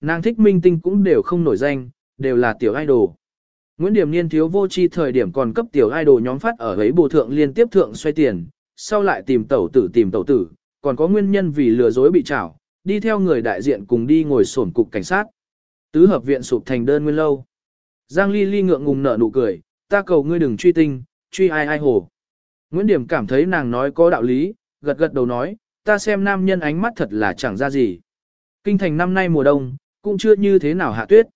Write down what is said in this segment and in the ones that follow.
nàng thích minh tinh cũng đều không nổi danh, đều là tiểu idol. Nguyễn Điểm Niên thiếu vô chi thời điểm còn cấp tiểu idol nhóm phát ở ấy bộ thượng liên tiếp thượng xoay tiền, sau lại tìm tẩu tử tìm tẩu tử, còn có nguyên nhân vì lừa dối bị trảo, đi theo người đại diện cùng đi ngồi sổn cục cảnh sát. Tứ hợp viện sụp thành đơn nguyên lâu. Giang Ly Ly ngượng ngùng nở nụ cười, ta cầu ngươi đừng truy tinh, truy ai ai hồ. Nguyễn Điểm cảm thấy nàng nói có đạo lý, gật gật đầu nói, ta xem nam nhân ánh mắt thật là chẳng ra gì. Kinh thành năm nay mùa đông, cũng chưa như thế nào hạ tuyết.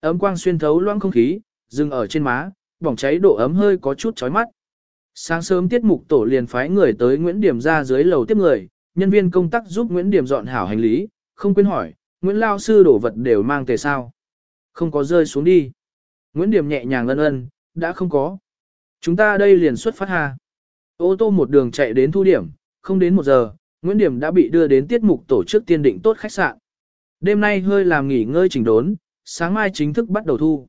Ấm quang xuyên thấu loãng không khí, dừng ở trên má, bỏng cháy độ ấm hơi có chút chói mắt. Sáng sớm tiết mục tổ liền phái người tới Nguyễn Điểm ra dưới lầu tiếp người, nhân viên công tác giúp Nguyễn Điểm dọn hảo hành lý, không quên hỏi, Nguyễn Lao Sư đổ vật đều mang tề sao. Không có rơi xuống đi. Nguyễn Điểm nhẹ nhàng ân ân, đã không có. Chúng ta đây liền xuất phát hà Ô tô một đường chạy đến thu điểm, không đến một giờ, Nguyễn Điểm đã bị đưa đến tiết mục tổ chức tiên định tốt khách sạn. Đêm nay hơi làm nghỉ ngơi chỉnh đốn, sáng mai chính thức bắt đầu thu.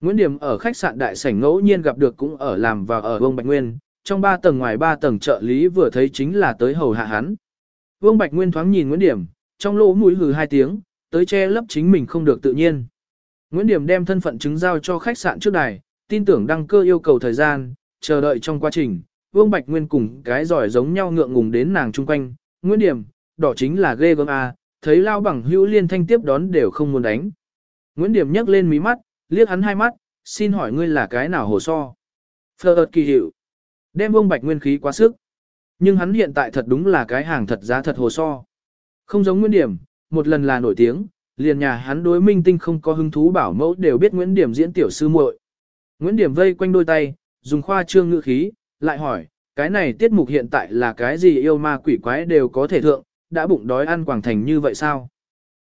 Nguyễn Điểm ở khách sạn đại sảnh ngẫu nhiên gặp được cũng ở làm và ở Vương Bạch Nguyên, trong ba tầng ngoài ba tầng trợ lý vừa thấy chính là tới hầu hạ hắn. Vương Bạch Nguyên thoáng nhìn Nguyễn Điểm, trong lỗ mũi hừ hai tiếng, tới che lấp chính mình không được tự nhiên. Nguyễn Điểm đem thân phận chứng giao cho khách sạn trước đài, tin tưởng đăng cơ yêu cầu thời gian, chờ đợi trong quá trình, Vương Bạch Nguyên cùng cái giỏi giống nhau ngượng ngùng đến nàng chung quanh, Nguyễn Điểm, đỏ chính là ghê gớm a, thấy lao bằng hữu liên thanh tiếp đón đều không muốn đánh. Nguyễn Điểm nhấc lên mí mắt, liếc hắn hai mắt, xin hỏi ngươi là cái nào hồ so. Phờ ợt kỳ hiệu. Đem bông Bạch Nguyên khí quá sức. Nhưng hắn hiện tại thật đúng là cái hàng thật giá thật hồ so. Không giống Nguyễn Điểm, một lần là nổi tiếng, liền nhà hắn đối minh tinh không có hứng thú bảo mẫu đều biết Nguyễn Điểm diễn tiểu sư muội. Nguyễn Điểm vây quanh đôi tay, dùng khoa trương ngữ khí, lại hỏi, cái này tiết mục hiện tại là cái gì yêu ma quỷ quái đều có thể thượng, đã bụng đói ăn quảng thành như vậy sao?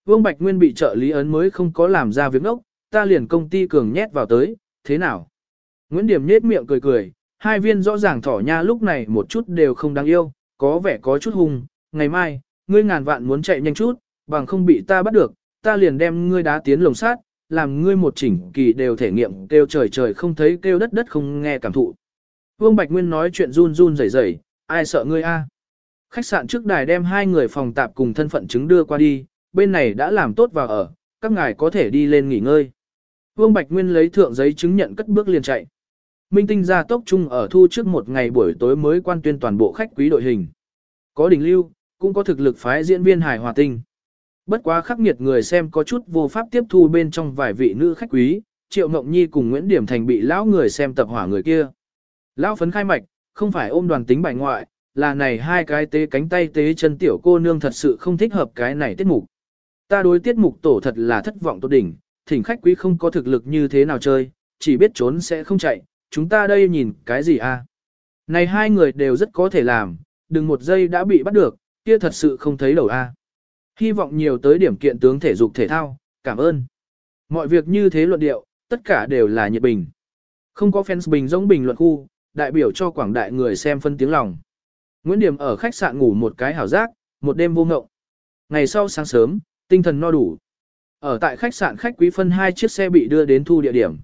Vương Bạch Nguyên bị trợ lý ấn mới không có làm ra việc ốc, ta liền công ty cường nhét vào tới, thế nào? Nguyễn Điểm nhết miệng cười cười, hai viên rõ ràng thỏ nha lúc này một chút đều không đáng yêu, có vẻ có chút hung, ngày mai, ngươi ngàn vạn muốn chạy nhanh chút, bằng không bị ta bắt được, ta liền đem ngươi đá tiến lồng sát, làm ngươi một chỉnh kỳ đều thể nghiệm kêu trời trời không thấy kêu đất đất không nghe cảm thụ. Vương Bạch Nguyên nói chuyện run run rẩy rẩy, ai sợ ngươi a? Khách sạn trước đài đem hai người phòng tạp cùng thân phận chứng đưa qua đi, bên này đã làm tốt vào ở, các ngài có thể đi lên nghỉ ngơi. Vương Bạch Nguyên lấy thượng giấy chứng nhận cất bước liền chạy. Minh tinh ra tốc chung ở thu trước một ngày buổi tối mới quan tuyên toàn bộ khách quý đội hình. Có đỉnh lưu, cũng có thực lực phái diễn viên hài hòa tinh. Bất quá khắc nghiệt người xem có chút vô pháp tiếp thu bên trong vài vị nữ khách quý, Triệu Ngộng Nhi cùng Nguyễn Điểm Thành bị lão người xem tập hỏa người kia. Lão phấn khai mạch, không phải ôm đoàn tính bài ngoại, là này hai cái tế cánh tay tế chân tiểu cô nương thật sự không thích hợp cái này tiết mục. Ta đối tiết mục tổ thật là thất vọng tốt đỉnh, thỉnh khách quý không có thực lực như thế nào chơi, chỉ biết trốn sẽ không chạy, chúng ta đây nhìn cái gì a? Này hai người đều rất có thể làm, đừng một giây đã bị bắt được, kia thật sự không thấy đầu a. Hy vọng nhiều tới điểm kiện tướng thể dục thể thao, cảm ơn. Mọi việc như thế luận điệu, tất cả đều là nhiệt bình. Không có fans bình giống bình luận khu, đại biểu cho quảng đại người xem phân tiếng lòng. Nguyễn Điểm ở khách sạn ngủ một cái hảo giác, một đêm vô ngộng. Ngày sau sáng sớm, tinh thần no đủ. Ở tại khách sạn khách quý phân hai chiếc xe bị đưa đến thu địa điểm.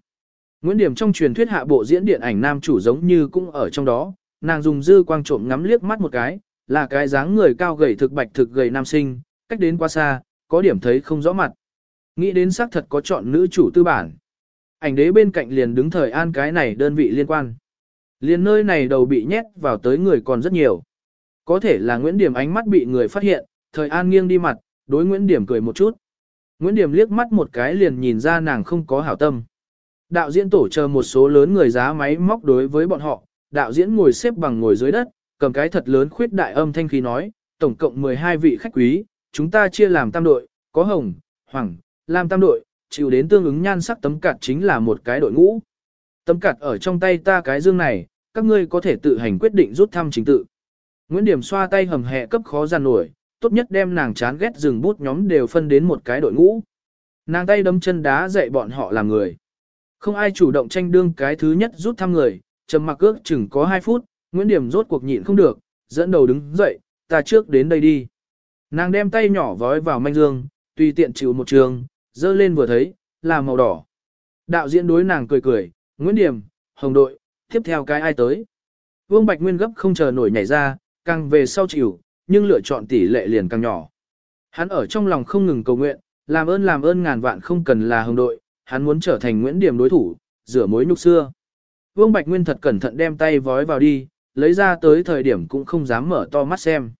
Nguyễn Điểm trong truyền thuyết hạ bộ diễn điện ảnh nam chủ giống như cũng ở trong đó, nàng dùng dư quang trộm ngắm liếc mắt một cái, là cái dáng người cao gầy thực bạch thực gầy nam sinh, cách đến quá xa, có điểm thấy không rõ mặt. Nghĩ đến xác thật có chọn nữ chủ tư bản. Ảnh đế bên cạnh liền đứng thời an cái này đơn vị liên quan. Liền nơi này đầu bị nhét vào tới người còn rất nhiều. Có thể là Nguyễn Điểm ánh mắt bị người phát hiện, thời an nghiêng đi mặt, đối Nguyễn Điểm cười một chút. Nguyễn Điểm liếc mắt một cái liền nhìn ra nàng không có hảo tâm. Đạo diễn tổ chờ một số lớn người giá máy móc đối với bọn họ, đạo diễn ngồi xếp bằng ngồi dưới đất, cầm cái thật lớn khuyết đại âm thanh khí nói, tổng cộng 12 vị khách quý, chúng ta chia làm tam đội, có hồng, hoàng, lam tam đội, chịu đến tương ứng nhan sắc tấm cạt chính là một cái đội ngũ. Tấm cạt ở trong tay ta cái dương này, các ngươi có thể tự hành quyết định rút thăm chính tự. Nguyễn Điểm xoa tay hầm hẹ cấp khó giàn nổi, tốt nhất đem nàng chán ghét rừng bút nhóm đều phân đến một cái đội ngũ. Nàng tay đấm chân đá dạy bọn họ làm người. Không ai chủ động tranh đương cái thứ nhất rút thăm người, trầm mặc ước chừng có 2 phút, Nguyễn Điểm rốt cuộc nhịn không được, dẫn đầu đứng dậy, ta trước đến đây đi. Nàng đem tay nhỏ vói vào manh dương, tùy tiện chịu một trường, dơ lên vừa thấy, là màu đỏ. Đạo diễn đối nàng cười cười, Nguyễn Điểm, Hồng đội, tiếp theo cái ai tới. Vương Bạch Nguyên gấp không chờ nổi nhảy ra, càng về sau chịu, nhưng lựa chọn tỷ lệ liền càng nhỏ. Hắn ở trong lòng không ngừng cầu nguyện, làm ơn làm ơn ngàn vạn không cần là hồng đội, hắn muốn trở thành Nguyễn Điểm đối thủ, rửa mối nhục xưa. Vương Bạch Nguyên thật cẩn thận đem tay vói vào đi, lấy ra tới thời điểm cũng không dám mở to mắt xem.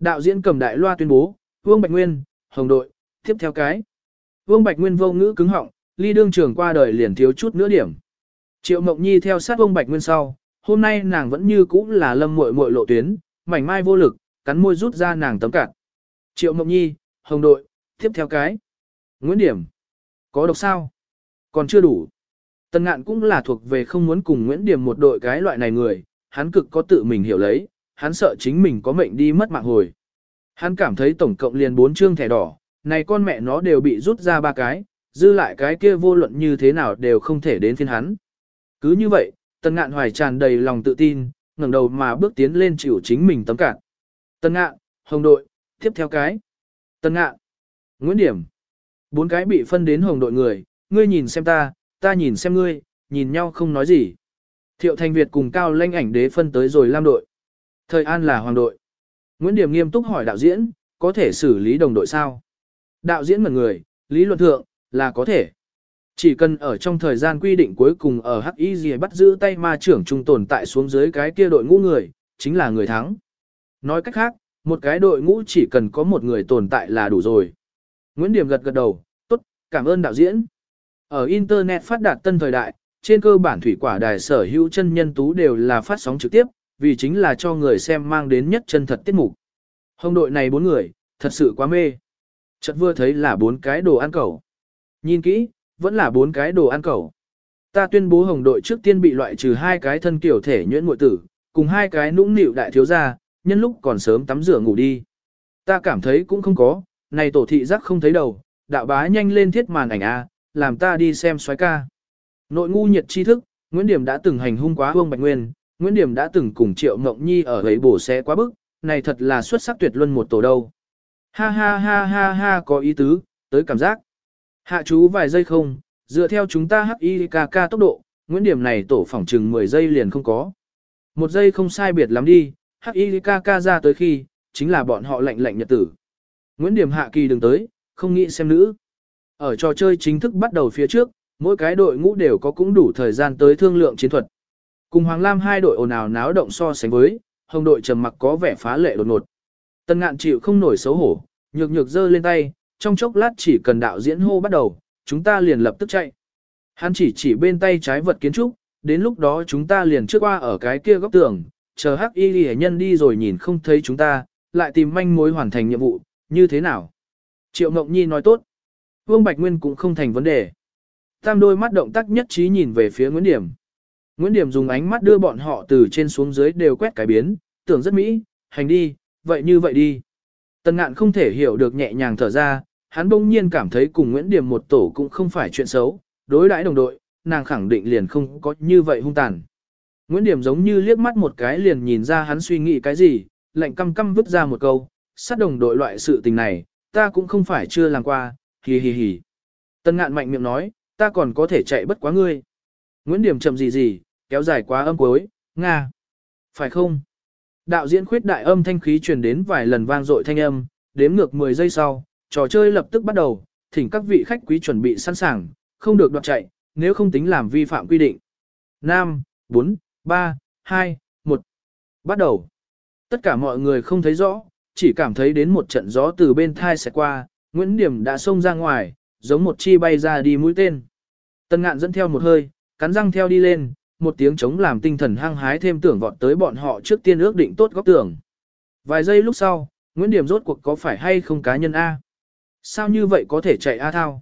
Đạo diễn cầm đại loa tuyên bố, Vương Bạch Nguyên, hồng đội, tiếp theo cái. Vương Bạch Nguyên vô ngữ cứng họng, ly đương trường qua đời liền thiếu chút nữa điểm. Triệu Mộng Nhi theo sát Vương Bạch Nguyên sau, hôm nay nàng vẫn như cũ là lâm muội muội lộ tuyến, mảnh mai vô lực, cắn môi rút ra nàng tấm cạn. Triệu Mộng Nhi, hồng đội, tiếp theo cái. Nguyễn Điểm, có độc sao? Còn chưa đủ. Tân ngạn cũng là thuộc về không muốn cùng Nguyễn Điểm một đội cái loại này người, hắn cực có tự mình hiểu lấy, hắn sợ chính mình có mệnh đi mất mạng hồi. Hắn cảm thấy tổng cộng liền bốn chương thẻ đỏ, này con mẹ nó đều bị rút ra ba cái, dư lại cái kia vô luận như thế nào đều không thể đến phiên hắn. Cứ như vậy, Tân Ngạn hoài tràn đầy lòng tự tin, ngẩng đầu mà bước tiến lên chịu chính mình tấm cạn. Tân Ngạn, Hồng đội, tiếp theo cái. Tân Ngạn, Nguyễn Điểm. Bốn cái bị phân đến Hồng đội người, ngươi nhìn xem ta, ta nhìn xem ngươi, nhìn nhau không nói gì. Thiệu Thành Việt cùng Cao Lanh ảnh đế phân tới rồi Lam đội. Thời An là Hoàng đội. Nguyễn Điểm nghiêm túc hỏi đạo diễn, có thể xử lý đồng đội sao? Đạo diễn ngẩn người, lý luận thượng, là có thể. Chỉ cần ở trong thời gian quy định cuối cùng ở HIG bắt giữ tay ma trưởng trung tồn tại xuống dưới cái kia đội ngũ người, chính là người thắng. Nói cách khác, một cái đội ngũ chỉ cần có một người tồn tại là đủ rồi. Nguyễn Điểm gật gật đầu, tốt, cảm ơn đạo diễn. Ở Internet phát đạt tân thời đại, trên cơ bản thủy quả đài sở hữu chân nhân tú đều là phát sóng trực tiếp, vì chính là cho người xem mang đến nhất chân thật tiết mục. Hồng đội này bốn người, thật sự quá mê. Chợt vừa thấy là bốn cái đồ ăn cẩu. Nhìn kỹ, vẫn là bốn cái đồ ăn cẩu. Ta tuyên bố hồng đội trước tiên bị loại trừ hai cái thân kiểu thể nhuyễn muội tử, cùng hai cái nũng nịu đại thiếu gia, nhân lúc còn sớm tắm rửa ngủ đi. Ta cảm thấy cũng không có, này tổ thị giác không thấy đầu, đạo bá nhanh lên thiết màn ảnh A, làm ta đi xem xoái ca. Nội ngu nhiệt tri thức, Nguyễn Điểm đã từng hành hung quá Vương Bạch Nguyên, Nguyễn Điểm đã từng cùng Triệu Ngộng Nhi ở ấy bổ xé quá bức, này thật là xuất sắc tuyệt luân một tổ đâu. Ha ha ha ha ha có ý tứ, tới cảm giác. Hạ chú vài giây không, dựa theo chúng ta HIKK tốc độ, Nguyễn Điểm này tổ phỏng chừng 10 giây liền không có. Một giây không sai biệt lắm đi, HIKK ra tới khi, chính là bọn họ lạnh lạnh nhật tử. Nguyễn Điểm hạ kỳ đừng tới, không nghĩ xem nữ. Ở trò chơi chính thức bắt đầu phía trước, mỗi cái đội ngũ đều có cũng đủ thời gian tới thương lượng chiến thuật. Cùng Hoàng Lam hai đội ồn ào náo động so sánh với, hồng đội trầm mặc có vẻ phá lệ đột ngột. Tân ngạn chịu không nổi xấu hổ, nhược nhược giơ lên tay, trong chốc lát chỉ cần đạo diễn hô bắt đầu, chúng ta liền lập tức chạy. Hắn chỉ chỉ bên tay trái vật kiến trúc, đến lúc đó chúng ta liền trước qua ở cái kia góc tường, chờ hắc y ghi nhân đi rồi nhìn không thấy chúng ta, lại tìm manh mối hoàn thành nhiệm vụ, như thế nào? Triệu Ngọc Nhi nói tốt. Vương Bạch Nguyên cũng không thành vấn đề. Tam đôi mắt động tác nhất trí nhìn về phía Nguyễn Điểm. Nguyễn Điểm dùng ánh mắt đưa bọn họ từ trên xuống dưới đều quét cái biến, tưởng rất mỹ, hành đi, vậy như vậy đi. Tần ngạn không thể hiểu được nhẹ nhàng thở ra, hắn bỗng nhiên cảm thấy cùng Nguyễn Điểm một tổ cũng không phải chuyện xấu, đối đãi đồng đội, nàng khẳng định liền không có như vậy hung tàn. Nguyễn Điểm giống như liếc mắt một cái liền nhìn ra hắn suy nghĩ cái gì, lạnh căm căm vứt ra một câu, sát đồng đội loại sự tình này, ta cũng không phải chưa làm qua, hì hì hì. Tân ngạn mạnh miệng nói, ta còn có thể chạy bất quá ngươi. Nguyễn Điểm chậm gì gì, kéo dài quá âm cuối, Nga. Phải không? Đạo diễn khuyết đại âm thanh khí truyền đến vài lần vang dội thanh âm, đếm ngược 10 giây sau, trò chơi lập tức bắt đầu, thỉnh các vị khách quý chuẩn bị sẵn sàng, không được đoạt chạy, nếu không tính làm vi phạm quy định. 5, 4, 3, 2, 1. Bắt đầu. Tất cả mọi người không thấy rõ, chỉ cảm thấy đến một trận gió từ bên thai sẽ qua, Nguyễn Điểm đã xông ra ngoài, giống một chi bay ra đi mũi tên. Tân ngạn dẫn theo một hơi, cắn răng theo đi lên, một tiếng chống làm tinh thần hăng hái thêm tưởng vọt tới bọn họ trước tiên ước định tốt góc tưởng. Vài giây lúc sau, Nguyễn Điểm rốt cuộc có phải hay không cá nhân A? Sao như vậy có thể chạy A thao?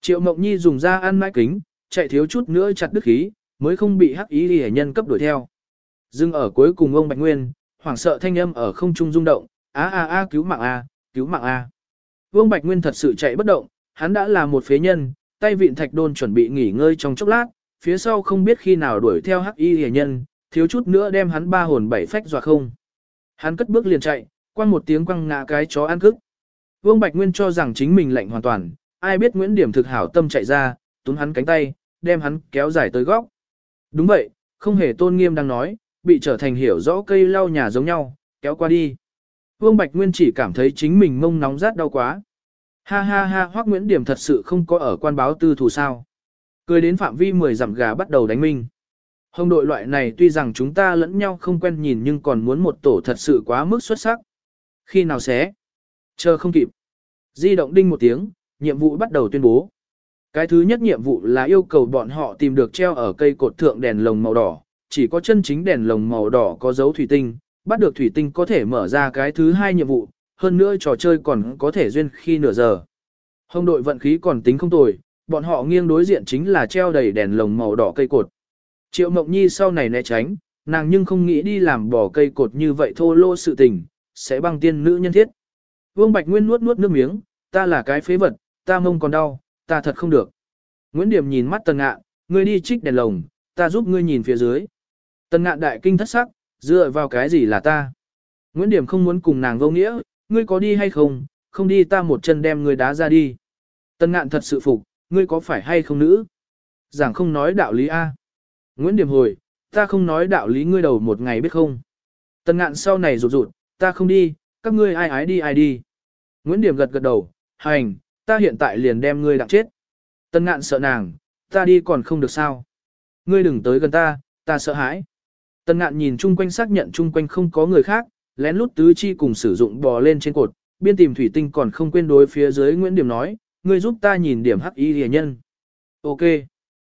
Triệu Mộng Nhi dùng ra ăn mãi kính, chạy thiếu chút nữa chặt đứt khí, mới không bị hắc ý hệ nhân cấp đuổi theo. Dưng ở cuối cùng ông Bạch Nguyên, hoảng sợ thanh âm ở không trung rung động, a a a cứu mạng a, cứu mạng a. Vương Bạch Nguyên thật sự chạy bất động, hắn đã là một phế nhân, tay vịn thạch đôn chuẩn bị nghỉ ngơi trong chốc lát, phía sau không biết khi nào đuổi theo hắc y hề nhân, thiếu chút nữa đem hắn ba hồn bảy phách dọa không. Hắn cất bước liền chạy, quăng một tiếng quăng ngã cái chó ăn cức. Vương Bạch Nguyên cho rằng chính mình lạnh hoàn toàn, ai biết Nguyễn Điểm thực hảo tâm chạy ra, túm hắn cánh tay, đem hắn kéo dài tới góc. Đúng vậy, không hề tôn nghiêm đang nói, bị trở thành hiểu rõ cây lau nhà giống nhau, kéo qua đi. Vương Bạch Nguyên chỉ cảm thấy chính mình mông nóng rát đau quá. Ha ha ha Hoắc Nguyễn Điểm thật sự không có ở quan báo tư thủ sao. Cười đến phạm vi 10 dặm gà bắt đầu đánh minh. Hồng đội loại này tuy rằng chúng ta lẫn nhau không quen nhìn nhưng còn muốn một tổ thật sự quá mức xuất sắc. Khi nào xé? Chờ không kịp. Di động đinh một tiếng, nhiệm vụ bắt đầu tuyên bố. Cái thứ nhất nhiệm vụ là yêu cầu bọn họ tìm được treo ở cây cột thượng đèn lồng màu đỏ, chỉ có chân chính đèn lồng màu đỏ có dấu thủy tinh, bắt được thủy tinh có thể mở ra cái thứ hai nhiệm vụ, hơn nữa trò chơi còn có thể duyên khi nửa giờ. Hồng đội vận khí còn tính không tồi, bọn họ nghiêng đối diện chính là treo đầy đèn lồng màu đỏ cây cột. Triệu Mộng Nhi sau này né tránh, nàng nhưng không nghĩ đi làm bỏ cây cột như vậy thô lô sự tình, sẽ băng tiên nữ nhân thiết. Vương Bạch Nguyên nuốt nuốt nước miếng, ta là cái phế vật, ta mông còn đau, ta thật không được. Nguyễn Điểm nhìn mắt Tần Ngạn, ngươi đi trích đèn lồng, ta giúp ngươi nhìn phía dưới. Tần Ngạn đại kinh thất sắc, dựa vào cái gì là ta? Nguyễn Điểm không muốn cùng nàng vô nghĩa, ngươi có đi hay không, không đi ta một chân đem ngươi đá ra đi. Tần Ngạn thật sự phục, ngươi có phải hay không nữ? Giảng không nói đạo lý A. Nguyễn Điểm hồi, ta không nói đạo lý ngươi đầu một ngày biết không? Tần Ngạn sau này rụt rụt, ta không đi, các ngươi ai ái đi ai đi. Nguyễn Điểm gật gật đầu, hành, ta hiện tại liền đem ngươi đặng chết. Tân ngạn sợ nàng, ta đi còn không được sao. Ngươi đừng tới gần ta, ta sợ hãi. Tân ngạn nhìn chung quanh xác nhận chung quanh không có người khác, lén lút tứ chi cùng sử dụng bò lên trên cột, biên tìm thủy tinh còn không quên đối phía dưới Nguyễn Điểm nói, ngươi giúp ta nhìn điểm hắc y rìa nhân. Ok.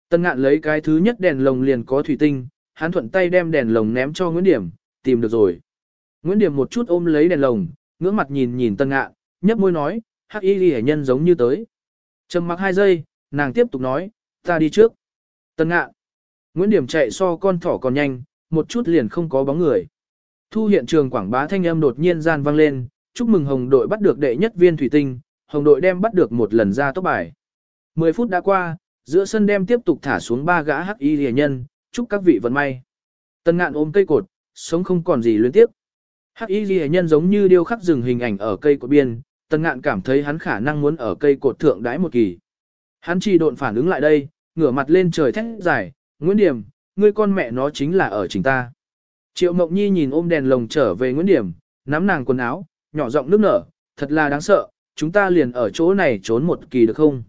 Tân ngạn lấy cái thứ nhất đèn lồng liền có thủy tinh, hắn thuận tay đem đèn lồng ném cho Nguyễn Điểm, tìm được rồi. Nguyễn Điểm một chút ôm lấy đèn lồng, ngưỡng mặt nhìn nhìn Tân ngạn, nhấp môi nói, hắc y ghi nhân giống như tới. Trầm mặc hai giây, nàng tiếp tục nói, ta đi trước. Tân ngạn. Nguyễn Điểm chạy so con thỏ còn nhanh, một chút liền không có bóng người. Thu hiện trường quảng bá thanh âm đột nhiên gian vang lên, chúc mừng Hồng đội bắt được đệ nhất viên thủy tinh, Hồng đội đem bắt được một lần ra tốc bài. 10 phút đã qua, giữa sân đem tiếp tục thả xuống ba gã hắc y rìa nhân, chúc các vị vận may. Tân ngạn ôm cây cột, sống không còn gì luyến tiếp. Hắc y rìa nhân giống như điêu khắc rừng hình ảnh ở cây cột biên, Tần ngạn cảm thấy hắn khả năng muốn ở cây cột thượng đái một kỳ. Hắn chỉ độn phản ứng lại đây, ngửa mặt lên trời thét giải, Nguyễn Điểm, ngươi con mẹ nó chính là ở chính ta. Triệu Mộng Nhi nhìn ôm đèn lồng trở về Nguyễn Điểm, nắm nàng quần áo, nhỏ giọng nước nở, thật là đáng sợ, chúng ta liền ở chỗ này trốn một kỳ được không?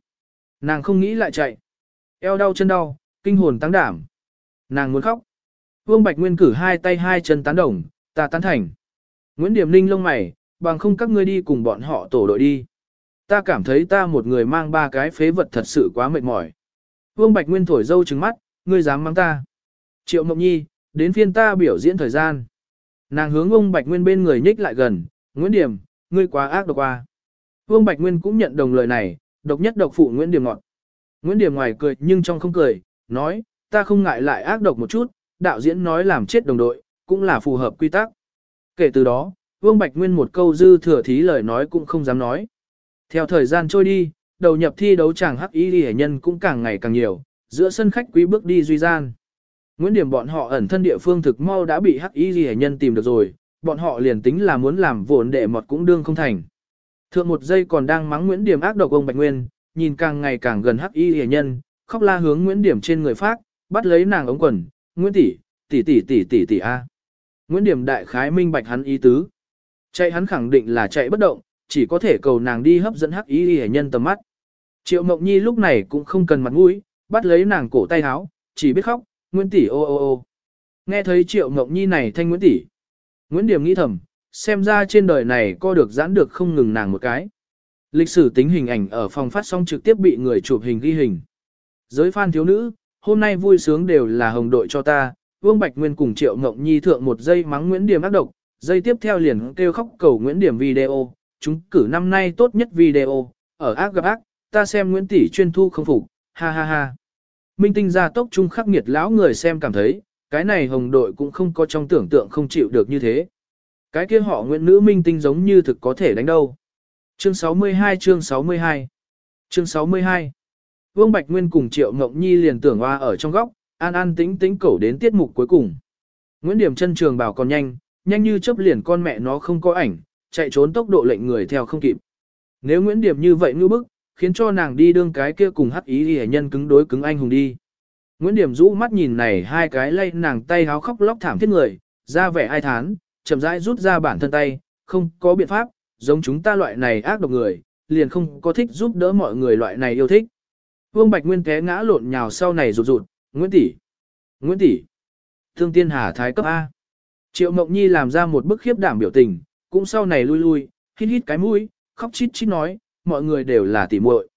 Nàng không nghĩ lại chạy. Eo đau chân đau, kinh hồn tăng đảm. Nàng muốn khóc. Vương Bạch Nguyên cử hai tay hai chân tán đồng, ta tán thành. Nguyễn Điểm Ninh lông mày, bằng không các ngươi đi cùng bọn họ tổ đội đi. Ta cảm thấy ta một người mang ba cái phế vật thật sự quá mệt mỏi. Vương Bạch Nguyên thổi dâu trừng mắt, ngươi dám mang ta. Triệu Mộng Nhi, đến phiên ta biểu diễn thời gian. Nàng hướng ông Bạch Nguyên bên người nhích lại gần, Nguyễn Điểm, ngươi quá ác độc qua. Vương Bạch Nguyên cũng nhận đồng lời này, độc nhất độc phụ Nguyễn Điểm ngọn. Nguyễn Điểm ngoài cười nhưng trong không cười, nói, ta không ngại lại ác độc một chút, đạo diễn nói làm chết đồng đội, cũng là phù hợp quy tắc. Kể từ đó, Vương Bạch Nguyên một câu dư thừa thí lời nói cũng không dám nói. Theo thời gian trôi đi, đầu nhập thi đấu chàng hắc y hệ nhân cũng càng ngày càng nhiều, giữa sân khách quý bước đi duy gian. Nguyễn Điểm bọn họ ẩn thân địa phương thực mau đã bị hắc y hệ nhân tìm được rồi, bọn họ liền tính là muốn làm vốn đệ mọt cũng đương không thành. Thượng một giây còn đang mắng Nguyễn Điểm ác độc ông Bạch Nguyên, nhìn càng ngày càng gần hắc y hệ nhân, khóc la hướng Nguyễn Điểm trên người phát, bắt lấy nàng ống quần, Nguyễn tỷ, tỷ tỷ tỷ tỷ tỷ a. Nguyễn Điểm đại khái minh bạch hắn ý tứ. Chạy hắn khẳng định là chạy bất động, chỉ có thể cầu nàng đi hấp dẫn hắc ý hề nhân tầm mắt. Triệu Mộng Nhi lúc này cũng không cần mặt mũi, bắt lấy nàng cổ tay áo, chỉ biết khóc, Nguyễn tỷ ô ô ô. Nghe thấy Triệu Mộng Nhi này thanh Nguyễn tỷ. Nguyễn Điểm nghĩ thầm, xem ra trên đời này có được giãn được không ngừng nàng một cái. Lịch sử tính hình ảnh ở phòng phát sóng trực tiếp bị người chụp hình ghi hình. Giới fan thiếu nữ, hôm nay vui sướng đều là hồng đội cho ta, Vương Bạch Nguyên cùng Triệu Ngộng Nhi thượng một giây mắng Nguyễn Điểm ác độc, Giây tiếp theo liền kêu khóc cầu Nguyễn Điểm video, chúng cử năm nay tốt nhất video, ở ác gặp ác, ta xem Nguyễn Tỷ chuyên thu không phục, ha ha ha. Minh tinh gia tốc trung khắc nghiệt lão người xem cảm thấy, cái này hồng đội cũng không có trong tưởng tượng không chịu được như thế. Cái kia họ Nguyễn nữ minh tinh giống như thực có thể đánh đâu. Chương 62 chương 62 Chương 62 Vương Bạch Nguyên cùng Triệu Ngộng Nhi liền tưởng hoa ở trong góc, an an tĩnh tĩnh cẩu đến tiết mục cuối cùng. Nguyễn Điểm chân trường bảo còn nhanh, nhanh như chớp liền con mẹ nó không có ảnh, chạy trốn tốc độ lệnh người theo không kịp. Nếu Nguyễn Điểm như vậy ngư bức, khiến cho nàng đi đương cái kia cùng hắc ý hề nhân cứng đối cứng anh hùng đi. Nguyễn Điểm rũ mắt nhìn này hai cái lay nàng tay háo khóc lóc thảm thiết người, ra vẻ ai thán, chậm rãi rút ra bản thân tay, không có biện pháp, giống chúng ta loại này ác độc người, liền không có thích giúp đỡ mọi người loại này yêu thích. Vương Bạch Nguyên té ngã lộn nhào sau này rụt rụt, Nguyễn tỷ, Nguyễn tỷ, Thương Tiên Hà Thái cấp A. Triệu Mộng Nhi làm ra một bức khiếp đảm biểu tình, cũng sau này lui lui, hít hít cái mũi, khóc chít chít nói, mọi người đều là tỉ muội.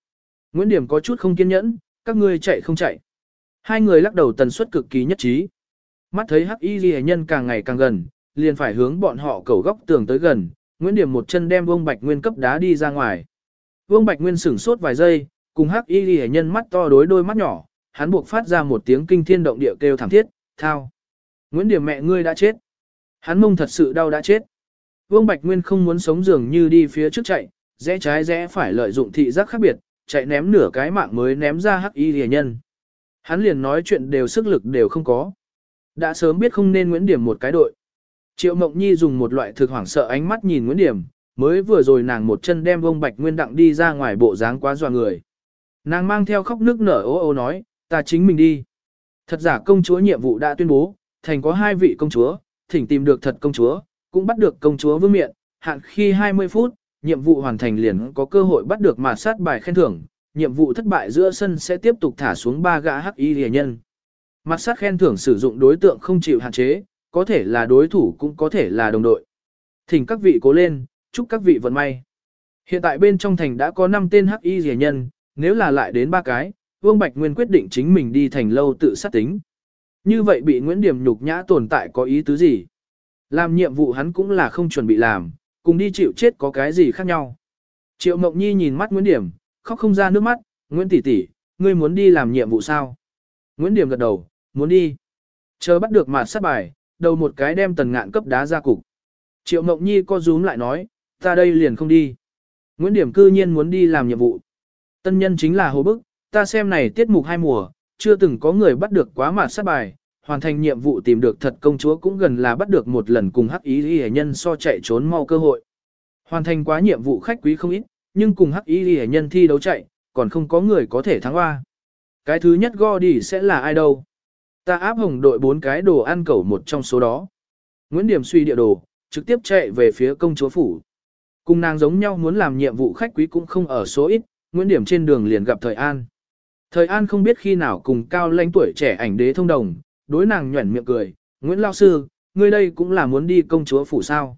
Nguyễn Điểm có chút không kiên nhẫn, các ngươi chạy không chạy. Hai người lắc đầu tần suất cực kỳ nhất trí. Mắt thấy hắc y ghi nhân càng ngày càng gần, liền phải hướng bọn họ cầu góc tường tới gần, Nguyễn Điểm một chân đem Vương Bạch Nguyên cấp đá đi ra ngoài. Vương Bạch Nguyên sửng sốt vài giây, cùng hắc y ghi nhân mắt to đối đôi mắt nhỏ, hắn buộc phát ra một tiếng kinh thiên động địa kêu thảm thiết, thao. Nguyễn Điểm mẹ ngươi đã chết. Hắn mông thật sự đau đã chết. Vương Bạch Nguyên không muốn sống dường như đi phía trước chạy, rẽ trái rẽ phải lợi dụng thị giác khác biệt, chạy ném nửa cái mạng mới ném ra hắc y rìa nhân. Hắn liền nói chuyện đều sức lực đều không có. Đã sớm biết không nên Nguyễn Điểm một cái đội. Triệu Mộng Nhi dùng một loại thực hoảng sợ ánh mắt nhìn Nguyễn Điểm, mới vừa rồi nàng một chân đem vông bạch nguyên đặng đi ra ngoài bộ dáng quá dọa người. Nàng mang theo khóc nước nở ô ô nói, ta chính mình đi. Thật giả công chúa nhiệm vụ đã tuyên bố, thành có hai vị công chúa, thỉnh tìm được thật công chúa, cũng bắt được công chúa vương miện, hạn khi 20 phút, nhiệm vụ hoàn thành liền có cơ hội bắt được mà sát bài khen thưởng, nhiệm vụ thất bại giữa sân sẽ tiếp tục thả xuống ba gã hắc y rìa nhân. Mặt sát khen thưởng sử dụng đối tượng không chịu hạn chế, có thể là đối thủ cũng có thể là đồng đội. Thỉnh các vị cố lên, chúc các vị vận may. Hiện tại bên trong thành đã có 5 tên hắc y rìa nhân, nếu là lại đến ba cái, Vương Bạch Nguyên quyết định chính mình đi thành lâu tự sát tính. Như vậy bị Nguyễn Điểm nhục nhã tồn tại có ý tứ gì? Làm nhiệm vụ hắn cũng là không chuẩn bị làm, cùng đi chịu chết có cái gì khác nhau. Triệu Mộng Nhi nhìn mắt Nguyễn Điểm, khóc không ra nước mắt, Nguyễn tỷ tỷ, ngươi muốn đi làm nhiệm vụ sao? Nguyễn Điểm gật đầu, muốn đi. Chờ bắt được mạt sát bài, đầu một cái đem tần ngạn cấp đá ra cục. Triệu Mộng Nhi co rúm lại nói, ta đây liền không đi. Nguyễn Điểm cư nhiên muốn đi làm nhiệm vụ. Tân nhân chính là hồ bức, ta xem này tiết mục hai mùa, chưa từng có người bắt được quá mạt sát bài, hoàn thành nhiệm vụ tìm được thật công chúa cũng gần là bắt được một lần cùng hắc ý y nhân so chạy trốn mau cơ hội. Hoàn thành quá nhiệm vụ khách quý không ít, nhưng cùng hắc ý y nhân thi đấu chạy, còn không có người có thể thắng hoa. Cái thứ nhất go đi sẽ là ai đâu? Ta áp hồng đội bốn cái đồ ăn cẩu một trong số đó. Nguyễn Điểm suy địa đồ, trực tiếp chạy về phía công chúa phủ. Cùng nàng giống nhau muốn làm nhiệm vụ khách quý cũng không ở số ít, Nguyễn Điểm trên đường liền gặp Thời An. Thời An không biết khi nào cùng cao lãnh tuổi trẻ ảnh đế thông đồng, đối nàng nhuẩn miệng cười, Nguyễn Lao Sư, ngươi đây cũng là muốn đi công chúa phủ sao.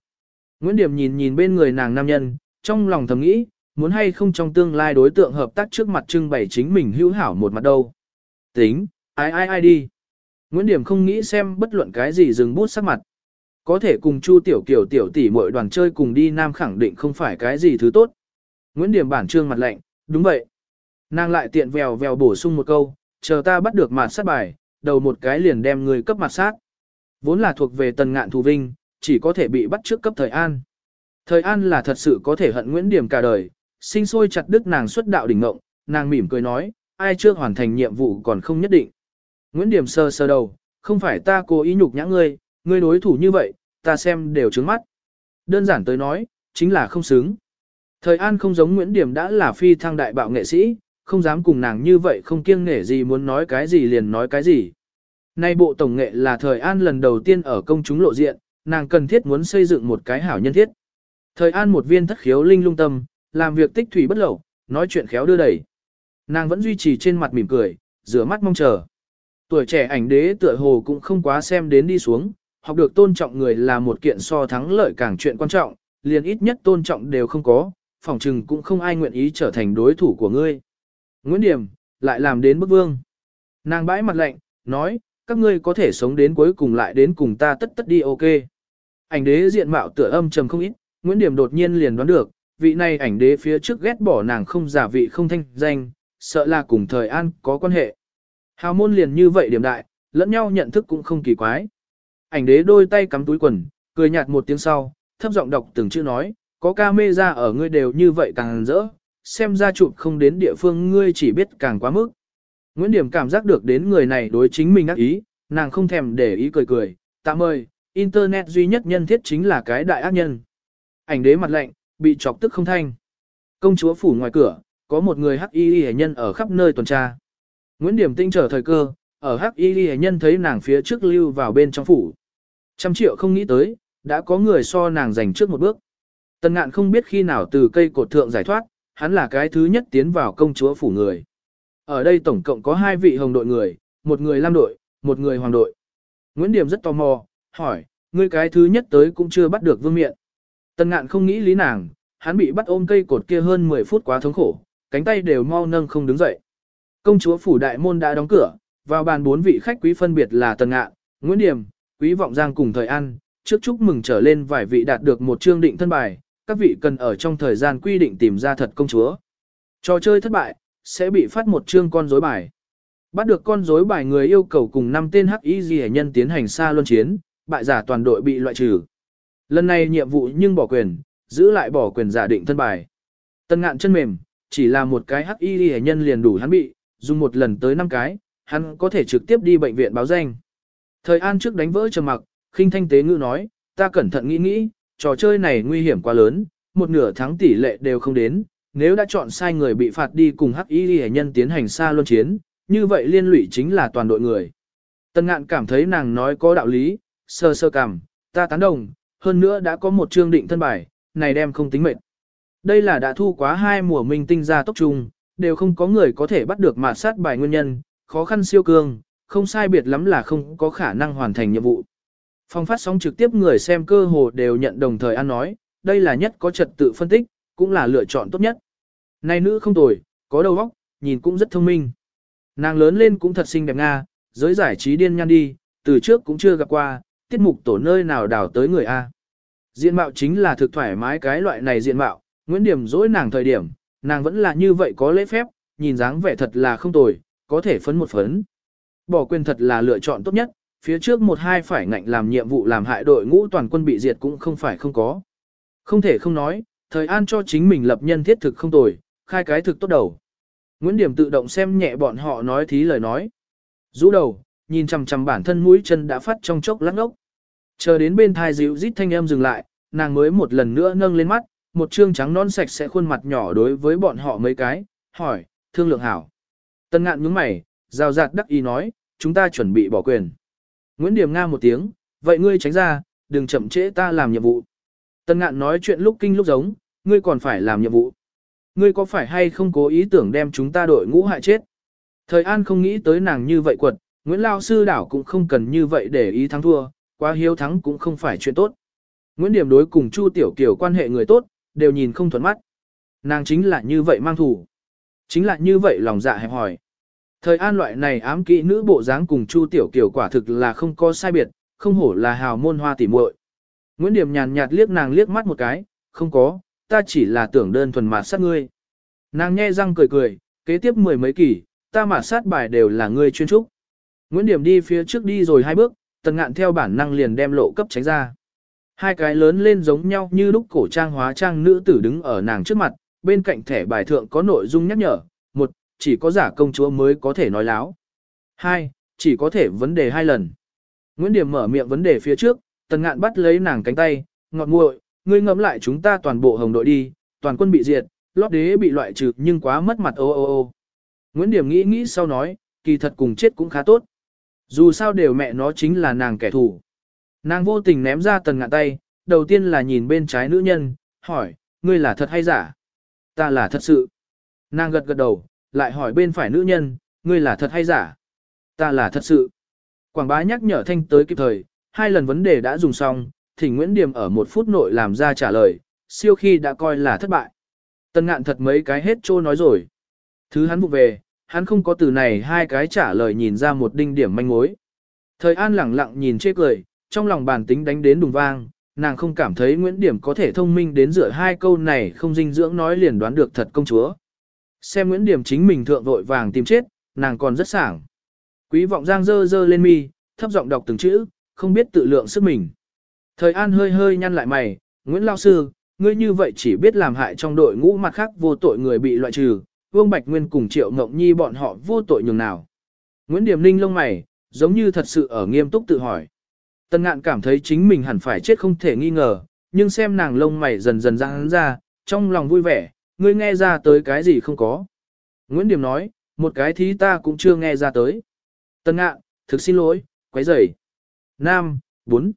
Nguyễn Điểm nhìn nhìn bên người nàng nam nhân, trong lòng thầm nghĩ, muốn hay không trong tương lai đối tượng hợp tác trước mặt trưng bày chính mình hữu hảo một mặt đâu. Tính, ai ai ai đi. Nguyễn Điểm không nghĩ xem bất luận cái gì dừng bút sắc mặt. Có thể cùng Chu Tiểu Kiều tiểu tỷ mỗi đoàn chơi cùng đi nam khẳng định không phải cái gì thứ tốt. Nguyễn Điểm bản trương mặt lạnh, đúng vậy. Nàng lại tiện vèo vèo bổ sung một câu, chờ ta bắt được mặt sát bài, đầu một cái liền đem người cấp mặt sát. Vốn là thuộc về tần ngạn thù vinh, chỉ có thể bị bắt trước cấp thời an. Thời an là thật sự có thể hận Nguyễn Điểm cả đời, sinh sôi chặt đứt nàng xuất đạo đỉnh ngộng, nàng mỉm cười nói, ai chưa hoàn thành nhiệm vụ còn không nhất định. Nguyễn Điểm sơ sơ đầu, không phải ta cố ý nhục nhã ngươi, ngươi đối thủ như vậy, ta xem đều trứng mắt. Đơn giản tới nói, chính là không xứng. Thời An không giống Nguyễn Điểm đã là phi thăng đại bạo nghệ sĩ, không dám cùng nàng như vậy không kiêng nể gì muốn nói cái gì liền nói cái gì. Nay bộ tổng nghệ là thời An lần đầu tiên ở công chúng lộ diện, nàng cần thiết muốn xây dựng một cái hảo nhân thiết. Thời An một viên thất khiếu linh lung tâm, làm việc tích thủy bất lậu, nói chuyện khéo đưa đẩy. Nàng vẫn duy trì trên mặt mỉm cười, rửa mắt mong chờ. Tuổi trẻ ảnh đế tựa hồ cũng không quá xem đến đi xuống, học được tôn trọng người là một kiện so thắng lợi càng chuyện quan trọng, liền ít nhất tôn trọng đều không có, phòng trừng cũng không ai nguyện ý trở thành đối thủ của ngươi. Nguyễn Điểm, lại làm đến bức vương. Nàng bãi mặt lạnh, nói, các ngươi có thể sống đến cuối cùng lại đến cùng ta tất tất đi ok. Ảnh đế diện mạo tựa âm trầm không ít, Nguyễn Điểm đột nhiên liền đoán được, vị này ảnh đế phía trước ghét bỏ nàng không giả vị không thanh danh, sợ là cùng thời an có quan hệ. Hào môn liền như vậy điểm đại, lẫn nhau nhận thức cũng không kỳ quái. Ảnh đế đôi tay cắm túi quần, cười nhạt một tiếng sau, thấp giọng đọc từng chữ nói, có ca mê ra ở ngươi đều như vậy càng rỡ, xem ra chụp không đến địa phương ngươi chỉ biết càng quá mức. Nguyễn Điểm cảm giác được đến người này đối chính mình ác ý, nàng không thèm để ý cười cười, tạm ơi, Internet duy nhất nhân thiết chính là cái đại ác nhân. Ảnh đế mặt lạnh, bị chọc tức không thanh. Công chúa phủ ngoài cửa, có một người hắc y hệ nhân ở khắp nơi tuần tra. Nguyễn Điểm tinh trở thời cơ, ở hắc y hệ nhân thấy nàng phía trước lưu vào bên trong phủ. Trăm triệu không nghĩ tới, đã có người so nàng giành trước một bước. Tần ngạn không biết khi nào từ cây cột thượng giải thoát, hắn là cái thứ nhất tiến vào công chúa phủ người. Ở đây tổng cộng có hai vị hồng đội người, một người lam đội, một người hoàng đội. Nguyễn Điểm rất tò mò, hỏi, ngươi cái thứ nhất tới cũng chưa bắt được vương miện. Tần ngạn không nghĩ lý nàng, hắn bị bắt ôm cây cột kia hơn 10 phút quá thống khổ, cánh tay đều mau nâng không đứng dậy. Công chúa phủ đại môn đã đóng cửa, vào bàn bốn vị khách quý phân biệt là Tần Ngạn, Nguyễn Điểm, Quý Vọng Giang cùng thời ăn, trước chúc mừng trở lên vài vị đạt được một chương định thân bài, các vị cần ở trong thời gian quy định tìm ra thật công chúa. Trò chơi thất bại, sẽ bị phát một chương con rối bài. Bắt được con rối bài người yêu cầu cùng 5 tên hắc y g nhân tiến hành xa luân chiến, bại giả toàn đội bị loại trừ. Lần này nhiệm vụ nhưng bỏ quyền, giữ lại bỏ quyền giả định thân bài. Tân ngạn chân mềm, chỉ là một cái hắc y g nhân liền đủ hắn bị, dùng một lần tới 5 cái, hắn có thể trực tiếp đi bệnh viện báo danh. Thời an trước đánh vỡ trầm mặc, khinh thanh tế ngữ nói, ta cẩn thận nghĩ nghĩ, trò chơi này nguy hiểm quá lớn, một nửa thắng tỷ lệ đều không đến, nếu đã chọn sai người bị phạt đi cùng hắc y hệ nhân tiến hành xa luân chiến, như vậy liên lụy chính là toàn đội người. Tân ngạn cảm thấy nàng nói có đạo lý, sơ sơ cảm, ta tán đồng, hơn nữa đã có một chương định thân bài, này đem không tính mệt. Đây là đã thu quá hai mùa minh tinh ra tốc trung, đều không có người có thể bắt được mà sát bài nguyên nhân, khó khăn siêu cương, không sai biệt lắm là không có khả năng hoàn thành nhiệm vụ. Phong phát sóng trực tiếp người xem cơ hồ đều nhận đồng thời ăn nói, đây là nhất có trật tự phân tích, cũng là lựa chọn tốt nhất. Này nữ không tồi, có đầu óc, nhìn cũng rất thông minh. Nàng lớn lên cũng thật xinh đẹp nga, giới giải trí điên nhan đi, từ trước cũng chưa gặp qua, tiết mục tổ nơi nào đào tới người A. Diện mạo chính là thực thoải mái cái loại này diện mạo, Nguyễn Điểm dối nàng thời điểm, nàng vẫn là như vậy có lễ phép, nhìn dáng vẻ thật là không tồi, có thể phấn một phấn. Bỏ quyền thật là lựa chọn tốt nhất, phía trước một hai phải ngạnh làm nhiệm vụ làm hại đội ngũ toàn quân bị diệt cũng không phải không có. Không thể không nói, thời an cho chính mình lập nhân thiết thực không tồi, khai cái thực tốt đầu. Nguyễn Điểm tự động xem nhẹ bọn họ nói thí lời nói. Rũ đầu, nhìn chằm chằm bản thân mũi chân đã phát trong chốc lắc ốc. Chờ đến bên thai dịu rít thanh âm dừng lại, nàng mới một lần nữa nâng lên mắt, một trương trắng non sạch sẽ khuôn mặt nhỏ đối với bọn họ mấy cái, hỏi, thương lượng hảo. Tân ngạn nhướng mày, rào rạt đắc ý nói, chúng ta chuẩn bị bỏ quyền. Nguyễn Điểm Nga một tiếng, vậy ngươi tránh ra, đừng chậm trễ ta làm nhiệm vụ. Tân ngạn nói chuyện lúc kinh lúc giống, ngươi còn phải làm nhiệm vụ. Ngươi có phải hay không cố ý tưởng đem chúng ta đội ngũ hại chết? Thời An không nghĩ tới nàng như vậy quật, Nguyễn Lao Sư đảo cũng không cần như vậy để ý thắng thua, quá hiếu thắng cũng không phải chuyện tốt. Nguyễn Điểm đối cùng Chu Tiểu Kiều quan hệ người tốt, đều nhìn không thuận mắt. Nàng chính là như vậy mang thủ. Chính là như vậy lòng dạ hẹp hỏi. Thời an loại này ám kỹ nữ bộ dáng cùng Chu Tiểu Kiều quả thực là không có sai biệt, không hổ là hào môn hoa tỉ muội. Nguyễn Điểm nhàn nhạt liếc nàng liếc mắt một cái, không có, ta chỉ là tưởng đơn thuần mạt sát ngươi. Nàng nhe răng cười cười, kế tiếp mười mấy kỳ, ta mạt sát bài đều là ngươi chuyên trúc. Nguyễn Điểm đi phía trước đi rồi hai bước, tần ngạn theo bản năng liền đem lộ cấp tránh ra. Hai cái lớn lên giống nhau như lúc cổ trang hóa trang nữ tử đứng ở nàng trước mặt, bên cạnh thẻ bài thượng có nội dung nhắc nhở, chỉ có giả công chúa mới có thể nói láo. Hai, chỉ có thể vấn đề hai lần. Nguyễn Điểm mở miệng vấn đề phía trước, tần ngạn bắt lấy nàng cánh tay, ngọt nguội, ngươi ngẫm lại chúng ta toàn bộ hồng đội đi, toàn quân bị diệt, lót đế bị loại trừ nhưng quá mất mặt ô ô ô. Nguyễn Điểm nghĩ nghĩ sau nói, kỳ thật cùng chết cũng khá tốt. Dù sao đều mẹ nó chính là nàng kẻ thù. Nàng vô tình ném ra tần ngạn tay, đầu tiên là nhìn bên trái nữ nhân, hỏi, ngươi là thật hay giả? Ta là thật sự. Nàng gật gật đầu, lại hỏi bên phải nữ nhân, ngươi là thật hay giả? Ta là thật sự. Quảng bá nhắc nhở thanh tới kịp thời, hai lần vấn đề đã dùng xong, thỉnh Nguyễn điểm ở một phút nội làm ra trả lời, siêu khi đã coi là thất bại. Tân ngạn thật mấy cái hết trô nói rồi. Thứ hắn vụ về, hắn không có từ này hai cái trả lời nhìn ra một đinh điểm manh mối. Thời an lẳng lặng nhìn chê cười, trong lòng bản tính đánh đến đùng vang, nàng không cảm thấy Nguyễn Điểm có thể thông minh đến rửa hai câu này không dinh dưỡng nói liền đoán được thật công chúa. Xem Nguyễn Điểm chính mình thượng vội vàng tìm chết, nàng còn rất sảng. Quý vọng giang dơ dơ lên mi, thấp giọng đọc từng chữ, không biết tự lượng sức mình. Thời An hơi hơi nhăn lại mày, Nguyễn Lao Sư, ngươi như vậy chỉ biết làm hại trong đội ngũ mặt khác vô tội người bị loại trừ, Vương Bạch Nguyên cùng Triệu Ngộng Nhi bọn họ vô tội nhường nào. Nguyễn Điểm Ninh lông mày, giống như thật sự ở nghiêm túc tự hỏi. Tân ngạn cảm thấy chính mình hẳn phải chết không thể nghi ngờ, nhưng xem nàng lông mày dần dần răng ra, trong lòng vui vẻ, ngươi nghe ra tới cái gì không có. Nguyễn Điểm nói, một cái thí ta cũng chưa nghe ra tới. Tân ngạn, thực xin lỗi, quấy rầy. Nam, 4.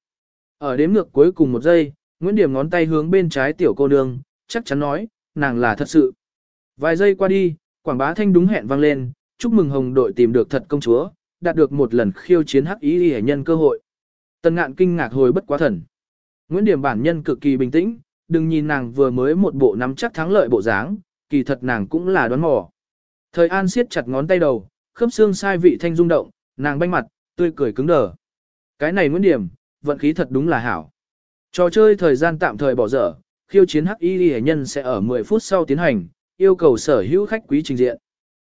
Ở đếm ngược cuối cùng một giây, Nguyễn Điểm ngón tay hướng bên trái tiểu cô nương, chắc chắn nói, nàng là thật sự. Vài giây qua đi, quảng bá thanh đúng hẹn vang lên, chúc mừng hồng đội tìm được thật công chúa, đạt được một lần khiêu chiến hắc ý hệ nhân cơ hội. Tần ngạn kinh ngạc hồi bất quá thần. Nguyễn Điểm bản nhân cực kỳ bình tĩnh, đừng nhìn nàng vừa mới một bộ nắm chắc thắng lợi bộ dáng, kỳ thật nàng cũng là đoán mò. Thời An siết chặt ngón tay đầu, khớp xương sai vị thanh rung động, nàng banh mặt, tươi cười cứng đờ. Cái này Nguyễn Điểm, vận khí thật đúng là hảo. Trò chơi thời gian tạm thời bỏ dở, khiêu chiến hắc y hệ nhân sẽ ở 10 phút sau tiến hành, yêu cầu sở hữu khách quý trình diện.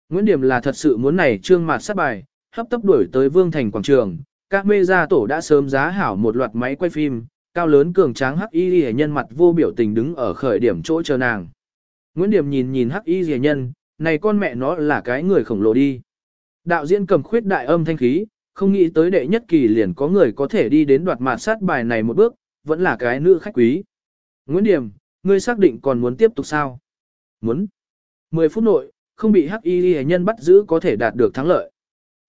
Nguyễn Điểm là thật sự muốn này trương mạt sát bài, hấp tấp đuổi tới Vương Thành quảng trường, các mê gia tổ đã sớm giá hảo một loạt máy quay phim, cao lớn cường tráng hắc y hệ nhân mặt vô biểu tình đứng ở khởi điểm chỗ chờ nàng. Nguyễn Điểm nhìn nhìn hắc y hệ nhân, này con mẹ nó là cái người khổng lồ đi. Đạo diễn cầm khuyết đại âm thanh khí, không nghĩ tới đệ nhất kỳ liền có người có thể đi đến đoạt mạt sát bài này một bước, vẫn là cái nữ khách quý. Nguyễn Điểm, ngươi xác định còn muốn tiếp tục sao? Muốn. 10 phút nội, không bị hắc y hệ nhân bắt giữ có thể đạt được thắng lợi.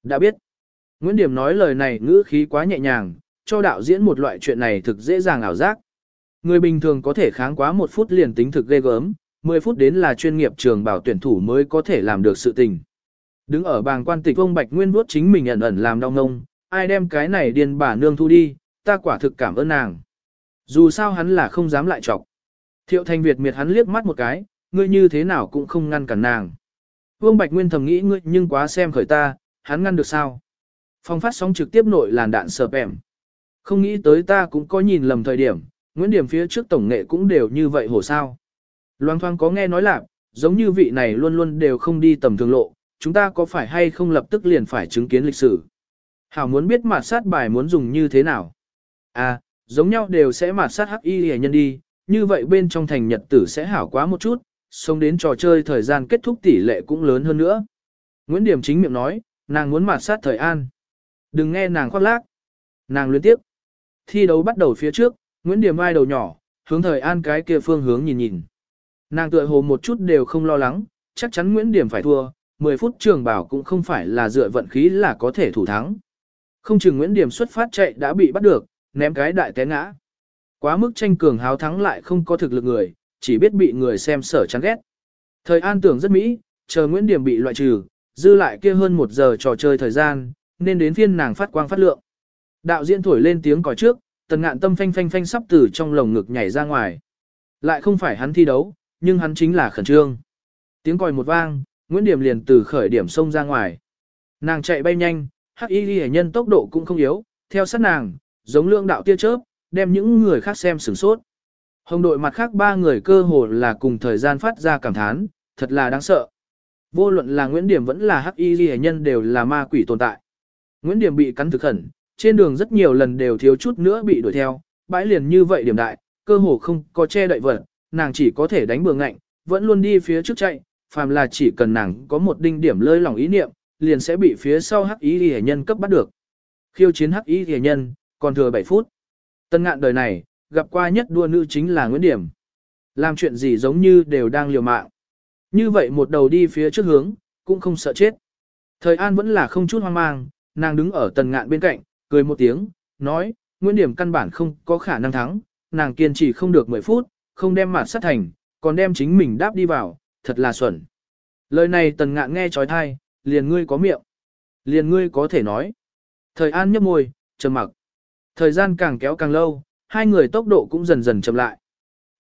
Đã biết. Nguyễn Điểm nói lời này ngữ khí quá nhẹ nhàng, cho đạo diễn một loại chuyện này thực dễ dàng ảo giác. Người bình thường có thể kháng quá một phút liền tính thực ghê gớm, 10 phút đến là chuyên nghiệp trường bảo tuyển thủ mới có thể làm được sự tình. Đứng ở bàng quan tịch ông Bạch Nguyên vuốt chính mình ẩn ẩn làm đau ngông, ai đem cái này điên bà nương thu đi, ta quả thực cảm ơn nàng. Dù sao hắn là không dám lại chọc. Thiệu Thành Việt miệt hắn liếc mắt một cái, ngươi như thế nào cũng không ngăn cản nàng. Vương Bạch Nguyên thầm nghĩ ngươi nhưng quá xem khởi ta, hắn ngăn được sao? Phong phát sóng trực tiếp nội làn đạn sợp ẻm. Không nghĩ tới ta cũng có nhìn lầm thời điểm, Nguyễn Điểm phía trước tổng nghệ cũng đều như vậy hổ sao. Loan thoang có nghe nói là, giống như vị này luôn luôn đều không đi tầm thường lộ, chúng ta có phải hay không lập tức liền phải chứng kiến lịch sử. Hảo muốn biết mặt sát bài muốn dùng như thế nào. À, giống nhau đều sẽ mặt sát hắc y hề nhân đi, như vậy bên trong thành nhật tử sẽ hảo quá một chút, sống đến trò chơi thời gian kết thúc tỷ lệ cũng lớn hơn nữa. Nguyễn Điểm chính miệng nói, nàng muốn mặt sát thời an. Đừng nghe nàng khoác lác. Nàng luyến tiếp. Thi đấu bắt đầu phía trước, Nguyễn Điểm ai đầu nhỏ, hướng thời an cái kia phương hướng nhìn nhìn. Nàng tựa hồ một chút đều không lo lắng, chắc chắn Nguyễn Điểm phải thua, 10 phút trường bảo cũng không phải là dựa vận khí là có thể thủ thắng. Không chừng Nguyễn Điểm xuất phát chạy đã bị bắt được, ném cái đại té ngã. Quá mức tranh cường háo thắng lại không có thực lực người, chỉ biết bị người xem sở chán ghét. Thời an tưởng rất mỹ, chờ Nguyễn Điểm bị loại trừ, dư lại kia hơn một giờ trò chơi thời gian, nên đến phiên nàng phát quang phát lượng. Đạo diễn thổi lên tiếng còi trước, tần ngạn tâm phanh phanh phanh sắp từ trong lồng ngực nhảy ra ngoài. Lại không phải hắn thi đấu, nhưng hắn chính là khẩn trương. Tiếng còi một vang, Nguyễn Điểm liền từ khởi điểm xông ra ngoài. Nàng chạy bay nhanh, hắc y ghi nhân tốc độ cũng không yếu, theo sát nàng, giống lượng đạo tia chớp, đem những người khác xem sửng sốt. Hồng đội mặt khác ba người cơ hồ là cùng thời gian phát ra cảm thán, thật là đáng sợ. Vô luận là Nguyễn Điểm vẫn là hắc y ghi nhân đều là ma quỷ tồn tại. Nguyễn Điểm bị cắn thực khẩn, trên đường rất nhiều lần đều thiếu chút nữa bị đuổi theo, bãi liền như vậy điểm đại, cơ hồ không có che đậy vật, nàng chỉ có thể đánh bừa ngạnh, vẫn luôn đi phía trước chạy, phàm là chỉ cần nàng có một đinh điểm lơi lòng ý niệm, liền sẽ bị phía sau hắc ý hề nhân cấp bắt được. Khiêu chiến hắc ý hề nhân, còn thừa 7 phút. Tân ngạn đời này, gặp qua nhất đua nữ chính là Nguyễn Điểm. Làm chuyện gì giống như đều đang liều mạng. Như vậy một đầu đi phía trước hướng, cũng không sợ chết. Thời An vẫn là không chút hoang mang, nàng đứng ở tần ngạn bên cạnh, cười một tiếng, nói, Nguyễn Điểm căn bản không có khả năng thắng, nàng kiên trì không được 10 phút, không đem mặt sát thành, còn đem chính mình đáp đi vào, thật là xuẩn. Lời này tần ngạn nghe trói thai, liền ngươi có miệng. Liền ngươi có thể nói. Thời an nhấp môi, trầm mặc. Thời gian càng kéo càng lâu, hai người tốc độ cũng dần dần chậm lại.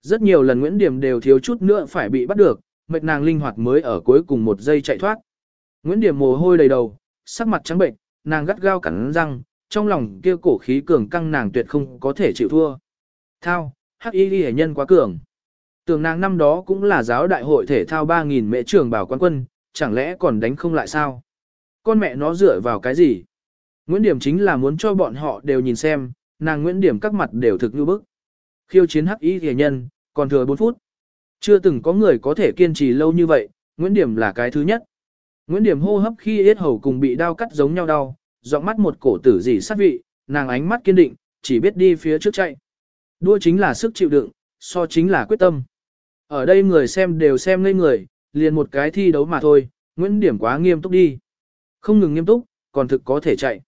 Rất nhiều lần Nguyễn Điểm đều thiếu chút nữa phải bị bắt được, mệt nàng linh hoạt mới ở cuối cùng một giây chạy thoát. Nguyễn Điểm mồ hôi đầy đầu, sắc mặt trắng bệnh, nàng gắt gao cắn răng, trong lòng kia cổ khí cường căng nàng tuyệt không có thể chịu thua. Thao, hắc y ghi nhân quá cường. Tưởng nàng năm đó cũng là giáo đại hội thể thao 3.000 mễ trường bảo quan quân, chẳng lẽ còn đánh không lại sao? Con mẹ nó dựa vào cái gì? Nguyễn Điểm chính là muốn cho bọn họ đều nhìn xem, nàng Nguyễn Điểm các mặt đều thực như bức. Khiêu chiến hắc y ghi nhân, còn thừa 4 phút. Chưa từng có người có thể kiên trì lâu như vậy, Nguyễn Điểm là cái thứ nhất. Nguyễn Điểm hô hấp khi yết hầu cùng bị đau cắt giống nhau đau, giọng mắt một cổ tử dị sát vị, nàng ánh mắt kiên định, chỉ biết đi phía trước chạy. Đua chính là sức chịu đựng, so chính là quyết tâm. Ở đây người xem đều xem ngây người, liền một cái thi đấu mà thôi, Nguyễn Điểm quá nghiêm túc đi. Không ngừng nghiêm túc, còn thực có thể chạy.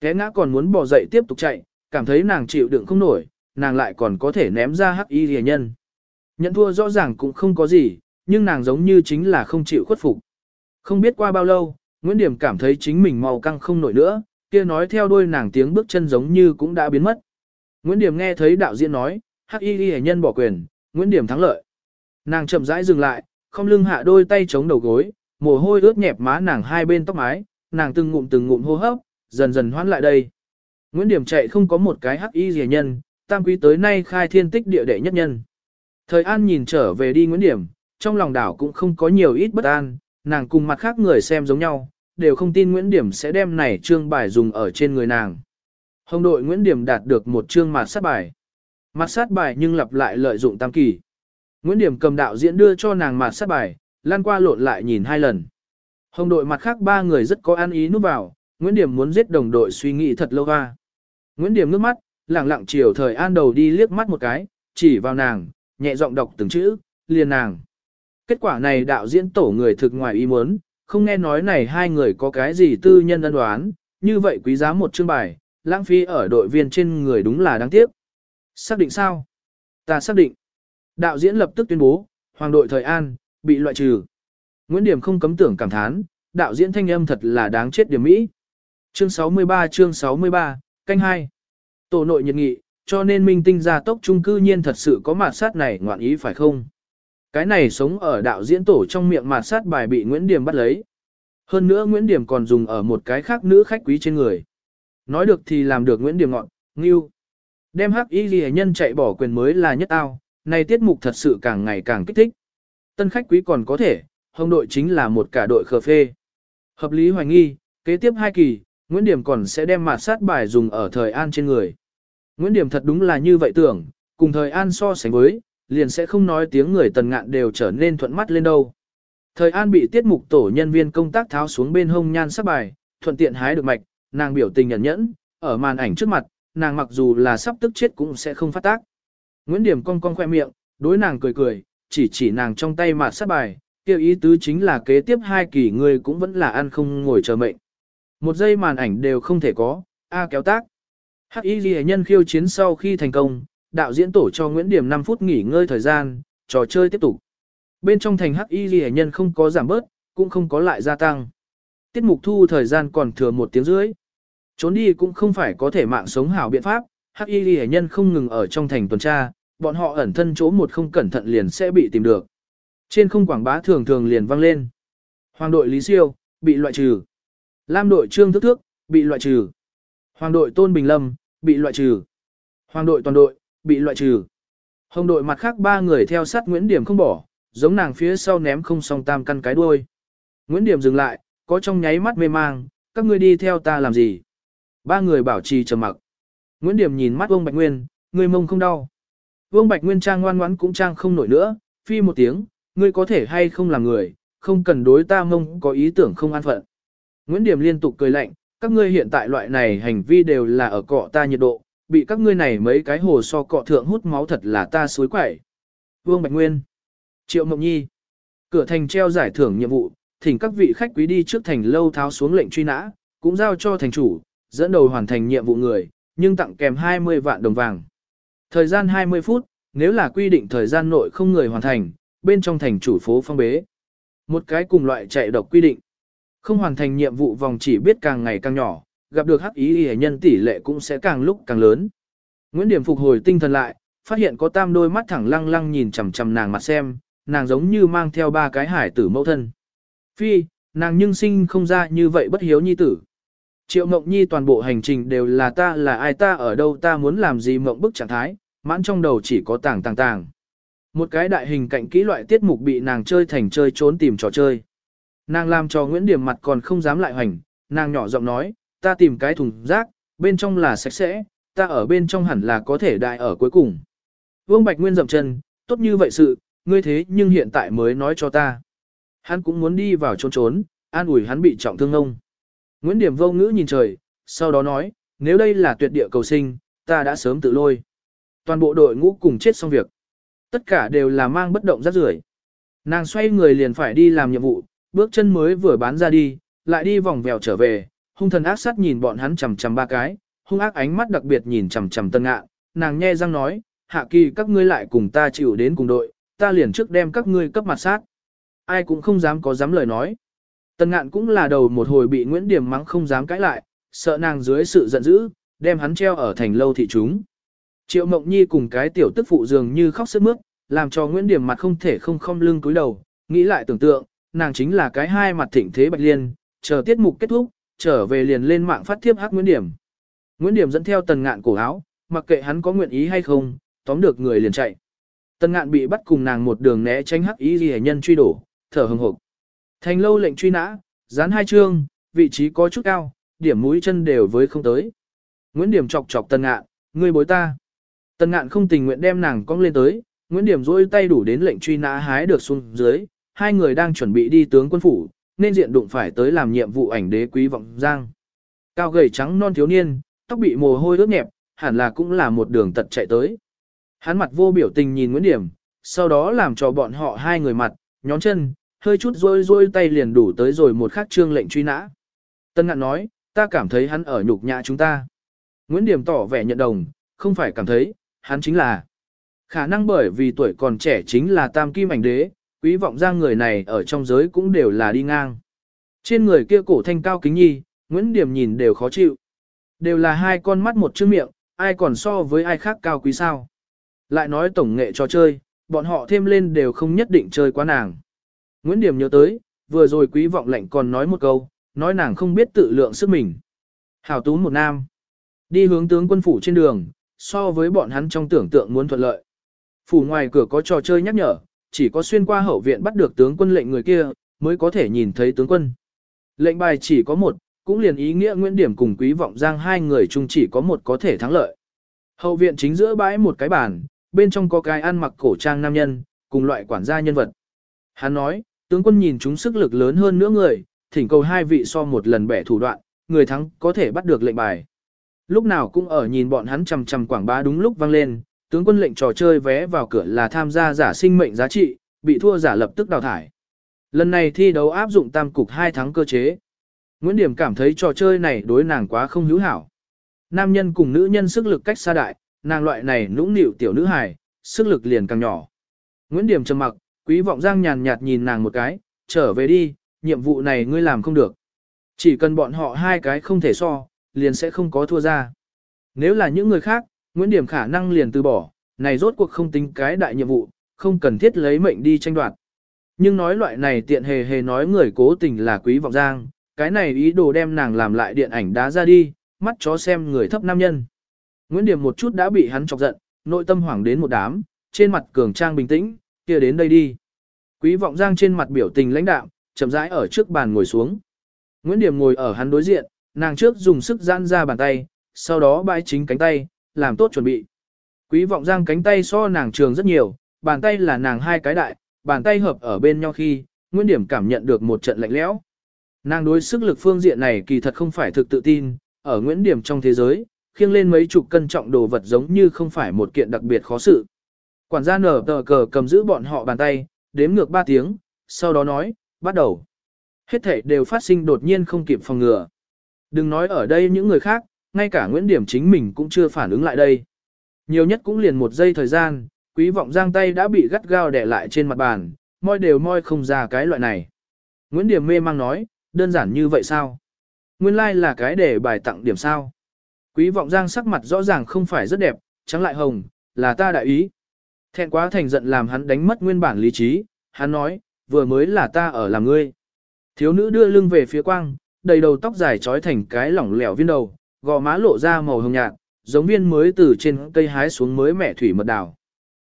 Té ngã còn muốn bỏ dậy tiếp tục chạy, cảm thấy nàng chịu đựng không nổi, nàng lại còn có thể ném ra hắc y rìa nhân. Nhận thua rõ ràng cũng không có gì, nhưng nàng giống như chính là không chịu khuất phục. Không biết qua bao lâu, Nguyễn Điểm cảm thấy chính mình màu căng không nổi nữa, kia nói theo đôi nàng tiếng bước chân giống như cũng đã biến mất. Nguyễn Điểm nghe thấy đạo diễn nói, hắc y ghi nhân bỏ quyền, Nguyễn Điểm thắng lợi. Nàng chậm rãi dừng lại, không lưng hạ đôi tay chống đầu gối, mồ hôi ướt nhẹp má nàng hai bên tóc mái, nàng từng ngụm từng ngụm hô hấp, dần dần hoán lại đây. Nguyễn Điểm chạy không có một cái hắc y rẻ nhân, tam quý tới nay khai thiên tích địa đệ nhất nhân. Thời An nhìn trở về đi Nguyễn Điểm, trong lòng đảo cũng không có nhiều ít bất an, nàng cùng mặt khác người xem giống nhau, đều không tin Nguyễn Điểm sẽ đem này trương bài dùng ở trên người nàng. Hồng đội Nguyễn Điểm đạt được một trương mặt sát bài. Mặt sát bài nhưng lặp lại lợi dụng tam kỳ. Nguyễn Điểm cầm đạo diễn đưa cho nàng mặt sát bài, lan qua lộn lại nhìn hai lần. Hồng đội mặt khác ba người rất có ăn ý núp vào, Nguyễn Điểm muốn giết đồng đội suy nghĩ thật lâu ha. Nguyễn Điểm nước mắt, lẳng lặng chiều thời an đầu đi liếc mắt một cái, chỉ vào nàng, nhẹ giọng đọc từng chữ, liền nàng. Kết quả này đạo diễn tổ người thực ngoài ý muốn, không nghe nói này hai người có cái gì tư nhân ân đoán, như vậy quý giá một chương bài, lãng phí ở đội viên trên người đúng là đáng tiếc. Xác định sao? Ta xác định. Đạo diễn lập tức tuyên bố, hoàng đội thời an, bị loại trừ. Nguyễn Điểm không cấm tưởng cảm thán, đạo diễn thanh âm thật là đáng chết điểm Mỹ. Chương 63 chương 63, canh 2. Tổ nội nhiệt nghị, cho nên minh tinh gia tốc trung cư nhiên thật sự có mạt sát này ngoạn ý phải không? Cái này sống ở đạo diễn tổ trong miệng mạt sát bài bị Nguyễn Điểm bắt lấy. Hơn nữa Nguyễn Điểm còn dùng ở một cái khác nữ khách quý trên người. Nói được thì làm được Nguyễn Điểm ngọn, ngưu. Đem hắc y ghi nhân chạy bỏ quyền mới là nhất ao, này tiết mục thật sự càng ngày càng kích thích. Tân khách quý còn có thể, hồng đội chính là một cả đội khờ phê. Hợp lý hoài nghi, kế tiếp hai kỳ, Nguyễn Điểm còn sẽ đem mạt sát bài dùng ở thời an trên người. Nguyễn Điểm thật đúng là như vậy tưởng, cùng thời an so sánh với, liền sẽ không nói tiếng người tần ngạn đều trở nên thuận mắt lên đâu. Thời an bị tiết mục tổ nhân viên công tác tháo xuống bên hông nhan sắc bài, thuận tiện hái được mạch, nàng biểu tình nhẫn nhẫn, ở màn ảnh trước mặt, nàng mặc dù là sắp tức chết cũng sẽ không phát tác. Nguyễn Điểm cong cong khoe miệng, đối nàng cười cười, chỉ chỉ nàng trong tay mà sát bài, kêu ý tứ chính là kế tiếp hai kỳ người cũng vẫn là ăn không ngồi chờ mệnh. Một giây màn ảnh đều không thể có, A kéo tác. Hắc Y Ghi nhân khiêu chiến sau khi thành công, đạo diễn tổ cho Nguyễn Điểm 5 phút nghỉ ngơi thời gian, trò chơi tiếp tục. Bên trong thành Hắc Y Ghi nhân không có giảm bớt, cũng không có lại gia tăng. Tiết mục thu thời gian còn thừa một tiếng rưỡi. Trốn đi cũng không phải có thể mạng sống hảo biện pháp, Hắc Y Ghi nhân không ngừng ở trong thành tuần tra, bọn họ ẩn thân chỗ một không cẩn thận liền sẽ bị tìm được. Trên không quảng bá thường thường liền vang lên. Hoàng đội Lý Siêu, bị loại trừ. Lam đội Trương Thức Thước, bị loại trừ. Hoàng đội Tôn Bình Lâm, bị loại trừ. Hoàng đội toàn đội, bị loại trừ. Hồng đội mặt khác ba người theo sát Nguyễn Điểm không bỏ, giống nàng phía sau ném không song tam căn cái đuôi. Nguyễn Điểm dừng lại, có trong nháy mắt mê mang, các ngươi đi theo ta làm gì? Ba người bảo trì trầm mặc. Nguyễn Điểm nhìn mắt Vương Bạch Nguyên, người mông không đau. Vương Bạch Nguyên trang ngoan ngoãn cũng trang không nổi nữa, phi một tiếng, ngươi có thể hay không làm người, không cần đối ta mông có ý tưởng không an phận. Nguyễn Điểm liên tục cười lạnh, các ngươi hiện tại loại này hành vi đều là ở cọ ta nhiệt độ, bị các ngươi này mấy cái hồ so cọ thượng hút máu thật là ta suối quẩy. Vương Bạch Nguyên, Triệu Mộng Nhi, cửa thành treo giải thưởng nhiệm vụ, thỉnh các vị khách quý đi trước thành lâu tháo xuống lệnh truy nã, cũng giao cho thành chủ, dẫn đầu hoàn thành nhiệm vụ người, nhưng tặng kèm 20 vạn đồng vàng. Thời gian 20 phút, nếu là quy định thời gian nội không người hoàn thành, bên trong thành chủ phố phong bế. Một cái cùng loại chạy độc quy định. Không hoàn thành nhiệm vụ vòng chỉ biết càng ngày càng nhỏ, gặp được hắc ý y nhân tỷ lệ cũng sẽ càng lúc càng lớn. Nguyễn Điểm phục hồi tinh thần lại, phát hiện có tam đôi mắt thẳng lăng lăng nhìn chằm chằm nàng mặt xem, nàng giống như mang theo ba cái hải tử mẫu thân. Phi, nàng nhưng sinh không ra như vậy bất hiếu nhi tử. Triệu Mộng Nhi toàn bộ hành trình đều là ta là ai ta ở đâu ta muốn làm gì mộng bức trạng thái, mãn trong đầu chỉ có tàng tàng tàng. Một cái đại hình cạnh kỹ loại tiết mục bị nàng chơi thành chơi trốn tìm trò chơi. Nàng làm cho Nguyễn Điểm mặt còn không dám lại hoành, nàng nhỏ giọng nói, ta tìm cái thùng rác, bên trong là sạch sẽ, ta ở bên trong hẳn là có thể đại ở cuối cùng. Vương Bạch Nguyên dậm chân, tốt như vậy sự, ngươi thế nhưng hiện tại mới nói cho ta. Hắn cũng muốn đi vào trốn trốn, an ủi hắn bị trọng thương ông. Nguyễn Điểm vô ngữ nhìn trời, sau đó nói, nếu đây là tuyệt địa cầu sinh, ta đã sớm tự lôi. Toàn bộ đội ngũ cùng chết xong việc. Tất cả đều là mang bất động rác rưởi. Nàng xoay người liền phải đi làm nhiệm vụ, bước chân mới vừa bán ra đi, lại đi vòng vèo trở về, hung thần ác sát nhìn bọn hắn chằm chằm ba cái, hung ác ánh mắt đặc biệt nhìn chằm chằm tân Ngạn, nàng nhe răng nói, hạ kỳ các ngươi lại cùng ta chịu đến cùng đội, ta liền trước đem các ngươi cấp mặt sát. ai cũng không dám có dám lời nói. Tần ngạn cũng là đầu một hồi bị Nguyễn Điểm mắng không dám cãi lại, sợ nàng dưới sự giận dữ, đem hắn treo ở thành lâu thị chúng. Triệu Mộng Nhi cùng cái tiểu tức phụ dường như khóc sướt mướt, làm cho Nguyễn Điểm mặt không thể không không lưng cúi đầu, nghĩ lại tưởng tượng, nàng chính là cái hai mặt thịnh thế bạch liên, chờ tiết mục kết thúc, trở về liền lên mạng phát thiếp hắc Nguyễn Điểm. Nguyễn Điểm dẫn theo tần ngạn cổ áo, mặc kệ hắn có nguyện ý hay không, tóm được người liền chạy. Tần ngạn bị bắt cùng nàng một đường né tránh hắc ý gì nhân truy đổ, thở hừng hực. Thành lâu lệnh truy nã, dán hai chương, vị trí có chút cao, điểm mũi chân đều với không tới. Nguyễn Điểm chọc chọc tần ngạn, ngươi bối ta. Tần ngạn không tình nguyện đem nàng cong lên tới, Nguyễn Điểm duỗi tay đủ đến lệnh truy nã hái được xuống dưới, hai người đang chuẩn bị đi tướng quân phủ, nên diện đụng phải tới làm nhiệm vụ ảnh đế quý vọng giang. Cao gầy trắng non thiếu niên, tóc bị mồ hôi ướt nhẹp, hẳn là cũng là một đường tật chạy tới. Hắn mặt vô biểu tình nhìn Nguyễn Điểm, sau đó làm cho bọn họ hai người mặt, nhón chân, hơi chút rôi rôi tay liền đủ tới rồi một khắc trương lệnh truy nã. Tân ngạn nói, ta cảm thấy hắn ở nhục nhã chúng ta. Nguyễn Điểm tỏ vẻ nhận đồng, không phải cảm thấy, hắn chính là. Khả năng bởi vì tuổi còn trẻ chính là tam kim ảnh đế, quý vọng giang người này ở trong giới cũng đều là đi ngang. Trên người kia cổ thanh cao kính nhi, Nguyễn Điểm nhìn đều khó chịu. Đều là hai con mắt một chữ miệng, ai còn so với ai khác cao quý sao. Lại nói tổng nghệ trò chơi, bọn họ thêm lên đều không nhất định chơi quá nàng. Nguyễn Điểm nhớ tới, vừa rồi quý vọng lạnh còn nói một câu, nói nàng không biết tự lượng sức mình. Hảo tú một nam, đi hướng tướng quân phủ trên đường, so với bọn hắn trong tưởng tượng muốn thuận lợi. Phủ ngoài cửa có trò chơi nhắc nhở, chỉ có xuyên qua hậu viện bắt được tướng quân lệnh người kia, mới có thể nhìn thấy tướng quân. Lệnh bài chỉ có một, cũng liền ý nghĩa Nguyễn Điểm cùng Quý Vọng Giang hai người chung chỉ có một có thể thắng lợi. Hậu viện chính giữa bãi một cái bàn, bên trong có cái ăn mặc cổ trang nam nhân, cùng loại quản gia nhân vật. Hắn nói, tướng quân nhìn chúng sức lực lớn hơn nữa người, thỉnh cầu hai vị so một lần bẻ thủ đoạn, người thắng có thể bắt được lệnh bài. Lúc nào cũng ở nhìn bọn hắn chầm chầm quảng bá đúng lúc vang lên, tướng quân lệnh trò chơi vé vào cửa là tham gia giả sinh mệnh giá trị, bị thua giả lập tức đào thải. Lần này thi đấu áp dụng tam cục hai thắng cơ chế. Nguyễn Điểm cảm thấy trò chơi này đối nàng quá không hữu hảo. Nam nhân cùng nữ nhân sức lực cách xa đại, nàng loại này nũng nịu tiểu nữ hài, sức lực liền càng nhỏ. Nguyễn Điểm trầm mặc, quý vọng giang nhàn nhạt nhìn nàng một cái, trở về đi, nhiệm vụ này ngươi làm không được. Chỉ cần bọn họ hai cái không thể so, liền sẽ không có thua ra. Nếu là những người khác, Nguyễn Điểm khả năng liền từ bỏ, này rốt cuộc không tính cái đại nhiệm vụ, không cần thiết lấy mệnh đi tranh đoạt. Nhưng nói loại này tiện hề hề nói người cố tình là quý vọng giang, cái này ý đồ đem nàng làm lại điện ảnh đá ra đi, mắt chó xem người thấp nam nhân. Nguyễn Điểm một chút đã bị hắn chọc giận, nội tâm hoảng đến một đám, trên mặt cường trang bình tĩnh, kia đến đây đi. Quý vọng giang trên mặt biểu tình lãnh đạm, chậm rãi ở trước bàn ngồi xuống. Nguyễn Điểm ngồi ở hắn đối diện, nàng trước dùng sức giãn ra bàn tay, sau đó bãi chính cánh tay, làm tốt chuẩn bị. Quý vọng giang cánh tay so nàng trường rất nhiều, bàn tay là nàng hai cái đại, bàn tay hợp ở bên nhau khi, Nguyễn Điểm cảm nhận được một trận lạnh lẽo. Nàng đối sức lực phương diện này kỳ thật không phải thực tự tin, ở Nguyễn Điểm trong thế giới, khiêng lên mấy chục cân trọng đồ vật giống như không phải một kiện đặc biệt khó sự. Quản gia nở tờ cờ cầm giữ bọn họ bàn tay, đếm ngược 3 tiếng, sau đó nói, bắt đầu. Hết thể đều phát sinh đột nhiên không kịp phòng ngừa. Đừng nói ở đây những người khác, ngay cả Nguyễn Điểm chính mình cũng chưa phản ứng lại đây. Nhiều nhất cũng liền một giây thời gian, quý vọng giang tay đã bị gắt gao đè lại trên mặt bàn, môi đều môi không ra cái loại này. Nguyễn Điểm mê mang nói, đơn giản như vậy sao? Nguyên lai like là cái để bài tặng điểm sao? Quý vọng giang sắc mặt rõ ràng không phải rất đẹp, trắng lại hồng, là ta đại ý. Thẹn quá thành giận làm hắn đánh mất nguyên bản lý trí, hắn nói, vừa mới là ta ở làm ngươi. Thiếu nữ đưa lưng về phía quang, đầy đầu tóc dài trói thành cái lỏng lẻo viên đầu, gò má lộ ra màu hồng nhạt, giống viên mới từ trên cây hái xuống mới mẻ thủy mật đào.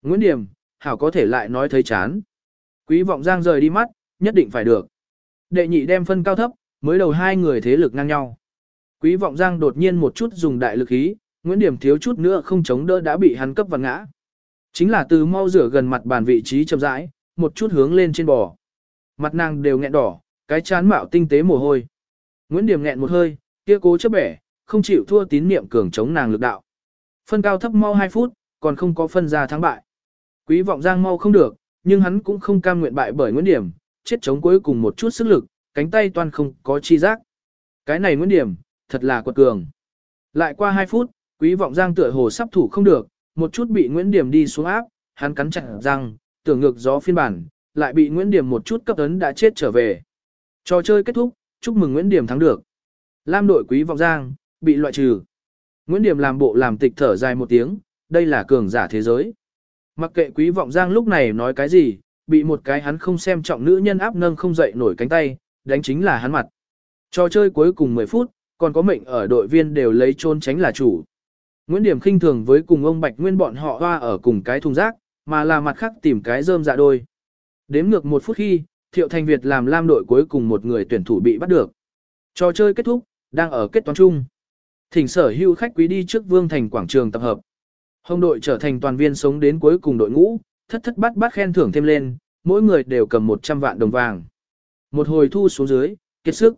Nguyễn Điểm, hảo có thể lại nói thấy chán. Quý vọng giang rời đi mắt, nhất định phải được. Đệ nhị đem phân cao thấp, mới đầu hai người thế lực ngang nhau. Quý vọng giang đột nhiên một chút dùng đại lực khí, Nguyễn Điểm thiếu chút nữa không chống đỡ đã bị hắn cấp và ngã. Chính là từ mau rửa gần mặt bàn vị trí chậm rãi, một chút hướng lên trên bò. Mặt nàng đều nghẹn đỏ, cái chán mạo tinh tế mồ hôi. Nguyễn Điểm nghẹn một hơi, kia cố chấp bẻ, không chịu thua tín niệm cường chống nàng lực đạo. Phân cao thấp mau 2 phút, còn không có phân ra thắng bại. Quý vọng giang mau không được, nhưng hắn cũng không cam nguyện bại bởi Nguyễn Điểm, chết chống cuối cùng một chút sức lực, cánh tay toàn không có chi giác. Cái này Nguyễn Điểm, thật là quật cường. Lại qua 2 phút, quý vọng giang tựa hồ sắp thủ không được, một chút bị Nguyễn Điểm đi xuống áp, hắn cắn chặt răng, tưởng ngược gió phiên bản, lại bị Nguyễn Điểm một chút cấp ấn đã chết trở về. Trò chơi kết thúc, chúc mừng Nguyễn Điểm thắng được. Lam đội quý vọng giang, bị loại trừ. Nguyễn Điểm làm bộ làm tịch thở dài một tiếng, đây là cường giả thế giới. Mặc kệ quý vọng giang lúc này nói cái gì, bị một cái hắn không xem trọng nữ nhân áp nâng không dậy nổi cánh tay, đánh chính là hắn mặt. Trò chơi cuối cùng 10 phút, còn có mệnh ở đội viên đều lấy trôn tránh là chủ. Nguyễn Điểm khinh thường với cùng ông Bạch Nguyên bọn họ hoa ở cùng cái thùng rác, mà là mặt khác tìm cái rơm dạ đôi. Đếm ngược một phút khi, Thiệu Thành Việt làm lam đội cuối cùng một người tuyển thủ bị bắt được. Trò chơi kết thúc, đang ở kết toán chung. Thỉnh sở hữu khách quý đi trước Vương Thành quảng trường tập hợp. Hồng đội trở thành toàn viên sống đến cuối cùng đội ngũ, thất thất bát bát khen thưởng thêm lên, mỗi người đều cầm 100 vạn đồng vàng. Một hồi thu xuống dưới, kết sức.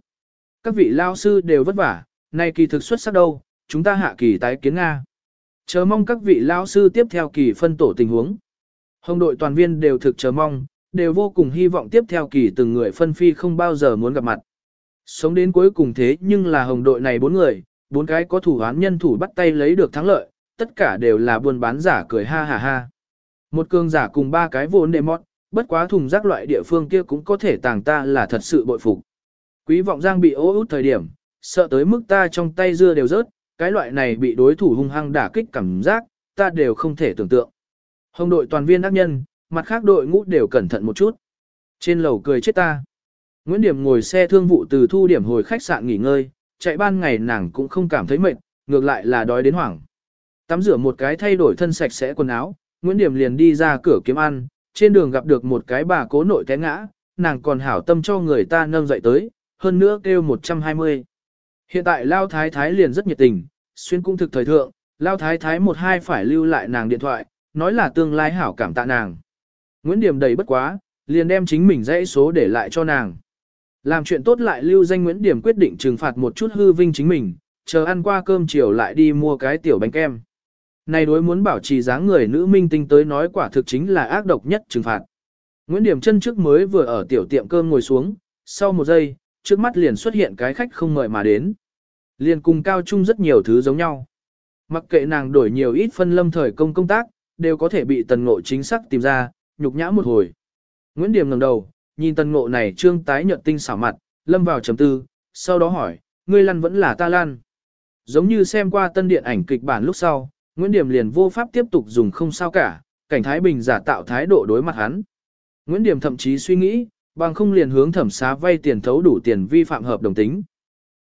Các vị lao sư đều vất vả, nay kỳ thực xuất sắc đâu, chúng ta hạ kỳ tái kiến Nga. Chờ mong các vị lao sư tiếp theo kỳ phân tổ tình huống. Hồng đội toàn viên đều thực chờ mong, đều vô cùng hy vọng tiếp theo kỳ từng người phân phi không bao giờ muốn gặp mặt. Sống đến cuối cùng thế nhưng là hồng đội này bốn người, bốn cái có thủ án nhân thủ bắt tay lấy được thắng lợi, tất cả đều là buôn bán giả cười ha ha ha. Một cường giả cùng ba cái vốn nệ mót, bất quá thùng rác loại địa phương kia cũng có thể tàng ta là thật sự bội phục. Quý vọng giang bị ố út thời điểm, sợ tới mức ta trong tay dưa đều rớt, cái loại này bị đối thủ hung hăng đả kích cảm giác, ta đều không thể tưởng tượng. Hồng đội toàn viên đắc nhân, mặt khác đội ngũ đều cẩn thận một chút. Trên lầu cười chết ta. Nguyễn Điểm ngồi xe thương vụ từ thu điểm hồi khách sạn nghỉ ngơi, chạy ban ngày nàng cũng không cảm thấy mệt, ngược lại là đói đến hoảng. Tắm rửa một cái thay đổi thân sạch sẽ quần áo, Nguyễn Điểm liền đi ra cửa kiếm ăn, trên đường gặp được một cái bà cố nội té ngã, nàng còn hảo tâm cho người ta nâng dậy tới, hơn nữa kêu 120. Hiện tại Lao Thái Thái liền rất nhiệt tình, xuyên cung thực thời thượng, Lao Thái Thái một hai phải lưu lại nàng điện thoại, nói là tương lai hảo cảm tạ nàng. Nguyễn Điểm đầy bất quá, liền đem chính mình dãy số để lại cho nàng. Làm chuyện tốt lại lưu danh Nguyễn Điểm quyết định trừng phạt một chút hư vinh chính mình, chờ ăn qua cơm chiều lại đi mua cái tiểu bánh kem. Này đối muốn bảo trì dáng người nữ minh tinh tới nói quả thực chính là ác độc nhất trừng phạt. Nguyễn Điểm chân trước mới vừa ở tiểu tiệm cơm ngồi xuống, sau một giây, trước mắt liền xuất hiện cái khách không mời mà đến. Liền cùng cao trung rất nhiều thứ giống nhau. Mặc kệ nàng đổi nhiều ít phân lâm thời công công tác, đều có thể bị tần ngộ chính xác tìm ra, nhục nhã một hồi. Nguyễn Điểm ngẩng đầu, nhìn tần ngộ này trương tái nhợt tinh xảo mặt, lâm vào trầm tư, sau đó hỏi, ngươi lăn vẫn là ta lăn. Giống như xem qua tân điện ảnh kịch bản lúc sau, Nguyễn Điểm liền vô pháp tiếp tục dùng không sao cả, cảnh Thái Bình giả tạo thái độ đối mặt hắn. Nguyễn Điểm thậm chí suy nghĩ, bằng không liền hướng thẩm xá vay tiền thấu đủ tiền vi phạm hợp đồng tính.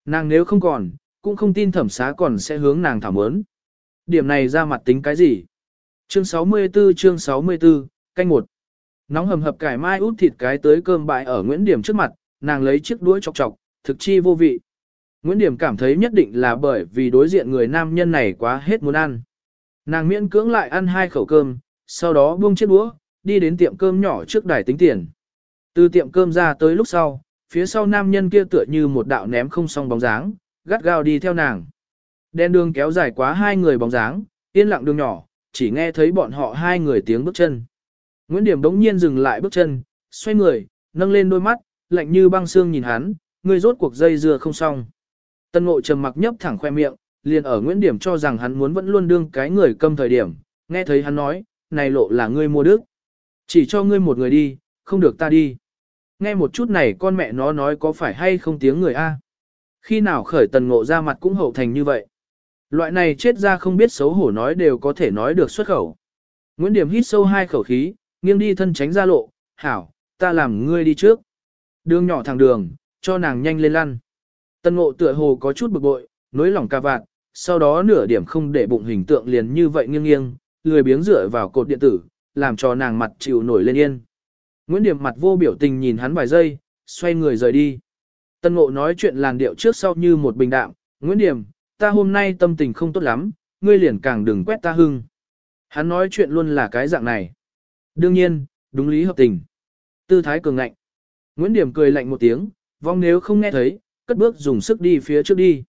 Nàng nếu không còn, cũng không tin thẩm xá còn sẽ hướng nàng thảo mớn. Điểm này ra mặt tính cái gì? Chương 64 chương 64, canh một Nóng hầm hập cải mai út thịt cái tới cơm bại ở Nguyễn Điểm trước mặt, nàng lấy chiếc đũa chọc chọc, thực chi vô vị. Nguyễn Điểm cảm thấy nhất định là bởi vì đối diện người nam nhân này quá hết muốn ăn. Nàng miễn cưỡng lại ăn hai khẩu cơm, sau đó buông chiếc đũa, đi đến tiệm cơm nhỏ trước đài tính tiền. Từ tiệm cơm ra tới lúc sau, phía sau nam nhân kia tựa như một đạo ném không xong bóng dáng, gắt gao đi theo nàng. Đen đường kéo dài quá hai người bóng dáng, yên lặng đường nhỏ, chỉ nghe thấy bọn họ hai người tiếng bước chân. Nguyễn Điểm đống nhiên dừng lại bước chân, xoay người, nâng lên đôi mắt, lạnh như băng xương nhìn hắn, người rốt cuộc dây dưa không xong. Tân ngộ trầm mặc nhấp thẳng khoe miệng, liền ở Nguyễn Điểm cho rằng hắn muốn vẫn luôn đương cái người câm thời điểm, nghe thấy hắn nói, này lộ là ngươi mua đức. Chỉ cho ngươi một người đi, không được ta đi. Nghe một chút này con mẹ nó nói có phải hay không tiếng người a? Khi nào khởi tần ngộ ra mặt cũng hậu thành như vậy. Loại này chết ra không biết xấu hổ nói đều có thể nói được xuất khẩu. Nguyễn Điểm hít sâu hai khẩu khí, nghiêng đi thân tránh ra lộ, hảo, ta làm ngươi đi trước. Đường nhỏ thẳng đường, cho nàng nhanh lên lăn. Tân ngộ tựa hồ có chút bực bội, nối lỏng ca vạn, sau đó nửa điểm không để bụng hình tượng liền như vậy nghiêng nghiêng, lười biếng dựa vào cột điện tử, làm cho nàng mặt chịu nổi lên yên. Nguyễn Điểm mặt vô biểu tình nhìn hắn vài giây, xoay người rời đi. Tân Ngộ nói chuyện làn điệu trước sau như một bình đạm, Nguyễn Điểm, ta hôm nay tâm tình không tốt lắm, ngươi liền càng đừng quét ta hưng. Hắn nói chuyện luôn là cái dạng này. Đương nhiên, đúng lý hợp tình. Tư thái cường ngạnh. Nguyễn Điểm cười lạnh một tiếng, vong nếu không nghe thấy, cất bước dùng sức đi phía trước đi.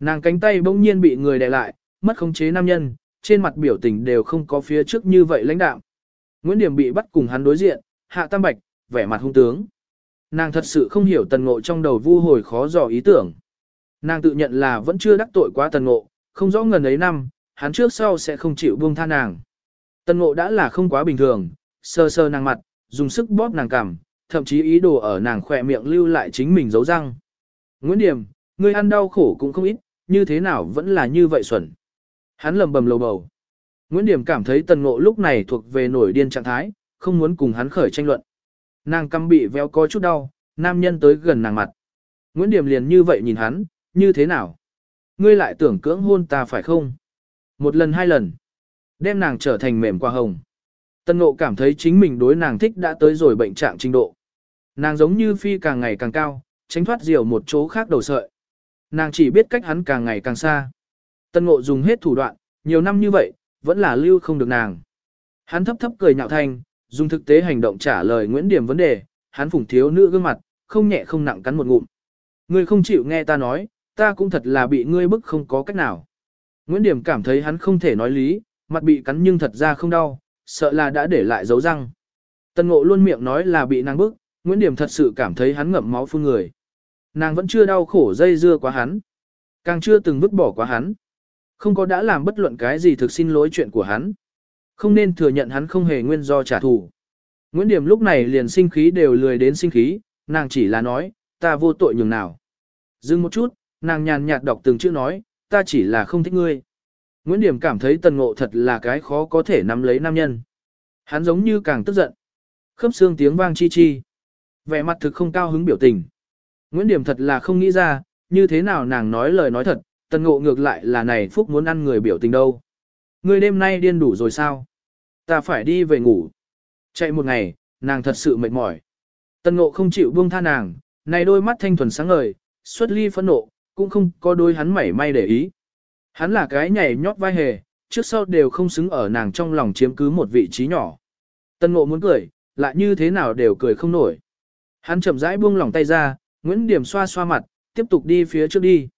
Nàng cánh tay bỗng nhiên bị người đè lại, mất khống chế nam nhân, trên mặt biểu tình đều không có phía trước như vậy lãnh đạm. Nguyễn Điểm bị bắt cùng hắn đối diện, hạ tam bạch, vẻ mặt hung tướng. Nàng thật sự không hiểu tần ngộ trong đầu vu hồi khó dò ý tưởng. Nàng tự nhận là vẫn chưa đắc tội quá tần ngộ, không rõ ngần ấy năm, hắn trước sau sẽ không chịu buông tha nàng. Tần ngộ đã là không quá bình thường, sơ sơ nàng mặt, dùng sức bóp nàng cằm, thậm chí ý đồ ở nàng khỏe miệng lưu lại chính mình dấu răng. Nguyễn Điểm, ngươi ăn đau khổ cũng không ít, như thế nào vẫn là như vậy xuẩn. Hắn lầm bầm lầu bầu. Nguyễn Điểm cảm thấy tần ngộ lúc này thuộc về nổi điên trạng thái, không muốn cùng hắn khởi tranh luận. Nàng căm bị véo có chút đau, nam nhân tới gần nàng mặt. Nguyễn Điểm liền như vậy nhìn hắn, như thế nào? Ngươi lại tưởng cưỡng hôn ta phải không? Một lần hai lần. Đem nàng trở thành mềm qua hồng. Tân ngộ cảm thấy chính mình đối nàng thích đã tới rồi bệnh trạng trình độ. Nàng giống như phi càng ngày càng cao, tránh thoát diều một chỗ khác đầu sợi. Nàng chỉ biết cách hắn càng ngày càng xa. Tân ngộ dùng hết thủ đoạn, nhiều năm như vậy, vẫn là lưu không được nàng. Hắn thấp thấp cười nhạo thanh, dùng thực tế hành động trả lời Nguyễn Điểm vấn đề, hắn phủng thiếu nữ gương mặt, không nhẹ không nặng cắn một ngụm. Ngươi không chịu nghe ta nói, ta cũng thật là bị ngươi bức không có cách nào. Nguyễn Điểm cảm thấy hắn không thể nói lý, mặt bị cắn nhưng thật ra không đau, sợ là đã để lại dấu răng. Tân ngộ luôn miệng nói là bị nàng bức, Nguyễn Điểm thật sự cảm thấy hắn ngậm máu phun người. Nàng vẫn chưa đau khổ dây dưa quá hắn. Càng chưa từng vứt bỏ quá hắn. Không có đã làm bất luận cái gì thực xin lỗi chuyện của hắn. Không nên thừa nhận hắn không hề nguyên do trả thù. Nguyễn Điểm lúc này liền sinh khí đều lười đến sinh khí, nàng chỉ là nói, ta vô tội nhường nào. Dừng một chút, nàng nhàn nhạt đọc từng chữ nói, ta chỉ là không thích ngươi. Nguyễn Điểm cảm thấy tần ngộ thật là cái khó có thể nắm lấy nam nhân. Hắn giống như càng tức giận. Khớp xương tiếng vang chi chi. Vẻ mặt thực không cao hứng biểu tình. Nguyễn Điểm thật là không nghĩ ra, như thế nào nàng nói lời nói thật, tần ngộ ngược lại là này phúc muốn ăn người biểu tình đâu. Người đêm nay điên đủ rồi sao? Ta phải đi về ngủ. Chạy một ngày, nàng thật sự mệt mỏi. Tần ngộ không chịu buông tha nàng, này đôi mắt thanh thuần sáng ngời, xuất ly phẫn nộ, cũng không có đôi hắn mảy may để ý. Hắn là cái nhảy nhót vai hề, trước sau đều không xứng ở nàng trong lòng chiếm cứ một vị trí nhỏ. Tân ngộ muốn cười, lại như thế nào đều cười không nổi. Hắn chậm rãi buông lỏng tay ra, Nguyễn Điểm xoa xoa mặt, tiếp tục đi phía trước đi.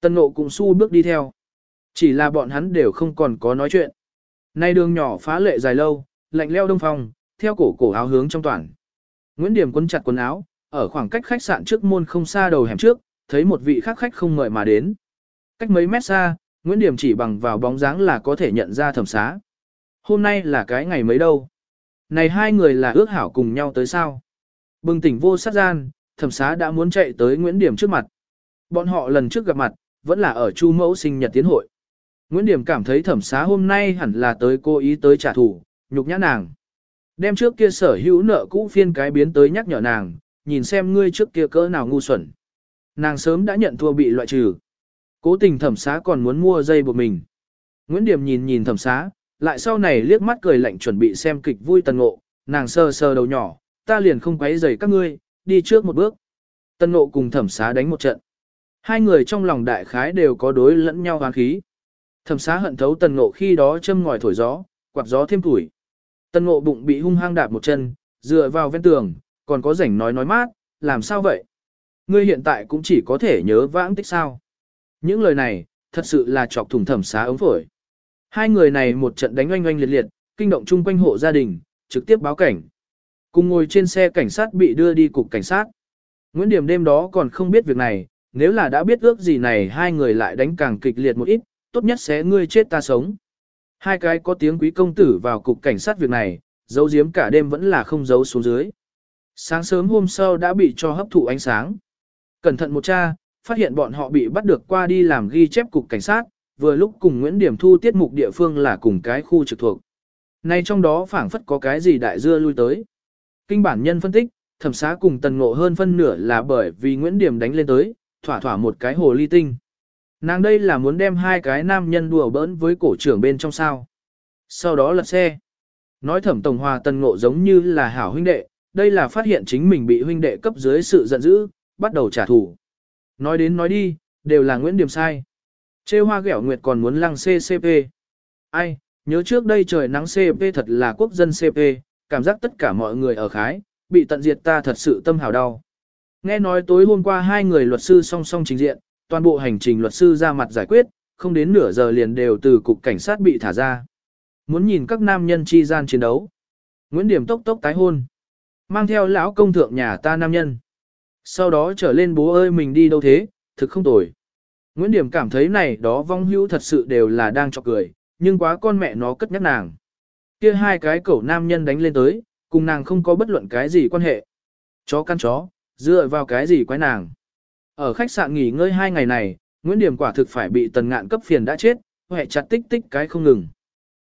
Tân ngộ cũng su bước đi theo. Chỉ là bọn hắn đều không còn có nói chuyện. Nay đường nhỏ phá lệ dài lâu, lạnh leo đông phong, theo cổ cổ áo hướng trong toàn. Nguyễn Điểm quấn chặt quần áo, ở khoảng cách khách sạn trước môn không xa đầu hẻm trước, thấy một vị khác khách không mời mà đến. Cách mấy mét xa, Nguyễn Điểm chỉ bằng vào bóng dáng là có thể nhận ra thẩm xá. Hôm nay là cái ngày mấy đâu. Này hai người là ước hảo cùng nhau tới sao. Bừng tỉnh vô sát gian, thẩm xá đã muốn chạy tới Nguyễn Điểm trước mặt. Bọn họ lần trước gặp mặt, vẫn là ở Chu Mẫu sinh nhật tiến hội. Nguyễn Điểm cảm thấy thẩm xá hôm nay hẳn là tới cô ý tới trả thù, nhục nhã nàng. Đem trước kia sở hữu nợ cũ phiên cái biến tới nhắc nhở nàng, nhìn xem ngươi trước kia cỡ nào ngu xuẩn. Nàng sớm đã nhận thua bị loại trừ. Cố tình thẩm xá còn muốn mua dây buộc mình. Nguyễn Điểm nhìn nhìn thẩm xá, lại sau này liếc mắt cười lạnh chuẩn bị xem kịch vui tần ngộ, nàng sờ sờ đầu nhỏ, ta liền không quấy rầy các ngươi, đi trước một bước. Tần ngộ cùng thẩm xá đánh một trận. Hai người trong lòng đại khái đều có đối lẫn nhau hoang khí. Thẩm xá hận thấu tần ngộ khi đó châm ngòi thổi gió, quạt gió thêm tuổi. Tần ngộ bụng bị hung hăng đạp một chân, dựa vào ven tường, còn có rảnh nói nói mát, làm sao vậy? Ngươi hiện tại cũng chỉ có thể nhớ vãng tích sao. Những lời này, thật sự là chọc thủng thẩm xá ống phổi. Hai người này một trận đánh oanh oanh liệt liệt, kinh động chung quanh hộ gia đình, trực tiếp báo cảnh. Cùng ngồi trên xe cảnh sát bị đưa đi cục cảnh sát. Nguyễn Điểm đêm đó còn không biết việc này, nếu là đã biết ước gì này hai người lại đánh càng kịch liệt một ít, tốt nhất sẽ ngươi chết ta sống. Hai cái có tiếng quý công tử vào cục cảnh sát việc này, giấu giếm cả đêm vẫn là không giấu xuống dưới. Sáng sớm hôm sau đã bị cho hấp thụ ánh sáng. Cẩn thận một cha, phát hiện bọn họ bị bắt được qua đi làm ghi chép cục cảnh sát, vừa lúc cùng Nguyễn Điểm Thu tiết mục địa phương là cùng cái khu trực thuộc. Nay trong đó phảng phất có cái gì đại dưa lui tới. Kinh bản nhân phân tích, thẩm xá cùng tần ngộ hơn phân nửa là bởi vì Nguyễn Điểm đánh lên tới, thỏa thỏa một cái hồ ly tinh. Nàng đây là muốn đem hai cái nam nhân đùa bỡn với cổ trưởng bên trong sao. Sau đó lật xe. Nói thẩm tổng hòa tần ngộ giống như là hảo huynh đệ, đây là phát hiện chính mình bị huynh đệ cấp dưới sự giận dữ, bắt đầu trả thù. Nói đến nói đi, đều là Nguyễn Điểm sai. Chê hoa ghẻo nguyệt còn muốn lăng CCP. Ai, nhớ trước đây trời nắng CP thật là quốc dân CP, cảm giác tất cả mọi người ở khái, bị tận diệt ta thật sự tâm hào đau. Nghe nói tối hôm qua hai người luật sư song song trình diện, toàn bộ hành trình luật sư ra mặt giải quyết, không đến nửa giờ liền đều từ cục cảnh sát bị thả ra. Muốn nhìn các nam nhân chi gian chiến đấu. Nguyễn Điểm tốc tốc tái hôn. Mang theo lão công thượng nhà ta nam nhân. Sau đó trở lên bố ơi mình đi đâu thế, thực không tồi. Nguyễn Điểm cảm thấy này đó vong hữu thật sự đều là đang chọc cười, nhưng quá con mẹ nó cất nhắc nàng. Kia hai cái cẩu nam nhân đánh lên tới, Cùng nàng không có bất luận cái gì quan hệ. Chó căn chó, dựa vào cái gì quái nàng. Ở khách sạn nghỉ ngơi hai ngày này, Nguyễn Điểm quả thực phải bị tần ngạn cấp phiền đã chết, hệ chặt tích tích cái không ngừng.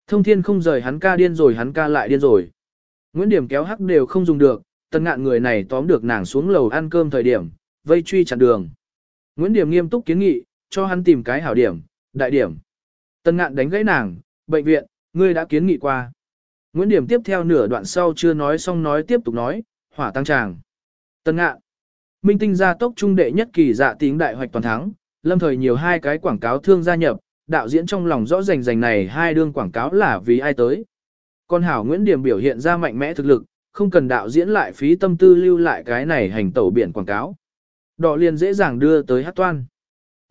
Thông thiên không rời hắn ca điên rồi hắn ca lại điên rồi. Nguyễn Điểm kéo hắc đều không dùng được, tần ngạn người này tóm được nàng xuống lầu ăn cơm thời điểm, vây truy chặn đường. Nguyễn Điểm nghiêm túc kiến nghị, cho hắn tìm cái hảo điểm, đại điểm. Tần ngạn đánh gãy nàng, bệnh viện, ngươi đã kiến nghị qua. Nguyễn Điểm tiếp theo nửa đoạn sau chưa nói xong nói tiếp tục nói, hỏa tăng tràng. Tần ngạn, minh tinh gia tốc trung đệ nhất kỳ dạ tính đại hoạch toàn thắng, lâm thời nhiều hai cái quảng cáo thương gia nhập, đạo diễn trong lòng rõ rành rành này hai đương quảng cáo là vì ai tới. Con hảo Nguyễn Điểm biểu hiện ra mạnh mẽ thực lực, không cần đạo diễn lại phí tâm tư lưu lại cái này hành tẩu biển quảng cáo. Đỏ liền dễ dàng đưa tới hát toan.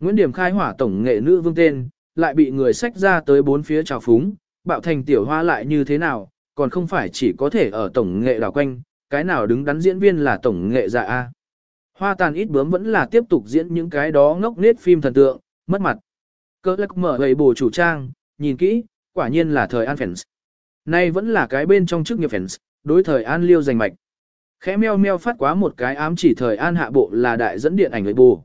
Nguyễn Điểm khai hỏa tổng nghệ nữ vương tên, lại bị người sách ra tới bốn phía trào phúng, bạo thành tiểu hoa lại như thế nào, còn không phải chỉ có thể ở tổng nghệ đảo quanh, cái nào đứng đắn diễn viên là tổng nghệ dạ A. Hoa tàn ít bướm vẫn là tiếp tục diễn những cái đó ngốc nết phim thần tượng, mất mặt. Cơ lắc mở gầy bổ chủ trang, nhìn kỹ, quả nhiên là thời an fans. Nay vẫn là cái bên trong chức nghiệp fans, đối thời an liêu giành mạch. Khẽ meo meo phát quá một cái ám chỉ thời an hạ bộ là đại dẫn điện ảnh người bù.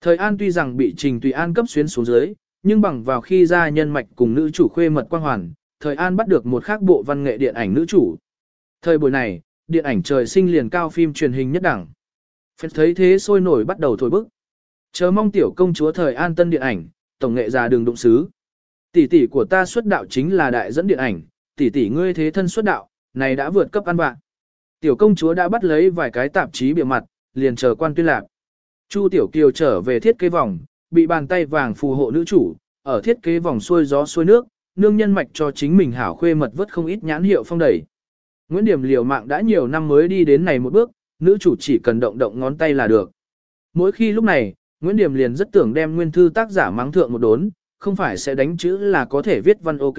Thời an tuy rằng bị trình tùy an cấp xuyến xuống dưới, nhưng bằng vào khi ra nhân mạch cùng nữ chủ khuê mật quan hoàn, thời an bắt được một khác bộ văn nghệ điện ảnh nữ chủ. Thời buổi này, điện ảnh trời sinh liền cao phim truyền hình nhất đẳng. Phật thấy thế sôi nổi bắt đầu thổi bức. Chờ mong tiểu công chúa thời an tân điện ảnh, tổng nghệ già đường động xứ. Tỷ tỷ của ta xuất đạo chính là đại dẫn điện ảnh, tỷ tỷ ngươi thế thân xuất đạo, này đã vượt cấp ăn bạn. Tiểu công chúa đã bắt lấy vài cái tạp chí bìa mặt, liền chờ quan tuyên lạc. Chu Tiểu Kiều trở về thiết kế vòng, bị bàn tay vàng phù hộ nữ chủ, ở thiết kế vòng xuôi gió xuôi nước, nương nhân mạch cho chính mình hảo khuê mật vất không ít nhãn hiệu phong đẩy. Nguyễn Điểm liều mạng đã nhiều năm mới đi đến này một bước, nữ chủ chỉ cần động động ngón tay là được. Mỗi khi lúc này, Nguyễn Điểm liền rất tưởng đem nguyên thư tác giả mắng thượng một đốn, không phải sẽ đánh chữ là có thể viết văn ok.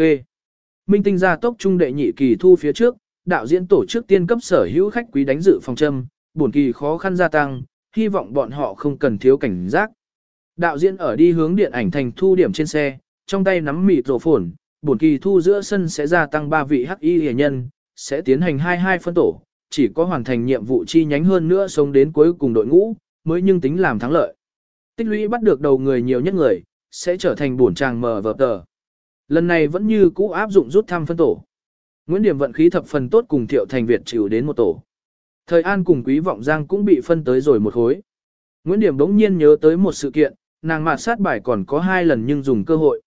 Minh tinh gia tốc trung đệ nhị kỳ thu phía trước, đạo diễn tổ chức tiên cấp sở hữu khách quý đánh dự phòng châm, buồn kỳ khó khăn gia tăng, hy vọng bọn họ không cần thiếu cảnh giác. Đạo diễn ở đi hướng điện ảnh thành thu điểm trên xe, trong tay nắm mịt rổ phồn, buồn kỳ thu giữa sân sẽ gia tăng 3 vị hắc y hệ nhân, sẽ tiến hành 22 phân tổ, chỉ có hoàn thành nhiệm vụ chi nhánh hơn nữa sống đến cuối cùng đội ngũ, mới nhưng tính làm thắng lợi. Tích lũy bắt được đầu người nhiều nhất người, sẽ trở thành bổn tràng mờ vợp tờ. Lần này vẫn như cũ áp dụng rút thăm phân tổ. Nguyễn Điểm vận khí thập phần tốt cùng Thiệu Thành Việt chịu đến một tổ. Thời An cùng Quý Vọng Giang cũng bị phân tới rồi một khối. Nguyễn Điểm đống nhiên nhớ tới một sự kiện, nàng mạt sát bài còn có hai lần nhưng dùng cơ hội.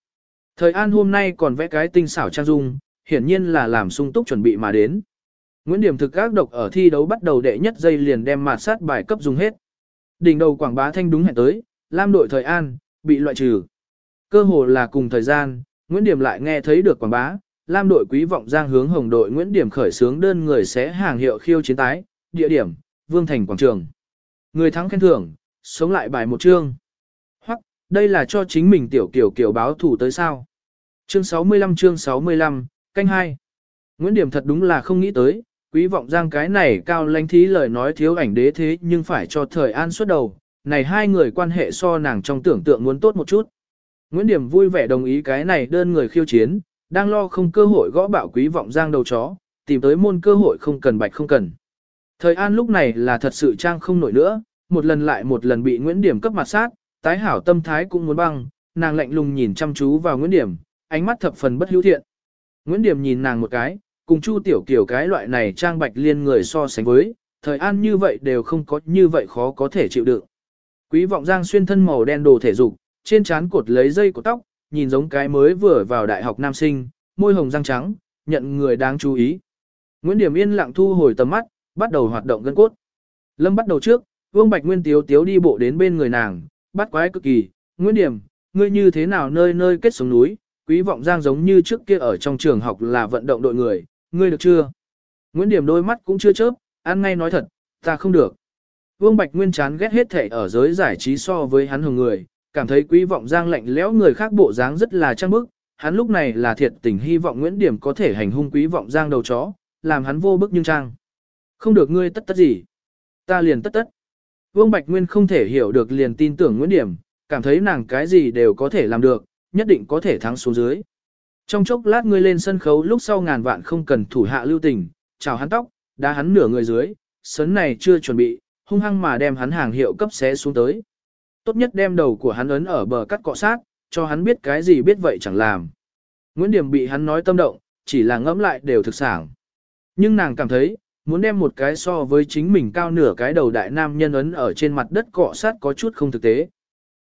Thời An hôm nay còn vẽ cái tinh xảo trang dung, hiển nhiên là làm sung túc chuẩn bị mà đến. Nguyễn Điểm thực ác độc ở thi đấu bắt đầu đệ nhất giây liền đem mạt sát bài cấp dùng hết. Đỉnh đầu quảng bá thanh đúng hẹn tới, Lam đội thời An, bị loại trừ. Cơ hồ là cùng thời gian, Nguyễn Điểm lại nghe thấy được quảng bá, Lam đội quý vọng giang hướng hồng đội Nguyễn Điểm khởi xướng đơn người sẽ hàng hiệu khiêu chiến tái, địa điểm, Vương Thành Quảng Trường. Người thắng khen thưởng, sống lại bài một chương. Hoặc, đây là cho chính mình tiểu kiểu kiểu báo thủ tới sao. Chương 65 chương 65, canh 2. Nguyễn Điểm thật đúng là không nghĩ tới, quý vọng giang cái này cao lãnh thí lời nói thiếu ảnh đế thế nhưng phải cho thời an suốt đầu, này hai người quan hệ so nàng trong tưởng tượng muốn tốt một chút. Nguyễn Điểm vui vẻ đồng ý cái này đơn người khiêu chiến, đang lo không cơ hội gõ bạo quý vọng giang đầu chó, tìm tới môn cơ hội không cần bạch không cần. Thời an lúc này là thật sự trang không nổi nữa, một lần lại một lần bị Nguyễn Điểm cấp mặt sát, tái hảo tâm thái cũng muốn băng, nàng lạnh lùng nhìn chăm chú vào Nguyễn Điểm, ánh mắt thập phần bất hữu thiện. Nguyễn Điểm nhìn nàng một cái, cùng Chu Tiểu Kiều cái loại này trang bạch liên người so sánh với, thời an như vậy đều không có như vậy khó có thể chịu đựng. Quý vọng giang xuyên thân màu đen đồ thể dục, trên trán cột lấy dây của tóc, nhìn giống cái mới vừa vào đại học nam sinh, môi hồng răng trắng, nhận người đáng chú ý. Nguyễn Điểm yên lặng thu hồi tầm mắt, bắt đầu hoạt động gân cốt. Lâm bắt đầu trước, Vương Bạch Nguyên tiếu tiếu đi bộ đến bên người nàng, bắt quái cực kỳ, Nguyễn Điểm, ngươi như thế nào nơi nơi kết xuống núi, quý vọng giang giống như trước kia ở trong trường học là vận động đội người, ngươi được chưa? Nguyễn Điểm đôi mắt cũng chưa chớp, ăn ngay nói thật, ta không được. Vương Bạch Nguyên chán ghét hết thể ở giới giải trí so với hắn hùng người, cảm thấy quý vọng giang lạnh lẽo người khác bộ dáng rất là trang bức, hắn lúc này là thiệt tình hy vọng Nguyễn Điểm có thể hành hung quý vọng giang đầu chó, làm hắn vô bức nhưng trang. Không được ngươi tất tất gì. Ta liền tất tất. Vương Bạch Nguyên không thể hiểu được liền tin tưởng Nguyễn Điểm, cảm thấy nàng cái gì đều có thể làm được, nhất định có thể thắng xuống dưới. Trong chốc lát ngươi lên sân khấu lúc sau ngàn vạn không cần thủ hạ lưu tình, chào hắn tóc, đá hắn nửa người dưới, sấn này chưa chuẩn bị, hung hăng mà đem hắn hàng hiệu cấp xé xuống tới. Tốt nhất đem đầu của hắn ấn ở bờ cắt cọ sát, cho hắn biết cái gì biết vậy chẳng làm. Nguyễn Điểm bị hắn nói tâm động, chỉ là ngẫm lại đều thực sản. Nhưng nàng cảm thấy, muốn đem một cái so với chính mình cao nửa cái đầu đại nam nhân ấn ở trên mặt đất cọ sát có chút không thực tế.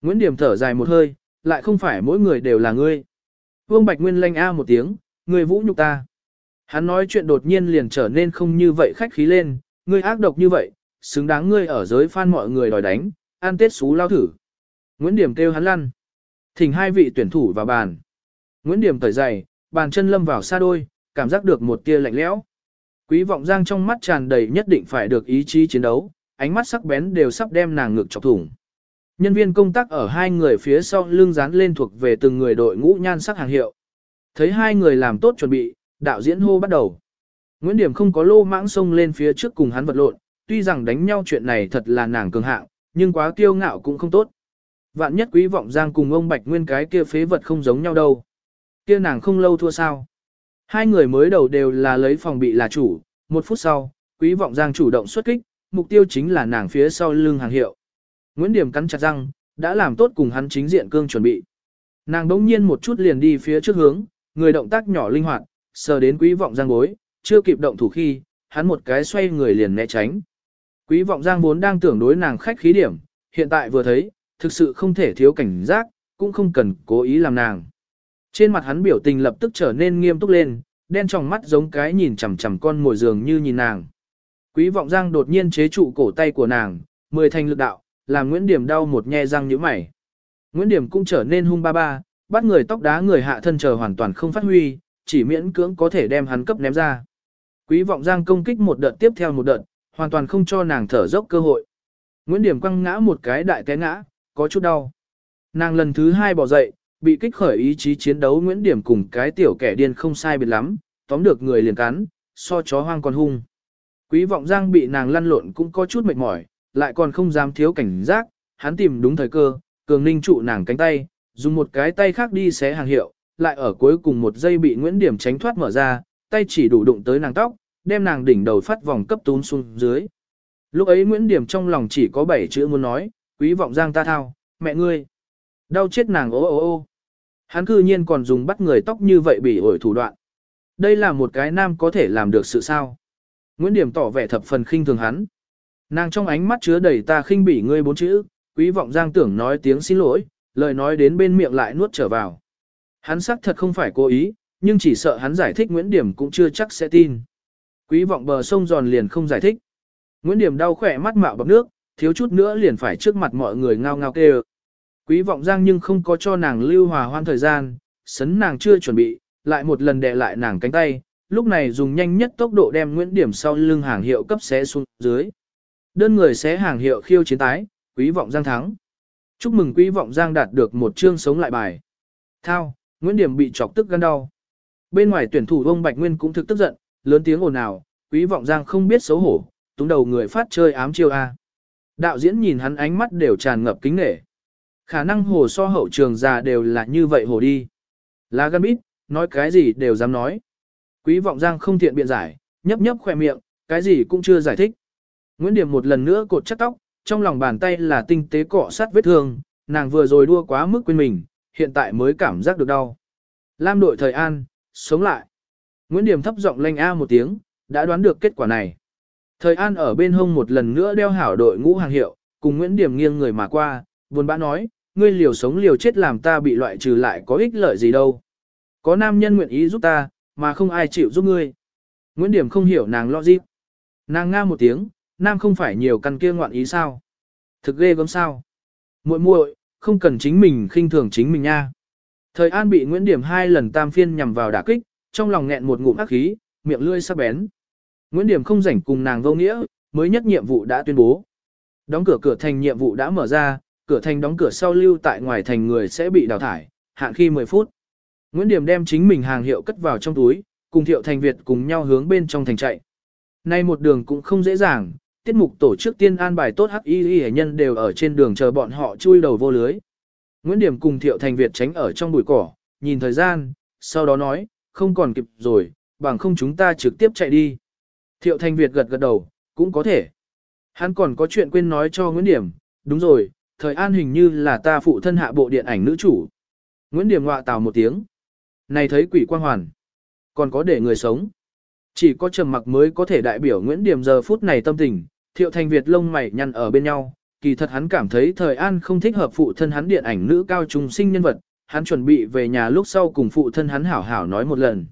Nguyễn Điểm thở dài một hơi, lại không phải mỗi người đều là ngươi. Vương Bạch Nguyên lanh a một tiếng, người vũ nhục ta. Hắn nói chuyện đột nhiên liền trở nên không như vậy khách khí lên, ngươi ác độc như vậy, xứng đáng ngươi ở giới phan mọi người đòi đánh, ăn tết xú lao thử. Nguyễn Điểm kêu hắn lăn. Thỉnh hai vị tuyển thủ vào bàn. Nguyễn Điểm cởi giày, bàn chân lâm vào xa đôi, cảm giác được một tia lạnh lẽo. Quý vọng giang trong mắt tràn đầy nhất định phải được ý chí chiến đấu, ánh mắt sắc bén đều sắp đem nàng ngực chọc thủng. Nhân viên công tác ở hai người phía sau lưng dán lên thuộc về từng người đội ngũ nhan sắc hàng hiệu. Thấy hai người làm tốt chuẩn bị, đạo diễn hô bắt đầu. Nguyễn Điểm không có lô mãng xông lên phía trước cùng hắn vật lộn, tuy rằng đánh nhau chuyện này thật là nàng cường hạng, nhưng quá kiêu ngạo cũng không tốt. Vạn nhất quý vọng giang cùng ông Bạch Nguyên cái kia phế vật không giống nhau đâu. Kia nàng không lâu thua sao. Hai người mới đầu đều là lấy phòng bị là chủ, một phút sau, quý vọng giang chủ động xuất kích, mục tiêu chính là nàng phía sau lưng hàng hiệu. Nguyễn Điểm cắn chặt răng, đã làm tốt cùng hắn chính diện cương chuẩn bị. Nàng đống nhiên một chút liền đi phía trước hướng, người động tác nhỏ linh hoạt, sờ đến quý vọng giang bối, chưa kịp động thủ khi, hắn một cái xoay người liền né tránh. Quý vọng giang vốn đang tưởng đối nàng khách khí điểm, hiện tại vừa thấy, thực sự không thể thiếu cảnh giác, cũng không cần cố ý làm nàng. Trên mặt hắn biểu tình lập tức trở nên nghiêm túc lên, đen trong mắt giống cái nhìn chằm chằm con mồi giường như nhìn nàng. Quý vọng giang đột nhiên chế trụ cổ tay của nàng, mười thành lực đạo, làm Nguyễn Điểm đau một nhe răng như mày. Nguyễn Điểm cũng trở nên hung ba ba, bắt người tóc đá người hạ thân chờ hoàn toàn không phát huy, chỉ miễn cưỡng có thể đem hắn cấp ném ra. Quý vọng giang công kích một đợt tiếp theo một đợt, hoàn toàn không cho nàng thở dốc cơ hội. Nguyễn Điểm quăng ngã một cái đại té ngã, có chút đau. Nàng lần thứ hai bỏ dậy, bị kích khởi ý chí chiến đấu Nguyễn Điểm cùng cái tiểu kẻ điên không sai biệt lắm, tóm được người liền cắn, so chó hoang còn hung. Quý vọng giang bị nàng lăn lộn cũng có chút mệt mỏi, lại còn không dám thiếu cảnh giác, hắn tìm đúng thời cơ, cường ninh trụ nàng cánh tay, dùng một cái tay khác đi xé hàng hiệu, lại ở cuối cùng một giây bị Nguyễn Điểm tránh thoát mở ra, tay chỉ đủ đụng tới nàng tóc, đem nàng đỉnh đầu phát vòng cấp tún xuống dưới. Lúc ấy Nguyễn Điểm trong lòng chỉ có bảy chữ muốn nói, quý vọng giang ta thao, mẹ ngươi. Đau chết nàng ô ô ô. Hắn cư nhiên còn dùng bắt người tóc như vậy bị ổi thủ đoạn. Đây là một cái nam có thể làm được sự sao. Nguyễn Điểm tỏ vẻ thập phần khinh thường hắn. Nàng trong ánh mắt chứa đầy ta khinh bỉ ngươi bốn chữ, quý vọng giang tưởng nói tiếng xin lỗi, lời nói đến bên miệng lại nuốt trở vào. Hắn xác thật không phải cố ý, nhưng chỉ sợ hắn giải thích Nguyễn Điểm cũng chưa chắc sẽ tin. Quý vọng bờ sông giòn liền không giải thích. Nguyễn Điểm đau khỏe mắt mạo bọc nước, thiếu chút nữa liền phải trước mặt mọi người ngao ngao kêu. Quý vọng giang nhưng không có cho nàng lưu hòa hoan thời gian, sấn nàng chưa chuẩn bị, lại một lần đè lại nàng cánh tay, lúc này dùng nhanh nhất tốc độ đem Nguyễn Điểm sau lưng hàng hiệu cấp xé xuống dưới. Đơn người xé hàng hiệu khiêu chiến tái, quý vọng giang thắng. Chúc mừng quý vọng giang đạt được một chương sống lại bài. Thao, Nguyễn Điểm bị chọc tức gan đau. Bên ngoài tuyển thủ ông Bạch Nguyên cũng thực tức giận, lớn tiếng ồn ào, quý vọng giang không biết xấu hổ, túng đầu người phát chơi ám chiêu A. Đạo diễn nhìn hắn ánh mắt đều tràn ngập kính nể. Khả năng hồ so hậu trường già đều là như vậy hồ đi. Lá gan bít, nói cái gì đều dám nói. Quý vọng giang không thiện biện giải, nhấp nhấp khỏe miệng, cái gì cũng chưa giải thích. Nguyễn Điểm một lần nữa cột chắc tóc, trong lòng bàn tay là tinh tế cọ sát vết thương, nàng vừa rồi đua quá mức quên mình, hiện tại mới cảm giác được đau. Lam đội thời an, sống lại. Nguyễn Điểm thấp giọng lanh A một tiếng, đã đoán được kết quả này. Thời an ở bên hông một lần nữa đeo hảo đội ngũ hàng hiệu, cùng Nguyễn Điểm nghiêng người mà qua, buồn bã nói, ngươi liều sống liều chết làm ta bị loại trừ lại có ích lợi gì đâu. Có nam nhân nguyện ý giúp ta, mà không ai chịu giúp ngươi. Nguyễn Điểm không hiểu nàng lo gì. Nàng nga một tiếng, nam không phải nhiều căn kia ngoạn ý sao. Thực ghê gớm sao. muội muội không cần chính mình khinh thường chính mình nha. Thời An bị Nguyễn Điểm hai lần tam phiên nhằm vào đả kích, trong lòng nghẹn một ngụm ác khí, miệng lươi sắc bén. Nguyễn Điểm không rảnh cùng nàng vô nghĩa, mới nhất nhiệm vụ đã tuyên bố. Đóng cửa cửa thành nhiệm vụ đã mở ra, cửa thành đóng cửa sau lưu tại ngoài thành người sẽ bị đào thải, hạn khi 10 phút. Nguyễn Điểm đem chính mình hàng hiệu cất vào trong túi, cùng Thiệu Thành Việt cùng nhau hướng bên trong thành chạy. Nay một đường cũng không dễ dàng, tiết mục tổ chức tiên an bài tốt hắc y hệ nhân đều ở trên đường chờ bọn họ chui đầu vô lưới. Nguyễn Điểm cùng Thiệu Thành Việt tránh ở trong bụi cỏ, nhìn thời gian, sau đó nói, không còn kịp rồi, bằng không chúng ta trực tiếp chạy đi. Thiệu Thanh Việt gật gật đầu, cũng có thể. Hắn còn có chuyện quên nói cho Nguyễn Điểm, đúng rồi, thời an hình như là ta phụ thân hạ bộ điện ảnh nữ chủ. Nguyễn Điểm ngọa tào một tiếng. Này thấy quỷ quang hoàn. Còn có để người sống. Chỉ có trầm mặc mới có thể đại biểu Nguyễn Điểm giờ phút này tâm tình, thiệu thanh Việt lông mày nhăn ở bên nhau, kỳ thật hắn cảm thấy thời an không thích hợp phụ thân hắn điện ảnh nữ cao trung sinh nhân vật, hắn chuẩn bị về nhà lúc sau cùng phụ thân hắn hảo hảo nói một lần.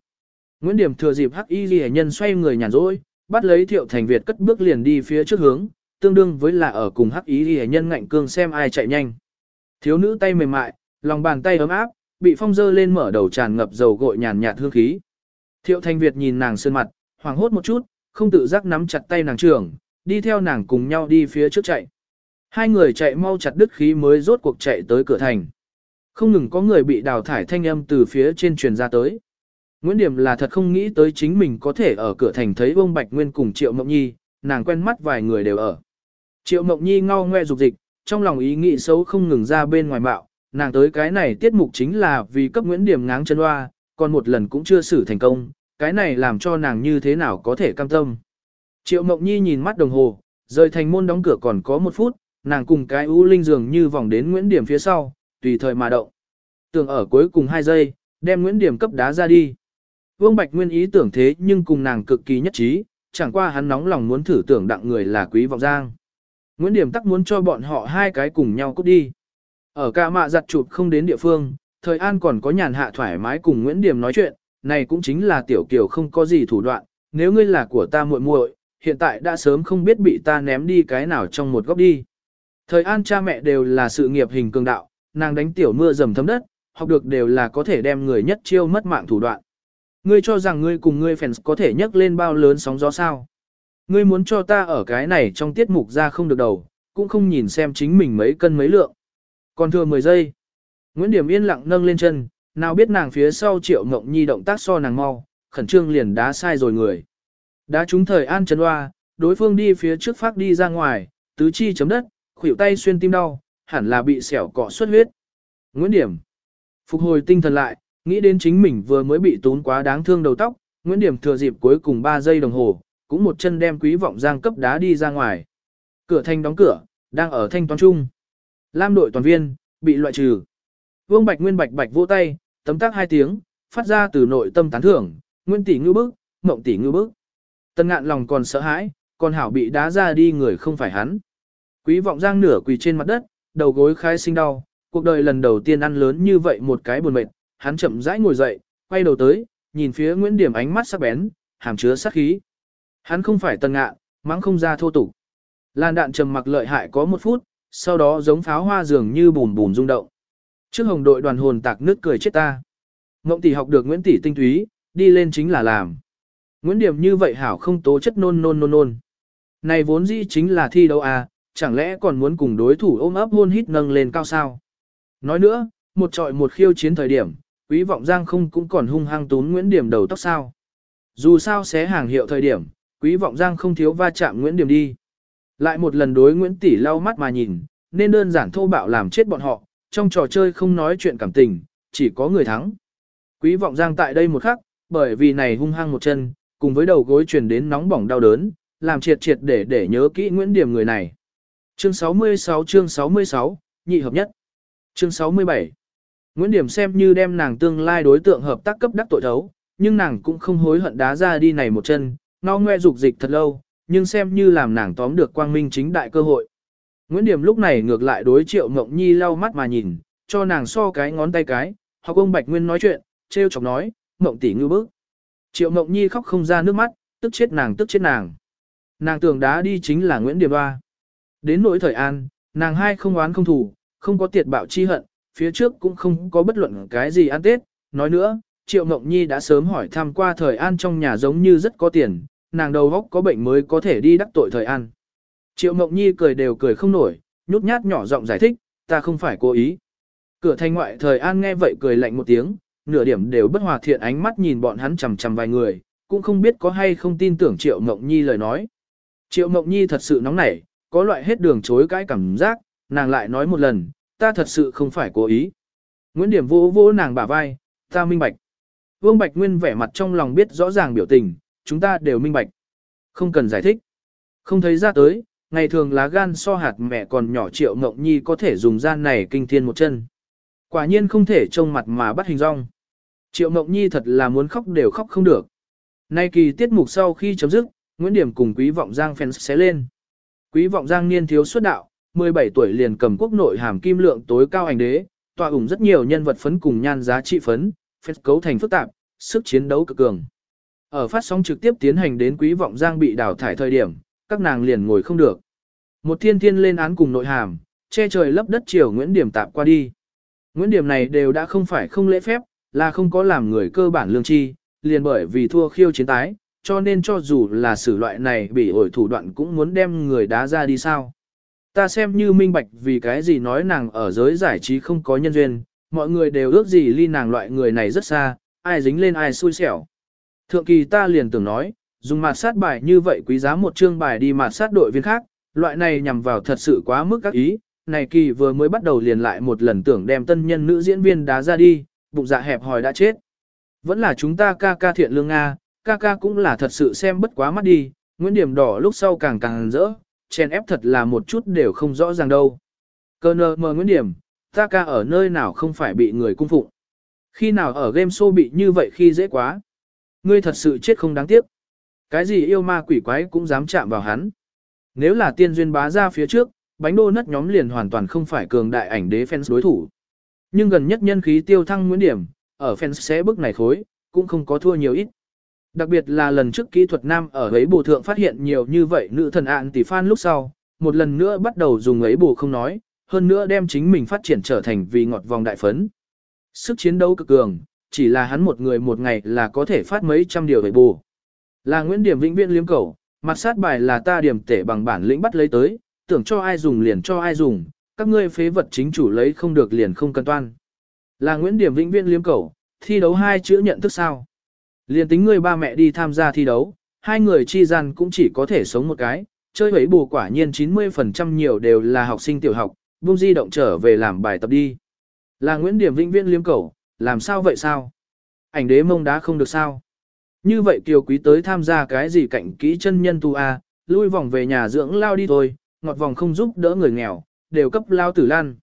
Nguyễn Điểm thừa dịp hắc y Liễu nhân xoay người nhàn rỗi, bắt lấy thiệu thành Việt cất bước liền đi phía trước hướng, tương đương với là ở cùng hắc y Liễu nhân ngạnh cương xem ai chạy nhanh. Thiếu nữ tay mềm mại, lòng bàn tay ấm áp, bị phong dơ lên mở đầu tràn ngập dầu gội nhàn nhạt hương khí. Thiệu Thành Việt nhìn nàng sơn mặt, hoảng hốt một chút, không tự giác nắm chặt tay nàng trưởng, đi theo nàng cùng nhau đi phía trước chạy. Hai người chạy mau chặt đứt khí mới rốt cuộc chạy tới cửa thành. Không ngừng có người bị đào thải thanh âm từ phía trên truyền ra tới. Nguyễn Điểm là thật không nghĩ tới chính mình có thể ở cửa thành thấy ông Bạch Nguyên cùng Triệu Mộng Nhi, nàng quen mắt vài người đều ở. Triệu Mộng Nhi ngao ngoe dục dịch, trong lòng ý nghĩ xấu không ngừng ra bên ngoài bạo, nàng tới cái này tiết mục chính là vì cấp Nguyễn Điểm ngáng chân hoa, còn một lần cũng chưa xử thành công, cái này làm cho nàng như thế nào có thể cam tâm. Triệu Mộng Nhi nhìn mắt đồng hồ, rời thành môn đóng cửa còn có một phút, nàng cùng cái ưu linh dường như vòng đến Nguyễn Điểm phía sau, tùy thời mà động. Tưởng ở cuối cùng 2 giây, đem Nguyễn Điểm cấp đá ra đi. Vương Bạch Nguyên ý tưởng thế nhưng cùng nàng cực kỳ nhất trí, chẳng qua hắn nóng lòng muốn thử tưởng đặng người là quý vọng giang. Nguyễn Điểm tắc muốn cho bọn họ hai cái cùng nhau cút đi. Ở ca mạ giặt chụp không đến địa phương, thời an còn có nhàn hạ thoải mái cùng Nguyễn Điểm nói chuyện, này cũng chính là tiểu kiều không có gì thủ đoạn, nếu ngươi là của ta muội muội, hiện tại đã sớm không biết bị ta ném đi cái nào trong một góc đi. Thời an cha mẹ đều là sự nghiệp hình cường đạo, nàng đánh tiểu mưa dầm thấm đất, học được đều là có thể đem người nhất chiêu mất mạng thủ đoạn. Ngươi cho rằng ngươi cùng ngươi fans có thể nhấc lên bao lớn sóng gió sao? Ngươi muốn cho ta ở cái này trong tiết mục ra không được đầu, cũng không nhìn xem chính mình mấy cân mấy lượng. Còn thừa 10 giây. Nguyễn Điểm yên lặng nâng lên chân, nào biết nàng phía sau triệu ngộng nhi động tác so nàng mau, khẩn trương liền đá sai rồi người. Đá trúng thời an chân hoa, đối phương đi phía trước phát đi ra ngoài, tứ chi chấm đất, khuỷu tay xuyên tim đau, hẳn là bị xẻo cọ xuất huyết. Nguyễn Điểm. Phục hồi tinh thần lại, nghĩ đến chính mình vừa mới bị tốn quá đáng thương đầu tóc, Nguyễn Điểm thừa dịp cuối cùng 3 giây đồng hồ, cũng một chân đem quý vọng giang cấp đá đi ra ngoài. Cửa thanh đóng cửa, đang ở thanh toán chung. Lam đội toàn viên, bị loại trừ. Vương Bạch Nguyên Bạch Bạch vỗ tay, tấm tác hai tiếng, phát ra từ nội tâm tán thưởng, Nguyên tỷ ngư bức, Mộng tỷ ngư bức. Tân ngạn lòng còn sợ hãi, còn hảo bị đá ra đi người không phải hắn. Quý vọng giang nửa quỳ trên mặt đất, đầu gối khai sinh đau, cuộc đời lần đầu tiên ăn lớn như vậy một cái buồn mệt, hắn chậm rãi ngồi dậy, quay đầu tới, nhìn phía Nguyễn Điểm ánh mắt sắc bén, hàm chứa sát khí. Hắn không phải tân ngạ, mắng không ra thô tục. Lan đạn trầm mặc lợi hại có một phút, sau đó giống pháo hoa dường như bùn bùn rung động. Trước hồng đội đoàn hồn tạc nước cười chết ta. Ngộng tỷ học được Nguyễn tỷ tinh túy, đi lên chính là làm. Nguyễn Điểm như vậy hảo không tố chất nôn nôn nôn nôn. Này vốn dĩ chính là thi đấu à, chẳng lẽ còn muốn cùng đối thủ ôm ấp hôn hít nâng lên cao sao? Nói nữa, một trọi một khiêu chiến thời điểm, quý vọng giang không cũng còn hung hăng tún Nguyễn Điểm đầu tóc sao. Dù sao xé hàng hiệu thời điểm, quý vọng giang không thiếu va chạm Nguyễn Điểm đi. Lại một lần đối Nguyễn Tỷ lau mắt mà nhìn, nên đơn giản thô bạo làm chết bọn họ, trong trò chơi không nói chuyện cảm tình, chỉ có người thắng. Quý vọng giang tại đây một khắc, bởi vì này hung hăng một chân, cùng với đầu gối truyền đến nóng bỏng đau đớn, làm triệt triệt để để nhớ kỹ Nguyễn Điểm người này. Chương 66 chương 66, nhị hợp nhất. Chương 67. Nguyễn Điểm xem như đem nàng tương lai đối tượng hợp tác cấp đắc tội thấu, nhưng nàng cũng không hối hận đá ra đi này một chân, nó ngoe dục dịch thật lâu, nhưng xem như làm nàng tóm được quang minh chính đại cơ hội. Nguyễn Điểm lúc này ngược lại đối triệu Ngộng Nhi lau mắt mà nhìn, cho nàng so cái ngón tay cái, học ông Bạch Nguyên nói chuyện, trêu chọc nói, Ngộng tỷ ngư bức. Triệu Ngộng Nhi khóc không ra nước mắt, tức chết nàng tức chết nàng. Nàng tưởng đá đi chính là Nguyễn Điểm Ba. Đến nỗi thời an, nàng hai không oán không thủ, không có tiệt bạo chi hận, phía trước cũng không có bất luận cái gì ăn tết. Nói nữa, Triệu ngọc Nhi đã sớm hỏi thăm qua thời an trong nhà giống như rất có tiền, nàng đầu góc có bệnh mới có thể đi đắc tội thời an. Triệu ngọc Nhi cười đều cười không nổi, nhút nhát nhỏ giọng giải thích, ta không phải cố ý. Cửa thanh ngoại thời an nghe vậy cười lạnh một tiếng, nửa điểm đều bất hòa thiện ánh mắt nhìn bọn hắn chằm chằm vài người, cũng không biết có hay không tin tưởng Triệu ngọc Nhi lời nói. Triệu ngọc Nhi thật sự nóng nảy, có loại hết đường chối cãi cảm giác, nàng lại nói một lần, ta thật sự không phải cố ý. Nguyễn Điểm vô vô nàng bả vai, ta minh bạch. Vương Bạch Nguyên vẻ mặt trong lòng biết rõ ràng biểu tình, chúng ta đều minh bạch. Không cần giải thích. Không thấy ra tới, ngày thường lá gan so hạt mẹ còn nhỏ triệu ngộng nhi có thể dùng gian này kinh thiên một chân. Quả nhiên không thể trông mặt mà bắt hình rong. Triệu ngộng nhi thật là muốn khóc đều khóc không được. Nay kỳ tiết mục sau khi chấm dứt, Nguyễn Điểm cùng Quý Vọng Giang fans sẽ lên. Quý Vọng Giang niên thiếu xuất đạo, 17 tuổi liền cầm quốc nội hàm kim lượng tối cao ảnh đế, tọa ủng rất nhiều nhân vật phấn cùng nhan giá trị phấn, phết cấu thành phức tạp, sức chiến đấu cực cường. Ở phát sóng trực tiếp tiến hành đến quý vọng giang bị đào thải thời điểm, các nàng liền ngồi không được. Một thiên thiên lên án cùng nội hàm, che trời lấp đất chiều Nguyễn Điểm tạp qua đi. Nguyễn Điểm này đều đã không phải không lễ phép, là không có làm người cơ bản lương chi, liền bởi vì thua khiêu chiến tái, cho nên cho dù là xử loại này bị ổi thủ đoạn cũng muốn đem người đá ra đi sao. Ta xem như minh bạch vì cái gì nói nàng ở giới giải trí không có nhân duyên, mọi người đều ước gì ly nàng loại người này rất xa, ai dính lên ai xui xẻo. Thượng kỳ ta liền tưởng nói, dùng mặt sát bài như vậy quý giá một chương bài đi mặt sát đội viên khác, loại này nhằm vào thật sự quá mức các ý, này kỳ vừa mới bắt đầu liền lại một lần tưởng đem tân nhân nữ diễn viên đá ra đi, bụng dạ hẹp hòi đã chết. Vẫn là chúng ta ca ca thiện lương Nga, ca ca cũng là thật sự xem bất quá mắt đi, Nguyễn Điểm Đỏ lúc sau càng càng rỡ, chèn ép thật là một chút đều không rõ ràng đâu. Cơ nơ mờ Nguyễn Điểm, ta ca ở nơi nào không phải bị người cung phụng. Khi nào ở game show bị như vậy khi dễ quá. Ngươi thật sự chết không đáng tiếc. Cái gì yêu ma quỷ quái cũng dám chạm vào hắn. Nếu là tiên duyên bá ra phía trước, bánh đô nất nhóm liền hoàn toàn không phải cường đại ảnh đế fans đối thủ. Nhưng gần nhất nhân khí tiêu thăng nguyễn điểm, ở fans sẽ bức này khối, cũng không có thua nhiều ít. Đặc biệt là lần trước kỹ thuật nam ở ấy bồ thượng phát hiện nhiều như vậy nữ thần ạn tỷ fan lúc sau, một lần nữa bắt đầu dùng ấy bù không nói, hơn nữa đem chính mình phát triển trở thành vì ngọt vòng đại phấn. Sức chiến đấu cực cường, chỉ là hắn một người một ngày là có thể phát mấy trăm điều ấy bù Là Nguyễn Điểm vĩnh viễn liếm cầu, mặt sát bài là ta điểm tể bằng bản lĩnh bắt lấy tới, tưởng cho ai dùng liền cho ai dùng, các ngươi phế vật chính chủ lấy không được liền không cần toan. Là Nguyễn Điểm vĩnh viễn liếm cầu, thi đấu hai chữ nhận thức sao. Liền tính người ba mẹ đi tham gia thi đấu, hai người chi gian cũng chỉ có thể sống một cái, chơi bấy bù quả nhiên 90% nhiều đều là học sinh tiểu học, buông di động trở về làm bài tập đi. Là Nguyễn Điểm vĩnh viễn liếm cầu, làm sao vậy sao? Ảnh đế mông đá không được sao? Như vậy kiều quý tới tham gia cái gì cạnh kỹ chân nhân tu a, lui vòng về nhà dưỡng lao đi thôi, ngọt vòng không giúp đỡ người nghèo, đều cấp lao tử lan.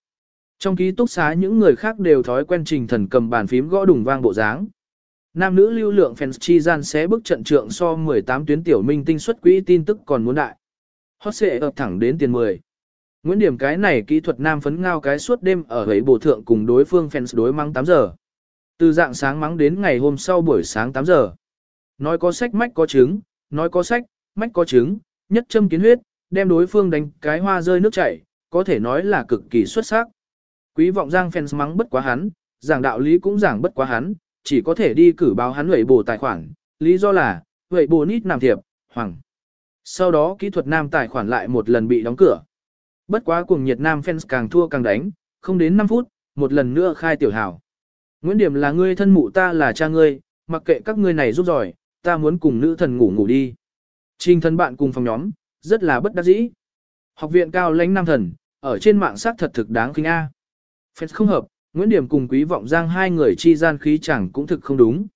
Trong ký túc xá những người khác đều thói quen trình thần cầm bàn phím gõ đùng vang bộ dáng. Nam nữ lưu lượng fans chi gian sẽ bức trận trượng so 18 tuyến tiểu minh tinh xuất quỹ tin tức còn muốn đại. Hot sẽ ập thẳng đến tiền 10. Nguyễn Điểm cái này kỹ thuật nam phấn ngao cái suốt đêm ở ấy bộ thượng cùng đối phương fans đối mắng 8 giờ. Từ dạng sáng mắng đến ngày hôm sau buổi sáng 8 giờ. Nói có sách mách có trứng, nói có sách, mách có trứng, nhất châm kiến huyết, đem đối phương đánh cái hoa rơi nước chảy, có thể nói là cực kỳ xuất sắc. Quý vọng giang fans mắng bất quá hắn, giảng đạo lý cũng giảng bất quá hắn, chỉ có thể đi cử báo hắn hủy bổ tài khoản, lý do là, hủy bổ nít nam thiệp, hoàng. Sau đó kỹ thuật nam tài khoản lại một lần bị đóng cửa. Bất quá cuồng nhiệt nam fans càng thua càng đánh, không đến 5 phút, một lần nữa khai tiểu hảo. Nguyễn Điểm là ngươi thân mụ ta là cha ngươi, mặc kệ các ngươi này giúp giỏi, ta muốn cùng nữ thần ngủ ngủ đi. Trình thân bạn cùng phòng nhóm, rất là bất đắc dĩ. Học viện cao lãnh nam thần, ở trên mạng xác thật thực đáng kinh A. fans không hợp, Nguyễn Điểm cùng Quý Vọng Giang hai người chi gian khí chẳng cũng thực không đúng.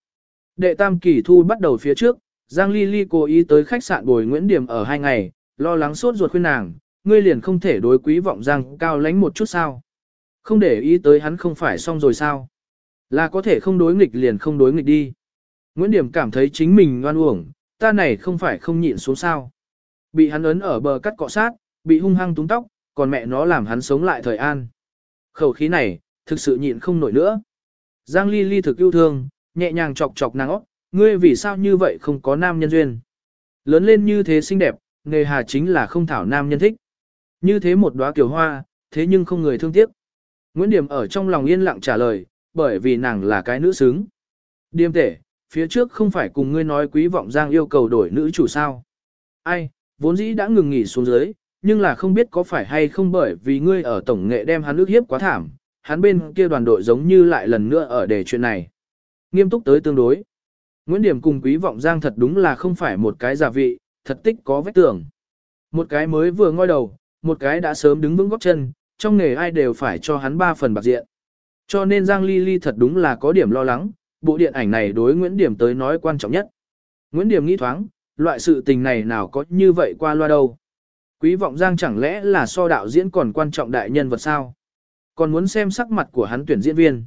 Đệ tam kỳ thu bắt đầu phía trước, Giang Ly Ly cố ý tới khách sạn bồi Nguyễn Điểm ở hai ngày, lo lắng sốt ruột khuyên nàng, ngươi liền không thể đối Quý Vọng Giang cao lãnh một chút sao. Không để ý tới hắn không phải xong rồi sao. Là có thể không đối nghịch liền không đối nghịch đi. Nguyễn Điểm cảm thấy chính mình ngoan uổng, ta này không phải không nhịn xuống sao. Bị hắn ấn ở bờ cắt cọ sát, bị hung hăng túng tóc, còn mẹ nó làm hắn sống lại thời an. Khẩu khí này, thực sự nhịn không nổi nữa. Giang Ly Ly thực yêu thương, nhẹ nhàng chọc chọc nàng óc, ngươi vì sao như vậy không có nam nhân duyên. Lớn lên như thế xinh đẹp, nghề hà chính là không thảo nam nhân thích. Như thế một đóa kiều hoa, thế nhưng không người thương tiếc. Nguyễn Điểm ở trong lòng yên lặng trả lời, bởi vì nàng là cái nữ xứng. Điềm tể, phía trước không phải cùng ngươi nói quý vọng giang yêu cầu đổi nữ chủ sao. Ai, vốn dĩ đã ngừng nghỉ xuống dưới, nhưng là không biết có phải hay không bởi vì ngươi ở tổng nghệ đem hắn ước hiếp quá thảm, hắn bên kia đoàn đội giống như lại lần nữa ở đề chuyện này. Nghiêm túc tới tương đối. Nguyễn Điểm cùng quý vọng giang thật đúng là không phải một cái giả vị, thật tích có vết tưởng. Một cái mới vừa ngoi đầu, một cái đã sớm đứng vững góc chân, trong nghề ai đều phải cho hắn ba phần bạc diện. Cho nên Giang Ly Ly thật đúng là có điểm lo lắng, bộ điện ảnh này đối Nguyễn Điểm tới nói quan trọng nhất. Nguyễn Điểm nghĩ thoáng, loại sự tình này nào có như vậy qua loa đâu. Quý vọng giang chẳng lẽ là so đạo diễn còn quan trọng đại nhân vật sao? Còn muốn xem sắc mặt của hắn tuyển diễn viên.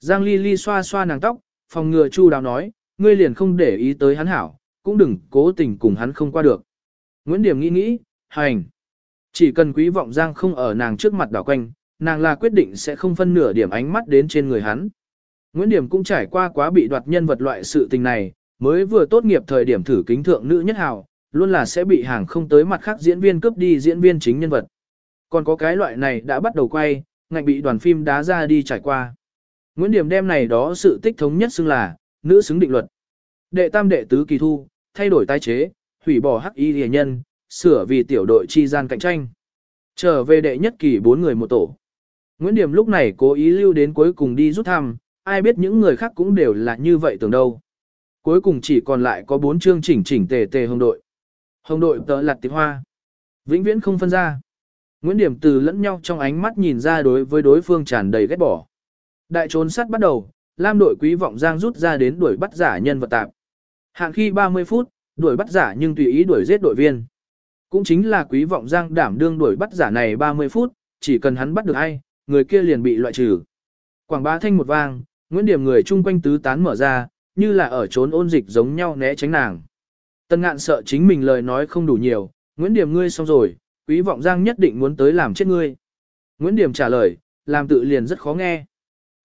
Giang Ly Ly xoa xoa nàng tóc, phòng ngừa chu Đào nói, ngươi liền không để ý tới hắn hảo, cũng đừng cố tình cùng hắn không qua được. Nguyễn Điểm nghĩ nghĩ, hành. Chỉ cần quý vọng giang không ở nàng trước mặt đảo quanh, nàng là quyết định sẽ không phân nửa điểm ánh mắt đến trên người hắn. Nguyễn Điểm cũng trải qua quá bị đoạt nhân vật loại sự tình này, mới vừa tốt nghiệp thời điểm thử kính thượng nữ nhất hào, luôn là sẽ bị hàng không tới mặt khác diễn viên cướp đi diễn viên chính nhân vật. Còn có cái loại này đã bắt đầu quay, ngạnh bị đoàn phim đá ra đi trải qua. Nguyễn Điểm đem này đó sự tích thống nhất xưng là, nữ xứng định luật. Đệ tam đệ tứ kỳ thu, thay đổi tái chế, hủy bỏ hắc y rìa nhân, sửa vì tiểu đội chi gian cạnh tranh. Trở về đệ nhất kỳ bốn người một tổ. Nguyễn Điểm lúc này cố ý lưu đến cuối cùng đi rút thăm, ai biết những người khác cũng đều là như vậy tưởng đâu. Cuối cùng chỉ còn lại có bốn chương chỉnh chỉnh tề tề hồng đội. Hồng đội tớ lặt tiệp hoa. Vĩnh viễn không phân ra. Nguyễn Điểm từ lẫn nhau trong ánh mắt nhìn ra đối với đối phương tràn đầy ghét bỏ. Đại trốn sát bắt đầu, Lam đội quý vọng giang rút ra đến đuổi bắt giả nhân vật tạp. Hạn khi 30 phút, đuổi bắt giả nhưng tùy ý đuổi giết đội viên. Cũng chính là quý vọng giang đảm đương đuổi bắt giả này 30 phút, chỉ cần hắn bắt được ai, người kia liền bị loại trừ. Quảng bá thanh một vang, Nguyễn Điểm người chung quanh tứ tán mở ra, như là ở trốn ôn dịch giống nhau né tránh nàng. Tân ngạn sợ chính mình lời nói không đủ nhiều, Nguyễn Điểm ngươi xong rồi, quý vọng giang nhất định muốn tới làm chết ngươi. Nguyễn Điểm trả lời, làm tự liền rất khó nghe.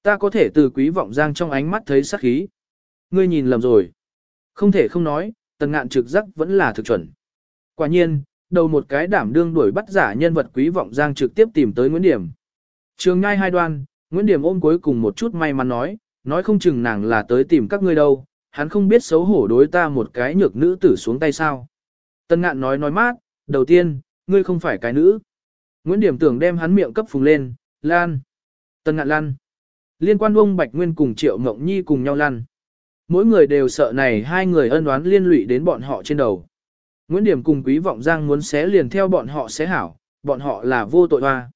Ta có thể từ quý vọng giang trong ánh mắt thấy sắc khí. Ngươi nhìn lầm rồi. Không thể không nói, tần ngạn trực giác vẫn là thực chuẩn. Quả nhiên, đầu một cái đảm đương đuổi bắt giả nhân vật quý vọng giang trực tiếp tìm tới Nguyễn Điểm. Trường ngai hai đoan, Nguyễn Điểm ôm cuối cùng một chút may mắn nói, nói không chừng nàng là tới tìm các ngươi đâu, hắn không biết xấu hổ đối ta một cái nhược nữ tử xuống tay sao. Tân ngạn nói nói mát, đầu tiên, ngươi không phải cái nữ. Nguyễn Điểm tưởng đem hắn miệng cấp phùng lên, lan. Tân ngạn lan. Liên quan ông Bạch Nguyên cùng Triệu Mộng Nhi cùng nhau lan, Mỗi người đều sợ này hai người ân oán liên lụy đến bọn họ trên đầu. Nguyễn Điểm cùng Quý Vọng Giang muốn xé liền theo bọn họ xé hảo, bọn họ là vô tội hoa.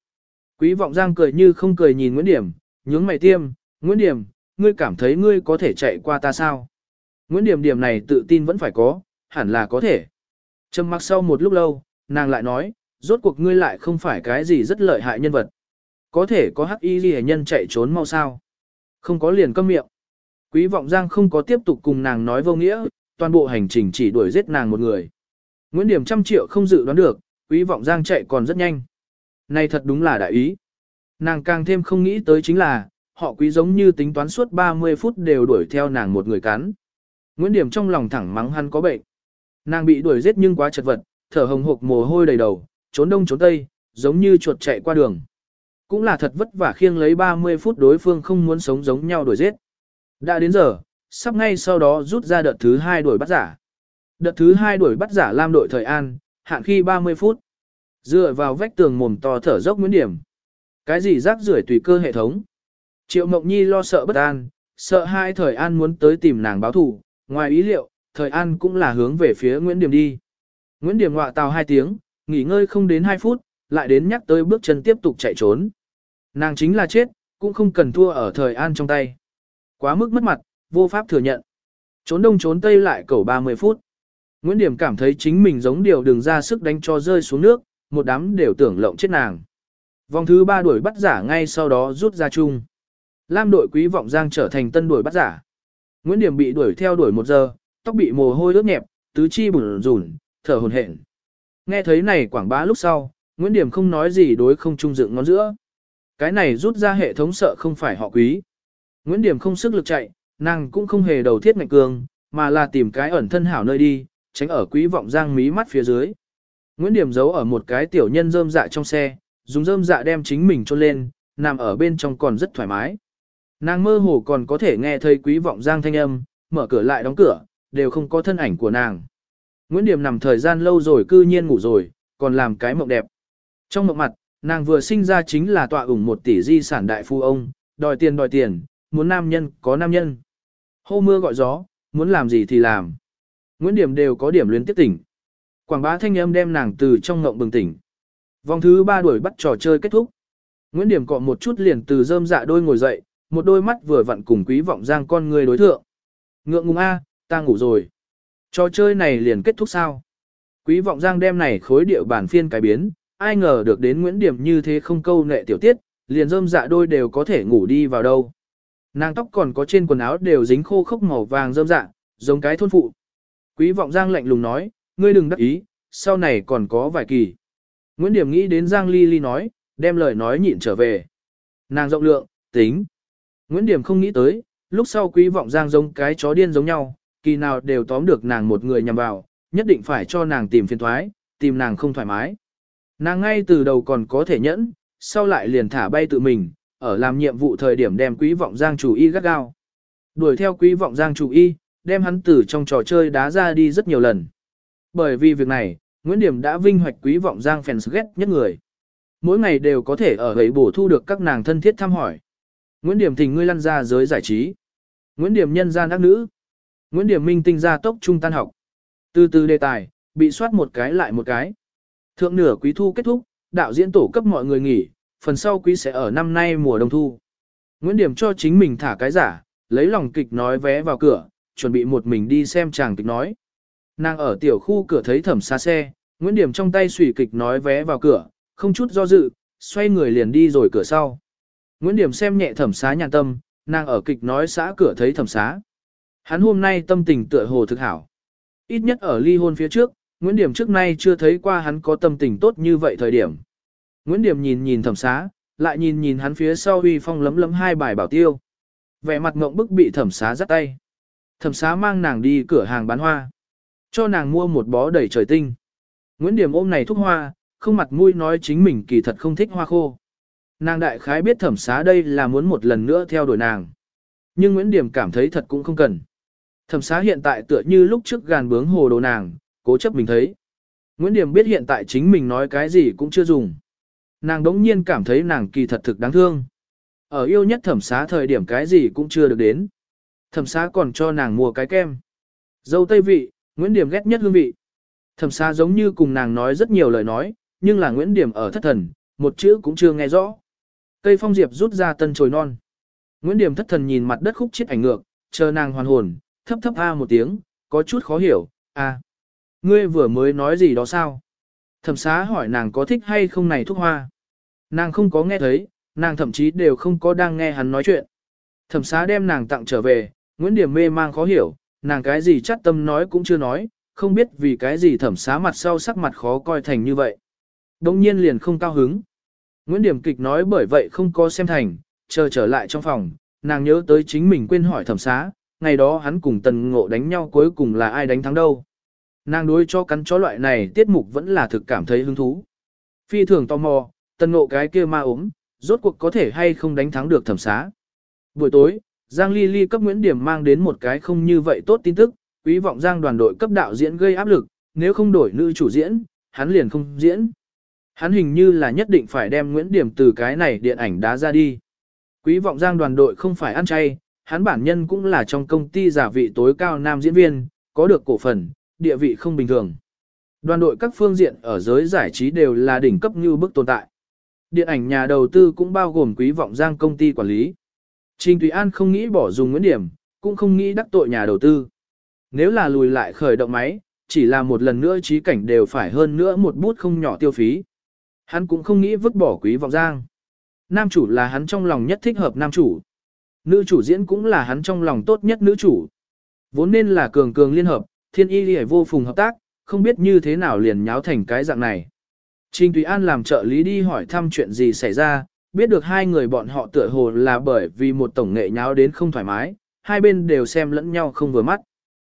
Quý Vọng Giang cười như không cười nhìn Nguyễn Điểm, nhướng mày tiêm, Nguyễn Điểm, ngươi cảm thấy ngươi có thể chạy qua ta sao? Nguyễn Điểm điểm này tự tin vẫn phải có, hẳn là có thể. Trầm mặc sau một lúc lâu, nàng lại nói, rốt cuộc ngươi lại không phải cái gì rất lợi hại nhân vật. Có thể có hắc y ghi nhân chạy trốn mau sao. Không có liền câm miệng. Quý vọng giang không có tiếp tục cùng nàng nói vô nghĩa, toàn bộ hành trình chỉ đuổi giết nàng một người. Nguyễn Điểm trăm triệu không dự đoán được, quý vọng giang chạy còn rất nhanh. Này thật đúng là đại ý. Nàng càng thêm không nghĩ tới chính là, họ quý giống như tính toán suốt 30 phút đều đuổi theo nàng một người cắn. Nguyễn Điểm trong lòng thẳng mắng hắn có bệnh. Nàng bị đuổi giết nhưng quá chật vật, thở hồng hộc mồ hôi đầy đầu, trốn đông trốn tây, giống như chuột chạy qua đường. Cũng là thật vất vả khiêng lấy 30 phút đối phương không muốn sống giống nhau đuổi giết. Đã đến giờ, sắp ngay sau đó rút ra đợt thứ hai đuổi bắt giả. Đợt thứ hai đuổi bắt giả Lam đội thời an, hạn khi 30 phút. Dựa vào vách tường mồm to thở dốc Nguyễn Điểm. Cái gì rác rưởi tùy cơ hệ thống. Triệu Mộng Nhi lo sợ bất an, sợ hai thời an muốn tới tìm nàng báo thù, ngoài ý liệu, thời an cũng là hướng về phía Nguyễn Điểm đi. Nguyễn Điểm ngọa tàu hai tiếng, nghỉ ngơi không đến 2 phút, lại đến nhắc tới bước chân tiếp tục chạy trốn. Nàng chính là chết, cũng không cần thua ở thời an trong tay. Quá mức mất mặt, vô pháp thừa nhận. Trốn đông trốn tây lại cầu 30 phút. Nguyễn Điểm cảm thấy chính mình giống điều đường ra sức đánh cho rơi xuống nước, một đám đều tưởng lộng chết nàng. Vòng thứ ba đuổi bắt giả ngay sau đó rút ra chung. Lam đội quý vọng giang trở thành tân đuổi bắt giả. Nguyễn Điểm bị đuổi theo đuổi một giờ, tóc bị mồ hôi ướt nhẹp, tứ chi bùn rùn, thở hồn hển. Nghe thấy này quảng bá lúc sau, Nguyễn Điểm không nói gì đối không trung dựng ngón giữa. Cái này rút ra hệ thống sợ không phải họ quý. Nguyễn Điểm không sức lực chạy, nàng cũng không hề đầu thiết ngạch cường, mà là tìm cái ẩn thân hảo nơi đi, tránh ở quý vọng giang mí mắt phía dưới. Nguyễn Điểm giấu ở một cái tiểu nhân rơm dạ trong xe, dùng rơm dạ đem chính mình cho lên, nằm ở bên trong còn rất thoải mái. Nàng mơ hồ còn có thể nghe thấy quý vọng giang thanh âm, mở cửa lại đóng cửa, đều không có thân ảnh của nàng. Nguyễn Điểm nằm thời gian lâu rồi cư nhiên ngủ rồi, còn làm cái mộng đẹp. Trong mộng mặt, nàng vừa sinh ra chính là tọa ủng một tỷ di sản đại phu ông, đòi tiền đòi tiền, muốn nam nhân có nam nhân. Hô mưa gọi gió, muốn làm gì thì làm. Nguyễn Điểm đều có điểm luyến tiếp tỉnh. Quảng bá thanh âm đem nàng từ trong ngộng bừng tỉnh. Vòng thứ ba đuổi bắt trò chơi kết thúc. Nguyễn Điểm cọ một chút liền từ rơm dạ đôi ngồi dậy, một đôi mắt vừa vặn cùng quý vọng giang con người đối thượng. Ngượng ngùng A, ta ngủ rồi. Trò chơi này liền kết thúc sao? Quý vọng giang đem này khối địa bản phiên cải biến, ai ngờ được đến Nguyễn Điểm như thế không câu nệ tiểu tiết, liền rơm dạ đôi đều có thể ngủ đi vào đâu. Nàng tóc còn có trên quần áo đều dính khô khốc màu vàng rơm dạ, giống cái thôn phụ. Quý vọng giang lạnh lùng nói, ngươi đừng đắc ý, sau này còn có vài kỳ. Nguyễn Điểm nghĩ đến Giang Ly Ly nói, đem lời nói nhịn trở về. Nàng rộng lượng, tính. Nguyễn Điểm không nghĩ tới, lúc sau quý vọng Giang giống cái chó điên giống nhau, kỳ nào đều tóm được nàng một người nhằm vào, nhất định phải cho nàng tìm phiền thoái, tìm nàng không thoải mái. Nàng ngay từ đầu còn có thể nhẫn, sau lại liền thả bay tự mình, ở làm nhiệm vụ thời điểm đem quý vọng Giang chủ y gắt gao. Đuổi theo quý vọng Giang chủ y, đem hắn từ trong trò chơi đá ra đi rất nhiều lần. Bởi vì việc này, Nguyễn Điểm đã vinh hoạch quý vọng Giang phèn ghét nhất người. Mỗi ngày đều có thể ở ấy bổ thu được các nàng thân thiết thăm hỏi. Nguyễn Điểm thỉnh ngươi lăn ra giới giải trí. Nguyễn Điểm nhân gian ác nữ. Nguyễn Điểm minh tinh ra tốc trung tan học. Từ từ đề tài, bị soát một cái lại một cái. Thượng nửa quý thu kết thúc, đạo diễn tổ cấp mọi người nghỉ, phần sau quý sẽ ở năm nay mùa đông thu. Nguyễn Điểm cho chính mình thả cái giả, lấy lòng kịch nói vé vào cửa, chuẩn bị một mình đi xem chàng kịch nói. Nàng ở tiểu khu cửa thấy thẩm xa xe, Nguyễn Điểm trong tay xủy kịch nói vé vào cửa, không chút do dự, xoay người liền đi rồi cửa sau. Nguyễn Điểm xem nhẹ thẩm xá nhàn tâm, nàng ở kịch nói xã cửa thấy thẩm xá. Hắn hôm nay tâm tình tựa hồ thực hảo. Ít nhất ở ly hôn phía trước, Nguyễn Điểm trước nay chưa thấy qua hắn có tâm tình tốt như vậy thời điểm. Nguyễn Điểm nhìn nhìn thẩm xá, lại nhìn nhìn hắn phía sau uy phong lấm lấm hai bài bảo tiêu. Vẻ mặt ngộng bức bị thẩm xá dắt tay. Thẩm xá mang nàng đi cửa hàng bán hoa. Cho nàng mua một bó đầy trời tinh. Nguyễn Điểm ôm này thúc hoa, không mặt mũi nói chính mình kỳ thật không thích hoa khô. Nàng đại khái biết thẩm xá đây là muốn một lần nữa theo đuổi nàng. Nhưng Nguyễn Điểm cảm thấy thật cũng không cần. Thẩm xá hiện tại tựa như lúc trước gàn bướng hồ đồ nàng, cố chấp mình thấy. Nguyễn Điểm biết hiện tại chính mình nói cái gì cũng chưa dùng. Nàng đống nhiên cảm thấy nàng kỳ thật thực đáng thương. Ở yêu nhất thẩm xá thời điểm cái gì cũng chưa được đến. Thẩm xá còn cho nàng mua cái kem. Dâu tây vị, Nguyễn Điểm ghét nhất hương vị. Thẩm xá giống như cùng nàng nói rất nhiều lời nói, nhưng là Nguyễn Điểm ở thất thần, một chữ cũng chưa nghe rõ. Cây phong diệp rút ra tân trồi non. Nguyễn Điểm thất thần nhìn mặt đất khúc chết ảnh ngược, chờ nàng hoàn hồn, thấp thấp a một tiếng, có chút khó hiểu, a. Ngươi vừa mới nói gì đó sao? Thẩm xá hỏi nàng có thích hay không này thuốc hoa. Nàng không có nghe thấy, nàng thậm chí đều không có đang nghe hắn nói chuyện. Thẩm xá đem nàng tặng trở về, Nguyễn Điểm mê mang khó hiểu, nàng cái gì chắc tâm nói cũng chưa nói, không biết vì cái gì thẩm xá mặt sau sắc mặt khó coi thành như vậy. Đông nhiên liền không cao hứng. Nguyễn Điểm kịch nói bởi vậy không có xem thành, chờ trở lại trong phòng, nàng nhớ tới chính mình quên hỏi thẩm xá, ngày đó hắn cùng tần ngộ đánh nhau cuối cùng là ai đánh thắng đâu. Nàng đối cho cắn chó loại này tiết mục vẫn là thực cảm thấy hứng thú. Phi thường tò mò, tần ngộ cái kia ma ốm, rốt cuộc có thể hay không đánh thắng được thẩm xá. Buổi tối, Giang Ly Ly cấp Nguyễn Điểm mang đến một cái không như vậy tốt tin tức, quý vọng Giang đoàn đội cấp đạo diễn gây áp lực, nếu không đổi nữ chủ diễn, hắn liền không diễn. Hắn hình như là nhất định phải đem Nguyễn Điểm từ cái này điện ảnh đá ra đi. Quý vọng Giang đoàn đội không phải ăn chay, hắn bản nhân cũng là trong công ty giả vị tối cao nam diễn viên, có được cổ phần, địa vị không bình thường. Đoàn đội các phương diện ở giới giải trí đều là đỉnh cấp như bức tồn tại. Điện ảnh nhà đầu tư cũng bao gồm quý vọng giang công ty quản lý. Trình tùy An không nghĩ bỏ dùng Nguyễn Điểm, cũng không nghĩ đắc tội nhà đầu tư. Nếu là lùi lại khởi động máy, chỉ là một lần nữa trí cảnh đều phải hơn nữa một bút không nhỏ tiêu phí. Hắn cũng không nghĩ vứt bỏ quý vọng giang. Nam chủ là hắn trong lòng nhất thích hợp nam chủ. Nữ chủ diễn cũng là hắn trong lòng tốt nhất nữ chủ. Vốn nên là cường cường liên hợp, thiên y lì vô phùng hợp tác, không biết như thế nào liền nháo thành cái dạng này. Trình Tùy An làm trợ lý đi hỏi thăm chuyện gì xảy ra, biết được hai người bọn họ tựa hồ là bởi vì một tổng nghệ nháo đến không thoải mái, hai bên đều xem lẫn nhau không vừa mắt.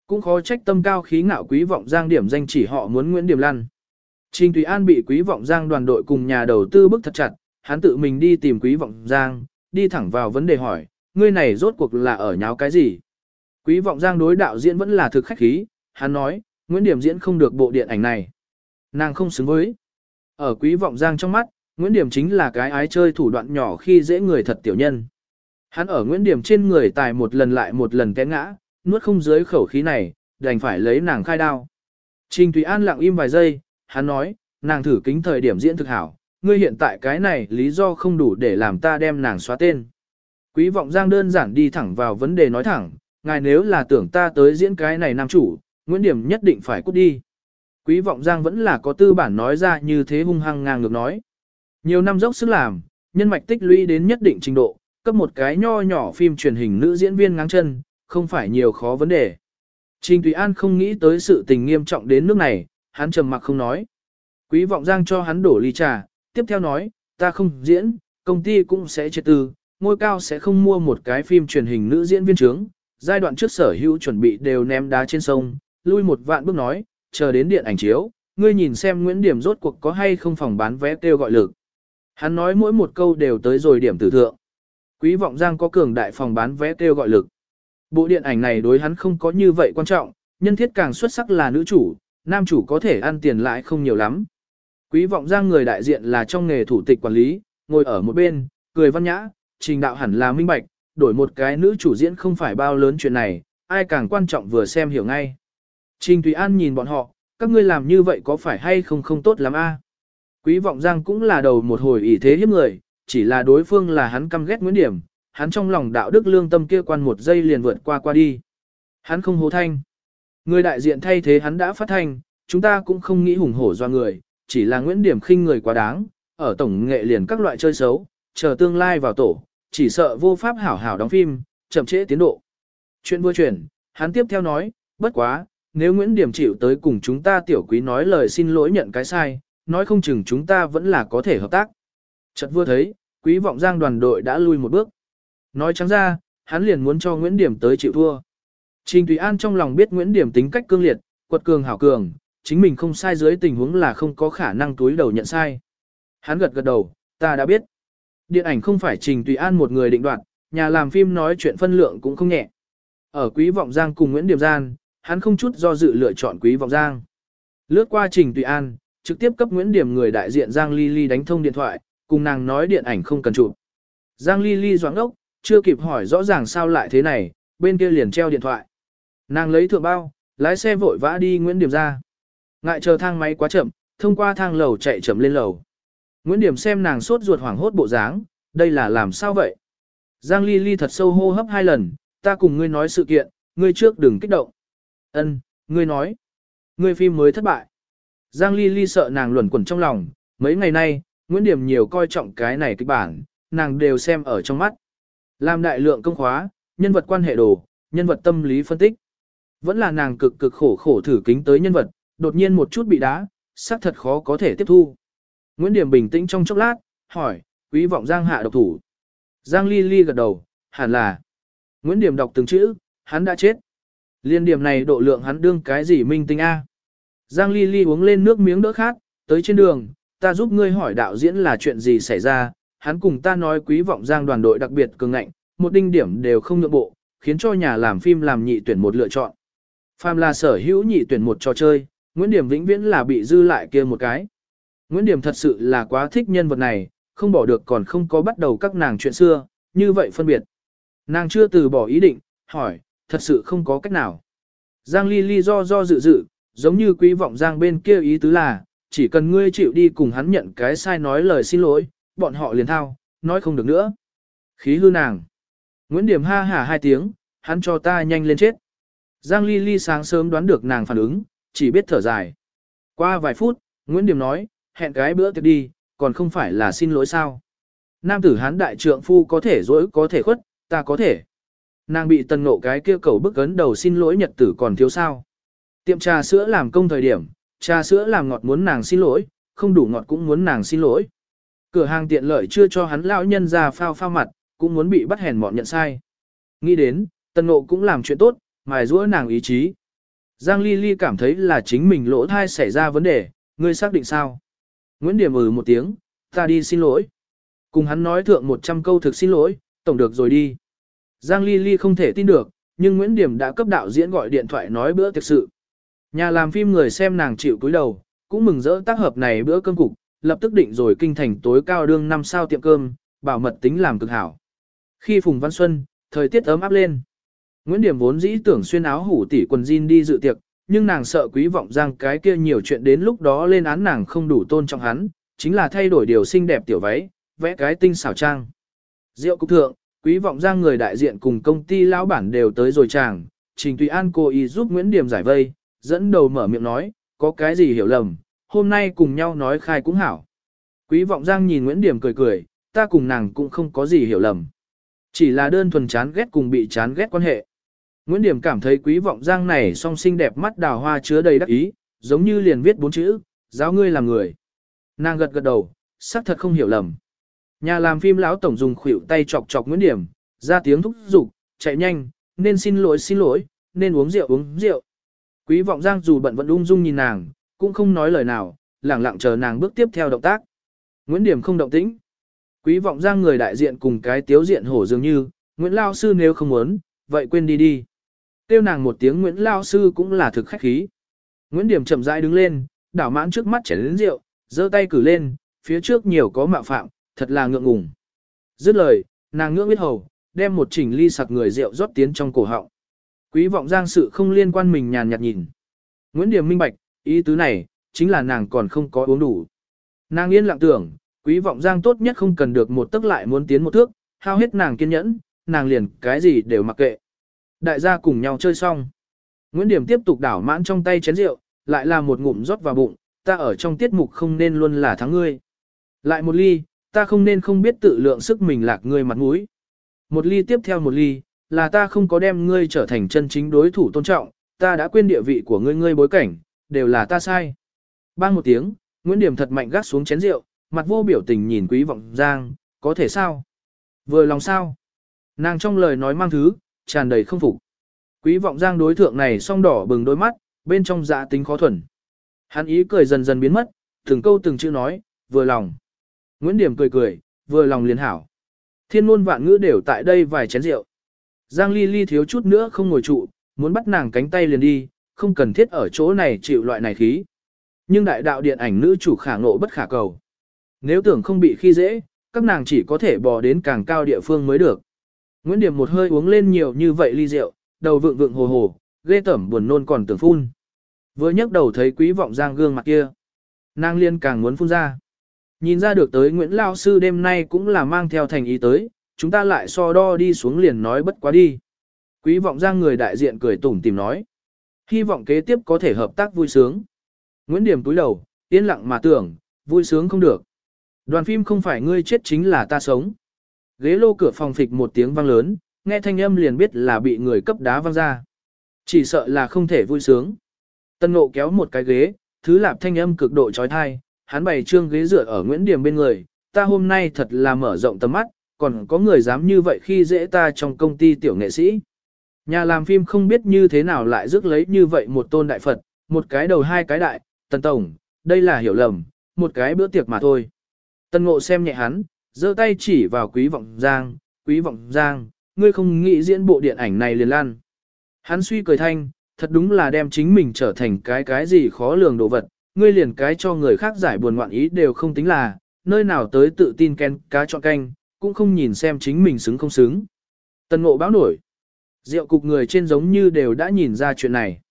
Cũng khó trách tâm cao khí ngạo quý vọng giang điểm danh chỉ họ muốn Nguyễn Điểm Lăn. Trình Tùy An bị quý vọng giang đoàn đội cùng nhà đầu tư bức thật chặt, hắn tự mình đi tìm quý vọng giang, đi thẳng vào vấn đề hỏi, ngươi này rốt cuộc là ở nháo cái gì? Quý vọng giang đối đạo diễn vẫn là thực khách khí, hắn nói, Nguyễn Điểm diễn không được bộ điện ảnh này. Nàng không xứng với. Ở quý vọng giang trong mắt, Nguyễn Điểm chính là cái ái chơi thủ đoạn nhỏ khi dễ người thật tiểu nhân. Hắn ở Nguyễn Điểm trên người tài một lần lại một lần té ngã, nuốt không dưới khẩu khí này, đành phải lấy nàng khai đao. Trình Tùy An lặng im vài giây, hắn nói, nàng thử kính thời điểm diễn thực hảo, ngươi hiện tại cái này lý do không đủ để làm ta đem nàng xóa tên. Quý vọng giang đơn giản đi thẳng vào vấn đề nói thẳng, ngài nếu là tưởng ta tới diễn cái này nam chủ, Nguyễn Điểm nhất định phải cút đi. Quý vọng giang vẫn là có tư bản nói ra như thế hung hăng ngang ngược nói. Nhiều năm dốc sức làm, nhân mạch tích lũy đến nhất định trình độ, cấp một cái nho nhỏ phim truyền hình nữ diễn viên ngáng chân, không phải nhiều khó vấn đề. Trình Tùy An không nghĩ tới sự tình nghiêm trọng đến nước này, hắn trầm mặc không nói. Quý vọng giang cho hắn đổ ly trà, tiếp theo nói, ta không diễn, công ty cũng sẽ chết tư, ngôi cao sẽ không mua một cái phim truyền hình nữ diễn viên trướng. Giai đoạn trước sở hữu chuẩn bị đều ném đá trên sông, lui một vạn bước nói, chờ đến điện ảnh chiếu, ngươi nhìn xem Nguyễn Điểm rốt cuộc có hay không phòng bán vé kêu gọi lực. Hắn nói mỗi một câu đều tới rồi điểm tử thượng. Quý vọng giang có cường đại phòng bán vé kêu gọi lực. Bộ điện ảnh này đối hắn không có như vậy quan trọng, nhân thiết càng xuất sắc là nữ chủ, nam chủ có thể ăn tiền lại không nhiều lắm. Quý vọng giang người đại diện là trong nghề thủ tịch quản lý, ngồi ở một bên, cười văn nhã, trình đạo hẳn là minh bạch, đổi một cái nữ chủ diễn không phải bao lớn chuyện này, ai càng quan trọng vừa xem hiểu ngay. Trình Tùy An nhìn bọn họ, các ngươi làm như vậy có phải hay không không tốt lắm a? Quý vọng giang cũng là đầu một hồi ỷ thế hiếp người, chỉ là đối phương là hắn căm ghét Nguyễn Điểm, hắn trong lòng đạo đức lương tâm kia quan một giây liền vượt qua qua đi. Hắn không hố thanh. Người đại diện thay thế hắn đã phát thanh, chúng ta cũng không nghĩ hùng hổ do người, chỉ là Nguyễn Điểm khinh người quá đáng, ở tổng nghệ liền các loại chơi xấu, chờ tương lai vào tổ, chỉ sợ vô pháp hảo hảo đóng phim, chậm trễ tiến độ. Chuyện vừa chuyển, hắn tiếp theo nói, bất quá, nếu Nguyễn Điểm chịu tới cùng chúng ta tiểu quý nói lời xin lỗi nhận cái sai, nói không chừng chúng ta vẫn là có thể hợp tác. Chợt vừa thấy, quý vọng giang đoàn đội đã lui một bước. Nói trắng ra, hắn liền muốn cho Nguyễn Điểm tới chịu thua. Trình Tùy An trong lòng biết Nguyễn Điểm tính cách cương liệt, quật cường hảo cường, chính mình không sai dưới tình huống là không có khả năng túi đầu nhận sai. Hắn gật gật đầu, ta đã biết. Điện ảnh không phải Trình Tùy An một người định đoạt, nhà làm phim nói chuyện phân lượng cũng không nhẹ. Ở Quý Vọng Giang cùng Nguyễn Điểm Gian, hắn không chút do dự lựa chọn Quý Vọng Giang. Lướt qua Trình Tùy An, trực tiếp cấp Nguyễn Điểm người đại diện Giang Ly Ly đánh thông điện thoại, cùng nàng nói điện ảnh không cần chụp. Giang Ly Ly doãn ốc, chưa kịp hỏi rõ ràng sao lại thế này, bên kia liền treo điện thoại. Nàng lấy thượng bao, lái xe vội vã đi Nguyễn Điểm ra. Ngại chờ thang máy quá chậm, thông qua thang lầu chạy chậm lên lầu. Nguyễn Điểm xem nàng sốt ruột hoảng hốt bộ dáng, đây là làm sao vậy? Giang Ly Ly thật sâu hô hấp hai lần, ta cùng ngươi nói sự kiện, ngươi trước đừng kích động. Ân, ngươi nói. Ngươi phim mới thất bại. Giang Ly Ly sợ nàng luẩn quẩn trong lòng, mấy ngày nay, Nguyễn Điểm nhiều coi trọng cái này kịch bản, nàng đều xem ở trong mắt. Làm đại lượng công khóa, nhân vật quan hệ đồ, nhân vật tâm lý phân tích. Vẫn là nàng cực cực khổ khổ thử kính tới nhân vật, đột nhiên một chút bị đá, xác thật khó có thể tiếp thu. Nguyễn Điểm bình tĩnh trong chốc lát, hỏi, quý vọng Giang hạ độc thủ. Giang Ly Ly gật đầu, hẳn là. Nguyễn Điểm đọc từng chữ, hắn đã chết. Liên điểm này độ lượng hắn đương cái gì minh tinh A. Giang Ly Ly uống lên nước miếng đỡ khát, tới trên đường, ta giúp ngươi hỏi đạo diễn là chuyện gì xảy ra, hắn cùng ta nói quý vọng Giang đoàn đội đặc biệt cường ngạnh, một đinh điểm đều không nhượng bộ, khiến cho nhà làm phim làm nhị tuyển một lựa chọn. Phàm là sở hữu nhị tuyển một trò chơi, Nguyễn Điểm vĩnh viễn là bị dư lại kia một cái. Nguyễn Điểm thật sự là quá thích nhân vật này, không bỏ được còn không có bắt đầu các nàng chuyện xưa, như vậy phân biệt. Nàng chưa từ bỏ ý định, hỏi, thật sự không có cách nào. Giang Ly Ly do do dự dự, giống như quý vọng Giang bên kia ý tứ là, chỉ cần ngươi chịu đi cùng hắn nhận cái sai nói lời xin lỗi, bọn họ liền thao, nói không được nữa. Khí hư nàng. Nguyễn Điểm ha hả hai tiếng, hắn cho ta nhanh lên chết. Giang Ly Ly sáng sớm đoán được nàng phản ứng, chỉ biết thở dài. Qua vài phút, Nguyễn Điểm nói, hẹn cái bữa tiệc đi, còn không phải là xin lỗi sao. Nam tử hán đại trượng phu có thể dỗi có thể khuất, ta có thể. Nàng bị tần ngộ cái kia cầu bức ấn đầu xin lỗi nhật tử còn thiếu sao. Tiệm trà sữa làm công thời điểm, trà sữa làm ngọt muốn nàng xin lỗi, không đủ ngọt cũng muốn nàng xin lỗi. Cửa hàng tiện lợi chưa cho hắn lão nhân ra phao phao mặt, cũng muốn bị bắt hèn mọn nhận sai. Nghĩ đến, tần ngộ cũng làm chuyện tốt, mài rũa nàng ý chí. Giang Ly Ly cảm thấy là chính mình lỗ thai xảy ra vấn đề, ngươi xác định sao? Nguyễn Điểm ừ một tiếng, ta đi xin lỗi. Cùng hắn nói thượng 100 câu thực xin lỗi, tổng được rồi đi. Giang Ly Ly không thể tin được, nhưng Nguyễn Điểm đã cấp đạo diễn gọi điện thoại nói bữa thực sự. Nhà làm phim người xem nàng chịu cúi đầu, cũng mừng rỡ tác hợp này bữa cơm cục, lập tức định rồi kinh thành tối cao đương năm sao tiệm cơm, bảo mật tính làm cực hảo. Khi Phùng Văn Xuân, thời tiết ấm áp lên. Nguyễn Điểm vốn dĩ tưởng xuyên áo hủ tỷ quần jean đi dự tiệc, nhưng nàng sợ quý vọng giang cái kia nhiều chuyện đến lúc đó lên án nàng không đủ tôn trọng hắn, chính là thay đổi điều xinh đẹp tiểu váy, vẽ cái tinh xảo trang. Diệu cục thượng, quý vọng giang người đại diện cùng công ty lão bản đều tới rồi chàng, Trình Tùy An cô ý giúp Nguyễn Điểm giải vây, dẫn đầu mở miệng nói, có cái gì hiểu lầm, hôm nay cùng nhau nói khai cũng hảo. Quý vọng giang nhìn Nguyễn Điểm cười cười, ta cùng nàng cũng không có gì hiểu lầm. Chỉ là đơn thuần chán ghét cùng bị chán ghét quan hệ. Nguyễn Điểm cảm thấy quý vọng giang này song xinh đẹp mắt đào hoa chứa đầy đắc ý, giống như liền viết bốn chữ, giáo ngươi làm người. Nàng gật gật đầu, xác thật không hiểu lầm. Nhà làm phim lão tổng dùng khuỷu tay chọc chọc Nguyễn Điểm, ra tiếng thúc giục, chạy nhanh, nên xin lỗi xin lỗi, nên uống rượu uống rượu. Quý vọng giang dù bận vẫn ung dung nhìn nàng, cũng không nói lời nào, lẳng lặng chờ nàng bước tiếp theo động tác. Nguyễn Điểm không động tĩnh. Quý vọng giang người đại diện cùng cái tiếu diện hổ dường như, Nguyễn Lao Sư nếu không muốn, vậy quên đi đi. Tiêu nàng một tiếng Nguyễn Lao Sư cũng là thực khách khí. Nguyễn Điểm chậm rãi đứng lên, đảo mãn trước mắt chảy đến rượu, giơ tay cử lên, phía trước nhiều có mạo phạm, thật là ngượng ngùng. Dứt lời, nàng ngưỡng biết hầu, đem một chỉnh ly sặc người rượu rót tiến trong cổ họng. Quý vọng giang sự không liên quan mình nhàn nhạt nhìn. Nguyễn Điểm minh bạch, ý tứ này, chính là nàng còn không có uống đủ. Nàng yên lặng tưởng, quý vọng giang tốt nhất không cần được một tức lại muốn tiến một thước, hao hết nàng kiên nhẫn, nàng liền cái gì đều mặc kệ. Đại gia cùng nhau chơi xong. Nguyễn Điểm tiếp tục đảo mãn trong tay chén rượu, lại là một ngụm rót vào bụng, ta ở trong tiết mục không nên luôn là thắng ngươi. Lại một ly, ta không nên không biết tự lượng sức mình lạc ngươi mặt mũi. Một ly tiếp theo một ly, là ta không có đem ngươi trở thành chân chính đối thủ tôn trọng, ta đã quên địa vị của ngươi ngươi bối cảnh, đều là ta sai. Bang một tiếng, Nguyễn Điểm thật mạnh gác xuống chén rượu, mặt vô biểu tình nhìn quý vọng giang, có thể sao? Vừa lòng sao? Nàng trong lời nói mang thứ, tràn đầy không phục. Quý vọng giang đối thượng này song đỏ bừng đôi mắt, bên trong dạ tính khó thuần. Hắn ý cười dần dần biến mất, từng câu từng chữ nói, vừa lòng. Nguyễn Điểm cười cười, vừa lòng liền hảo. Thiên ngôn vạn ngữ đều tại đây vài chén rượu. Giang Ly Ly thiếu chút nữa không ngồi trụ, muốn bắt nàng cánh tay liền đi, không cần thiết ở chỗ này chịu loại này khí. Nhưng đại đạo điện ảnh nữ chủ khả ngộ bất khả cầu. Nếu tưởng không bị khi dễ, các nàng chỉ có thể bò đến càng cao địa phương mới được. Nguyễn Điểm một hơi uống lên nhiều như vậy ly rượu, đầu vượng vượng hồ hồ, ghê tẩm buồn nôn còn tưởng phun. Vừa nhấc đầu thấy quý vọng giang gương mặt kia. Nàng liên càng muốn phun ra. Nhìn ra được tới Nguyễn Lao Sư đêm nay cũng là mang theo thành ý tới, chúng ta lại so đo đi xuống liền nói bất quá đi. Quý vọng giang người đại diện cười tủm tìm nói. Hy vọng kế tiếp có thể hợp tác vui sướng. Nguyễn Điểm túi đầu, yên lặng mà tưởng, vui sướng không được. Đoàn phim không phải ngươi chết chính là ta sống. Ghế lô cửa phòng phịch một tiếng vang lớn, nghe thanh âm liền biết là bị người cấp đá văng ra. Chỉ sợ là không thể vui sướng. Tân ngộ kéo một cái ghế, thứ lạp thanh âm cực độ trói thai, hắn bày trương ghế dựa ở Nguyễn Điểm bên người, ta hôm nay thật là mở rộng tầm mắt, còn có người dám như vậy khi dễ ta trong công ty tiểu nghệ sĩ. Nhà làm phim không biết như thế nào lại rước lấy như vậy một tôn đại Phật, một cái đầu hai cái đại, tần tổng, đây là hiểu lầm, một cái bữa tiệc mà thôi. Tần ngộ xem nhẹ hắn, giơ tay chỉ vào quý vọng giang, quý vọng giang, ngươi không nghĩ diễn bộ điện ảnh này liền lan. Hắn suy cười thanh, thật đúng là đem chính mình trở thành cái cái gì khó lường đồ vật, ngươi liền cái cho người khác giải buồn ngoạn ý đều không tính là, nơi nào tới tự tin ken cá chọn canh, cũng không nhìn xem chính mình xứng không xứng. Tần ngộ báo nổi. Rượu cục người trên giống như đều đã nhìn ra chuyện này.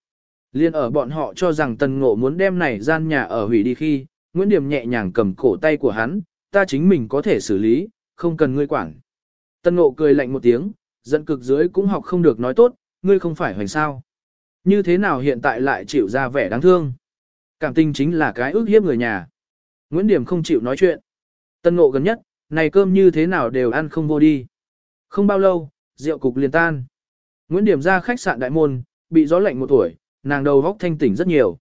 Liên ở bọn họ cho rằng tần ngộ muốn đem này gian nhà ở hủy đi khi, Nguyễn Điểm nhẹ nhàng cầm cổ tay của hắn, ta chính mình có thể xử lý, không cần ngươi quản. Tân ngộ cười lạnh một tiếng, giận cực dưới cũng học không được nói tốt, ngươi không phải hoành sao. Như thế nào hiện tại lại chịu ra vẻ đáng thương. Cảm tình chính là cái ước hiếp người nhà. Nguyễn Điểm không chịu nói chuyện. Tân ngộ gần nhất, này cơm như thế nào đều ăn không vô đi. Không bao lâu, rượu cục liền tan. Nguyễn Điểm ra khách sạn đại môn, bị gió lạnh một tuổi, nàng đầu góc thanh tỉnh rất nhiều.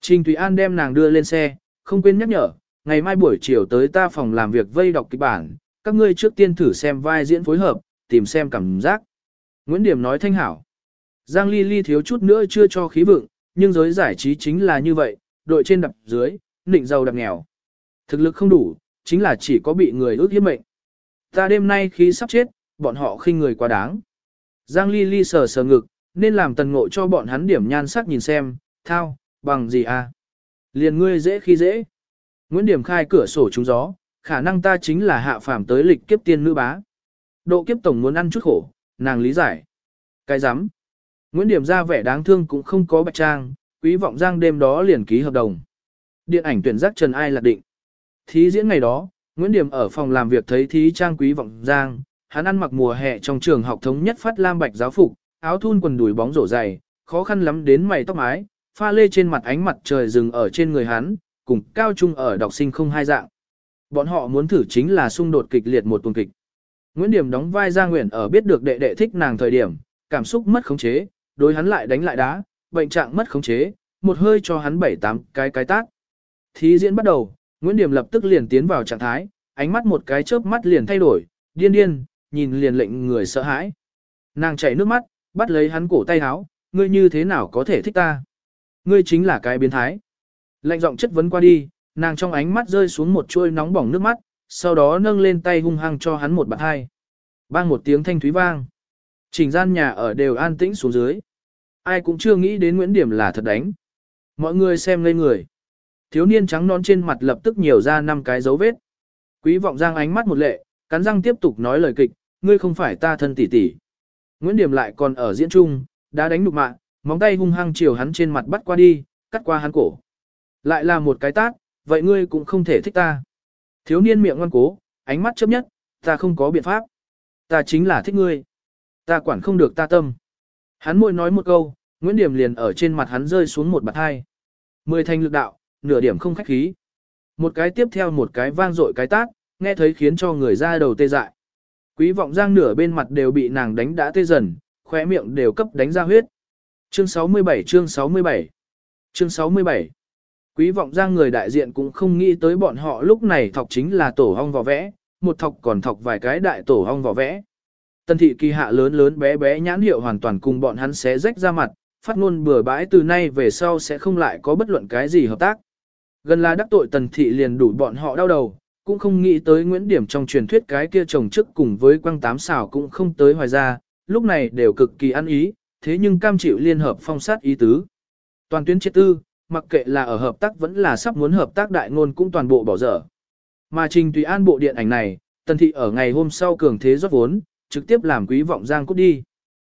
Trình Thúy An đem nàng đưa lên xe, không quên nhắc nhở, ngày mai buổi chiều tới ta phòng làm việc vây đọc kịch bản, các ngươi trước tiên thử xem vai diễn phối hợp, tìm xem cảm giác. Nguyễn Điểm nói thanh hảo. Giang Ly Ly thiếu chút nữa chưa cho khí vượng, nhưng giới giải trí chính là như vậy, đội trên đập dưới, nịnh giàu đập nghèo. Thực lực không đủ, chính là chỉ có bị người ước hiếp mệnh. Ta đêm nay khi sắp chết, bọn họ khinh người quá đáng. Giang Ly Ly sờ sờ ngực, nên làm tần ngộ cho bọn hắn điểm nhan sắc nhìn xem, thao, bằng gì à? Liền ngươi dễ khi dễ. Nguyễn Điểm khai cửa sổ trúng gió, khả năng ta chính là hạ phàm tới lịch kiếp tiên nữ bá. Độ kiếp tổng muốn ăn chút khổ, nàng lý giải. Cái rắm Nguyễn Điểm ra vẻ đáng thương cũng không có bạch trang, quý vọng giang đêm đó liền ký hợp đồng. Điện ảnh tuyển giác Trần Ai lạc định. Thí diễn ngày đó, Nguyễn Điểm ở phòng làm việc thấy thí trang quý vọng giang, hắn ăn mặc mùa hè trong trường học thống nhất phát lam bạch giáo phục, áo thun quần đùi bóng rổ dày, khó khăn lắm đến mày tóc mái, pha lê trên mặt ánh mặt trời rừng ở trên người hắn, cùng cao trung ở đọc sinh không hai dạng. Bọn họ muốn thử chính là xung đột kịch liệt một tuần kịch. Nguyễn Điểm đóng vai Gia Nguyễn ở biết được đệ đệ thích nàng thời điểm, cảm xúc mất khống chế, đối hắn lại đánh lại đá, bệnh trạng mất khống chế, một hơi cho hắn bảy tám cái cái tác. Thí diễn bắt đầu, Nguyễn Điểm lập tức liền tiến vào trạng thái, ánh mắt một cái chớp mắt liền thay đổi, điên điên, nhìn liền lệnh người sợ hãi. Nàng chảy nước mắt, bắt lấy hắn cổ tay áo, ngươi như thế nào có thể thích ta? Ngươi chính là cái biến thái. Lạnh giọng chất vấn qua đi, nàng trong ánh mắt rơi xuống một chuôi nóng bỏng nước mắt, sau đó nâng lên tay hung hăng cho hắn một bạt hai. Bang một tiếng thanh thúy vang. Trình gian nhà ở đều an tĩnh xuống dưới. Ai cũng chưa nghĩ đến Nguyễn Điểm là thật đánh. Mọi người xem ngây người. Thiếu niên trắng non trên mặt lập tức nhiều ra năm cái dấu vết. Quý vọng giang ánh mắt một lệ, cắn răng tiếp tục nói lời kịch, ngươi không phải ta thân tỷ tỷ. Nguyễn Điểm lại còn ở diễn trung, đã đánh đục mạng, móng tay hung hăng chiều hắn trên mặt bắt qua đi, cắt qua hắn cổ. Lại là một cái tát, vậy ngươi cũng không thể thích ta. Thiếu niên miệng ngoan cố, ánh mắt chấp nhất, ta không có biện pháp. Ta chính là thích ngươi. Ta quản không được ta tâm. Hắn môi nói một câu, Nguyễn Điểm liền ở trên mặt hắn rơi xuống một bạt hai. Mười thành lực đạo, nửa điểm không khách khí. Một cái tiếp theo một cái vang dội cái tát, nghe thấy khiến cho người ra đầu tê dại. Quý vọng giang nửa bên mặt đều bị nàng đánh đã tê dần, khóe miệng đều cấp đánh ra huyết. Chương 67 chương 67 Chương 67 Quý vọng ra người đại diện cũng không nghĩ tới bọn họ lúc này thọc chính là tổ hong vỏ vẽ, một thọc còn thọc vài cái đại tổ hong vỏ vẽ. Tân thị kỳ hạ lớn lớn bé bé nhãn hiệu hoàn toàn cùng bọn hắn xé rách ra mặt, phát ngôn bừa bãi từ nay về sau sẽ không lại có bất luận cái gì hợp tác. Gần là đắc tội tần thị liền đủ bọn họ đau đầu, cũng không nghĩ tới Nguyễn Điểm trong truyền thuyết cái kia chồng chức cùng với quăng tám xảo cũng không tới hoài ra, lúc này đều cực kỳ ăn ý, thế nhưng cam chịu liên hợp phong sát ý tứ. Toàn tuyến chết tư, mặc kệ là ở hợp tác vẫn là sắp muốn hợp tác đại ngôn cũng toàn bộ bỏ dở. Mà trình tùy an bộ điện ảnh này, tần thị ở ngày hôm sau cường thế rót vốn, trực tiếp làm quý vọng giang cút đi.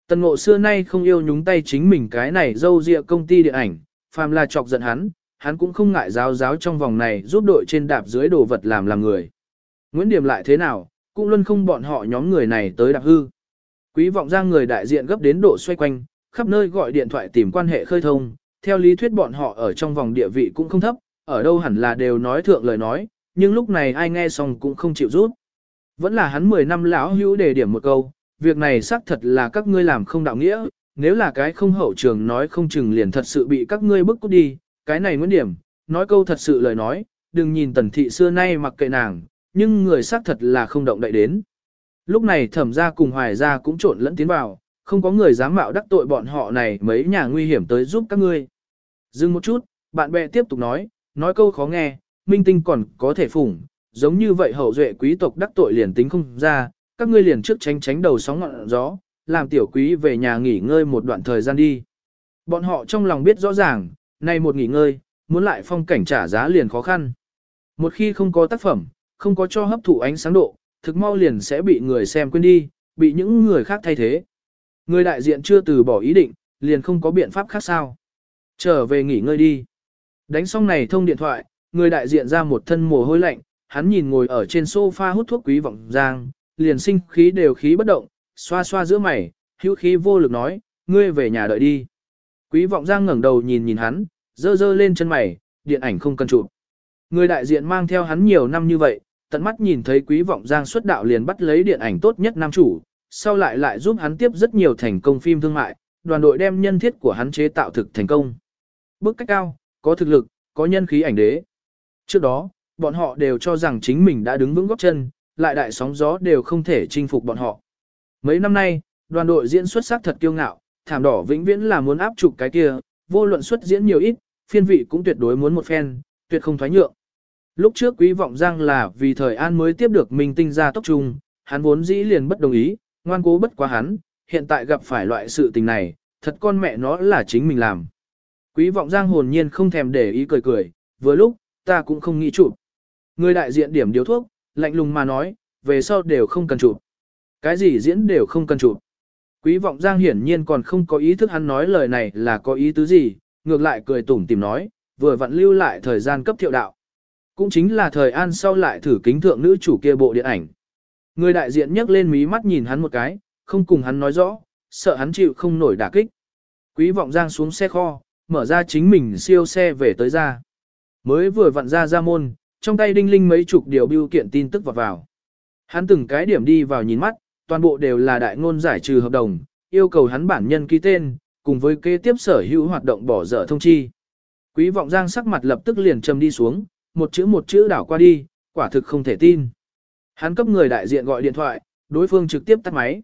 Tần ngộ xưa nay không yêu nhúng tay chính mình cái này dâu dịa công ty điện ảnh, phàm là chọc giận hắn, hắn cũng không ngại giáo giáo trong vòng này giúp đội trên đạp dưới đồ vật làm làm người. Nguyễn Điểm lại thế nào, cũng luôn không bọn họ nhóm người này tới đạp hư. Quý vọng giang người đại diện gấp đến độ xoay quanh, khắp nơi gọi điện thoại tìm quan hệ khơi thông, theo lý thuyết bọn họ ở trong vòng địa vị cũng không thấp, ở đâu hẳn là đều nói thượng lời nói, nhưng lúc này ai nghe xong cũng không chịu rút. Vẫn là hắn 10 năm lão hữu đề điểm một câu, việc này xác thật là các ngươi làm không đạo nghĩa, nếu là cái không hậu trường nói không chừng liền thật sự bị các ngươi bức cút đi, cái này nguyên điểm, nói câu thật sự lời nói, đừng nhìn tần thị xưa nay mặc kệ nàng, nhưng người xác thật là không động đậy đến. Lúc này thẩm ra cùng hoài ra cũng trộn lẫn tiến vào, không có người dám mạo đắc tội bọn họ này mấy nhà nguy hiểm tới giúp các ngươi. Dừng một chút, bạn bè tiếp tục nói, nói câu khó nghe, minh tinh còn có thể phủng, giống như vậy hậu duệ quý tộc đắc tội liền tính không ra, các ngươi liền trước tránh tránh đầu sóng ngọn gió, làm tiểu quý về nhà nghỉ ngơi một đoạn thời gian đi. Bọn họ trong lòng biết rõ ràng, nay một nghỉ ngơi, muốn lại phong cảnh trả giá liền khó khăn. Một khi không có tác phẩm, không có cho hấp thụ ánh sáng độ, thực mau liền sẽ bị người xem quên đi, bị những người khác thay thế. Người đại diện chưa từ bỏ ý định, liền không có biện pháp khác sao. Trở về nghỉ ngơi đi. Đánh xong này thông điện thoại, người đại diện ra một thân mồ hôi lạnh, hắn nhìn ngồi ở trên sofa hút thuốc quý vọng giang, liền sinh khí đều khí bất động, xoa xoa giữa mày, hữu khí vô lực nói, ngươi về nhà đợi đi. Quý vọng giang ngẩng đầu nhìn nhìn hắn, dơ dơ lên chân mày, điện ảnh không cần chụp. Người đại diện mang theo hắn nhiều năm như vậy, tận mắt nhìn thấy quý vọng giang xuất đạo liền bắt lấy điện ảnh tốt nhất nam chủ, sau lại lại giúp hắn tiếp rất nhiều thành công phim thương mại, đoàn đội đem nhân thiết của hắn chế tạo thực thành công. Bước cách cao, có thực lực, có nhân khí ảnh đế. Trước đó, bọn họ đều cho rằng chính mình đã đứng vững góc chân, lại đại sóng gió đều không thể chinh phục bọn họ. Mấy năm nay, đoàn đội diễn xuất sắc thật kiêu ngạo, thảm đỏ vĩnh viễn là muốn áp trục cái kia, vô luận xuất diễn nhiều ít, phiên vị cũng tuyệt đối muốn một phen, tuyệt không thoái nhượng. Lúc trước quý vọng giang là vì thời an mới tiếp được mình tinh ra tốc trung, hắn vốn dĩ liền bất đồng ý, ngoan cố bất quá hắn, hiện tại gặp phải loại sự tình này, thật con mẹ nó là chính mình làm. Quý vọng giang hồn nhiên không thèm để ý cười cười, vừa lúc, ta cũng không nghĩ chụp. Người đại diện điểm điều thuốc, lạnh lùng mà nói, về sau đều không cần chụp. Cái gì diễn đều không cần chụp. Quý vọng giang hiển nhiên còn không có ý thức hắn nói lời này là có ý tứ gì, ngược lại cười tủm tìm nói, vừa vặn lưu lại thời gian cấp thiệu đạo. Cũng chính là thời an sau lại thử kính thượng nữ chủ kia bộ điện ảnh. Người đại diện nhấc lên mí mắt nhìn hắn một cái, không cùng hắn nói rõ, sợ hắn chịu không nổi đả kích. Quý vọng giang xuống xe kho, mở ra chính mình siêu xe về tới ra. Mới vừa vặn ra ra môn, trong tay đinh linh mấy chục điều biêu kiện tin tức vào vào. Hắn từng cái điểm đi vào nhìn mắt, toàn bộ đều là đại ngôn giải trừ hợp đồng, yêu cầu hắn bản nhân ký tên, cùng với kế tiếp sở hữu hoạt động bỏ dở thông chi. Quý vọng giang sắc mặt lập tức liền trầm đi xuống, một chữ một chữ đảo qua đi, quả thực không thể tin. Hắn cấp người đại diện gọi điện thoại, đối phương trực tiếp tắt máy.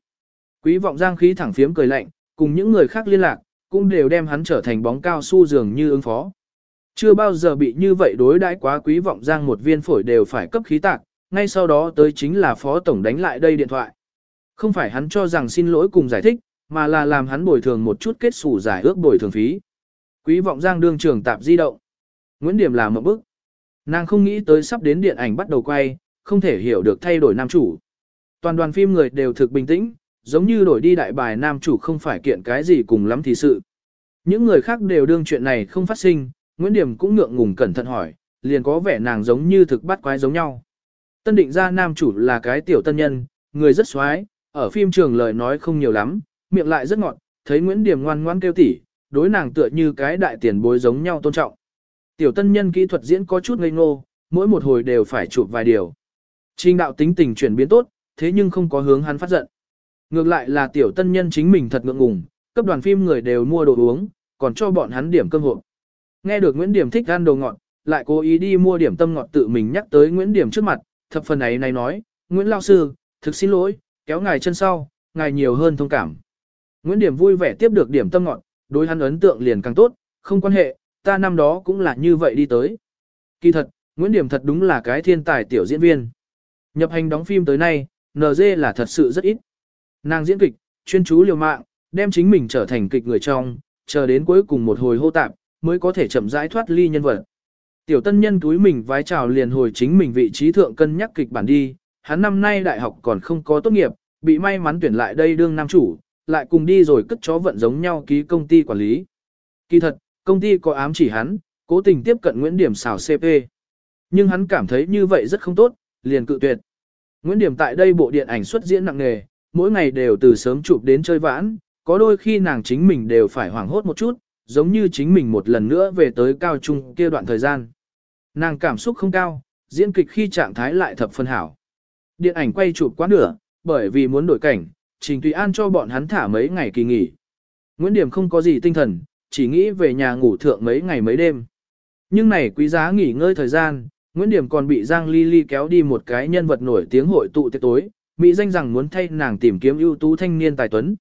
Quý vọng giang khí thẳng phiếm cười lạnh, cùng những người khác liên lạc, cũng đều đem hắn trở thành bóng cao su dường như ứng phó. Chưa bao giờ bị như vậy đối đãi quá quý vọng giang một viên phổi đều phải cấp khí tạc, ngay sau đó tới chính là phó tổng đánh lại đây điện thoại. Không phải hắn cho rằng xin lỗi cùng giải thích, mà là làm hắn bồi thường một chút kết sủ giải ước bồi thường phí. Quý vọng giang đương trưởng tạp di động. Nguyễn Điểm làm một bức. Nàng không nghĩ tới sắp đến điện ảnh bắt đầu quay, không thể hiểu được thay đổi nam chủ. Toàn đoàn phim người đều thực bình tĩnh, giống như đổi đi đại bài nam chủ không phải kiện cái gì cùng lắm thì sự. Những người khác đều đương chuyện này không phát sinh, Nguyễn Điểm cũng ngượng ngùng cẩn thận hỏi, liền có vẻ nàng giống như thực bắt quái giống nhau. Tân định ra nam chủ là cái tiểu tân nhân, người rất xoái, ở phim trường lời nói không nhiều lắm, miệng lại rất ngọt, thấy Nguyễn Điểm ngoan ngoan kêu tỉ, đối nàng tựa như cái đại tiền bối giống nhau tôn trọng. Tiểu tân nhân kỹ thuật diễn có chút ngây ngô, mỗi một hồi đều phải chụp vài điều. Trình đạo tính tình chuyển biến tốt, thế nhưng không có hướng hắn phát giận. Ngược lại là tiểu tân nhân chính mình thật ngượng ngùng, cấp đoàn phim người đều mua đồ uống, còn cho bọn hắn điểm cơm hộp. Nghe được Nguyễn Điểm thích ăn đồ ngọt, lại cố ý đi mua điểm tâm ngọt tự mình nhắc tới Nguyễn Điểm trước mặt, thập phần ấy này nói, Nguyễn Lao Sư, thực xin lỗi, kéo ngài chân sau, ngài nhiều hơn thông cảm. Nguyễn Điểm vui vẻ tiếp được điểm tâm ngọt, đối hắn ấn tượng liền càng tốt, không quan hệ, ta năm đó cũng là như vậy đi tới. Kỳ thật, Nguyễn Điểm thật đúng là cái thiên tài tiểu diễn viên. Nhập hành đóng phim tới nay, NG là thật sự rất ít. Nàng diễn kịch, chuyên chú liều mạng, đem chính mình trở thành kịch người trong, chờ đến cuối cùng một hồi hô tạp, mới có thể chậm rãi thoát ly nhân vật. Tiểu tân nhân túi mình vái chào liền hồi chính mình vị trí thượng cân nhắc kịch bản đi, hắn năm nay đại học còn không có tốt nghiệp, bị may mắn tuyển lại đây đương nam chủ, lại cùng đi rồi cất chó vận giống nhau ký công ty quản lý. Kỳ thật, công ty có ám chỉ hắn, cố tình tiếp cận Nguyễn Điểm xào CP. Nhưng hắn cảm thấy như vậy rất không tốt, liền cự tuyệt. Nguyễn Điểm tại đây bộ điện ảnh xuất diễn nặng nghề, mỗi ngày đều từ sớm chụp đến chơi vãn, có đôi khi nàng chính mình đều phải hoảng hốt một chút, giống như chính mình một lần nữa về tới cao trung kia đoạn thời gian. Nàng cảm xúc không cao, diễn kịch khi trạng thái lại thập phân hảo. Điện ảnh quay chụp quá nửa, bởi vì muốn đổi cảnh, Trình Tùy An cho bọn hắn thả mấy ngày kỳ nghỉ. Nguyễn Điểm không có gì tinh thần, chỉ nghĩ về nhà ngủ thượng mấy ngày mấy đêm. Nhưng này quý giá nghỉ ngơi thời gian, Nguyễn Điểm còn bị Giang Ly Ly kéo đi một cái nhân vật nổi tiếng hội tụ tiệc tối, Mỹ danh rằng muốn thay nàng tìm kiếm ưu tú thanh niên tài tuấn.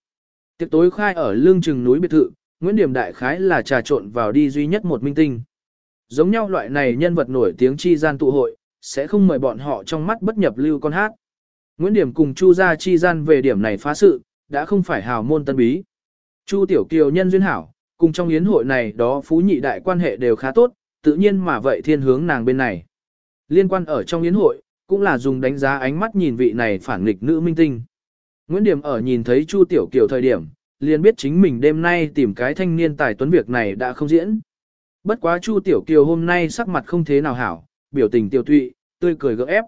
Tiệc tối khai ở lương trừng núi biệt thự, Nguyễn Điểm đại khái là trà trộn vào đi duy nhất một minh tinh. Giống nhau loại này nhân vật nổi tiếng chi gian tụ hội, sẽ không mời bọn họ trong mắt bất nhập lưu con hát. Nguyễn Điểm cùng Chu gia chi gian về điểm này phá sự, đã không phải hào môn tân bí. Chu Tiểu Kiều nhân duyên hảo, cùng trong yến hội này đó phú nhị đại quan hệ đều khá tốt, tự nhiên mà vậy thiên hướng nàng bên này. Liên quan ở trong yến hội, cũng là dùng đánh giá ánh mắt nhìn vị này phản nghịch nữ minh tinh. Nguyễn Điểm ở nhìn thấy Chu Tiểu Kiều thời điểm, liền biết chính mình đêm nay tìm cái thanh niên tài tuấn việc này đã không diễn. Bất quá Chu Tiểu Kiều hôm nay sắc mặt không thế nào hảo, biểu tình tiêu tụy, tươi cười gỡ ép.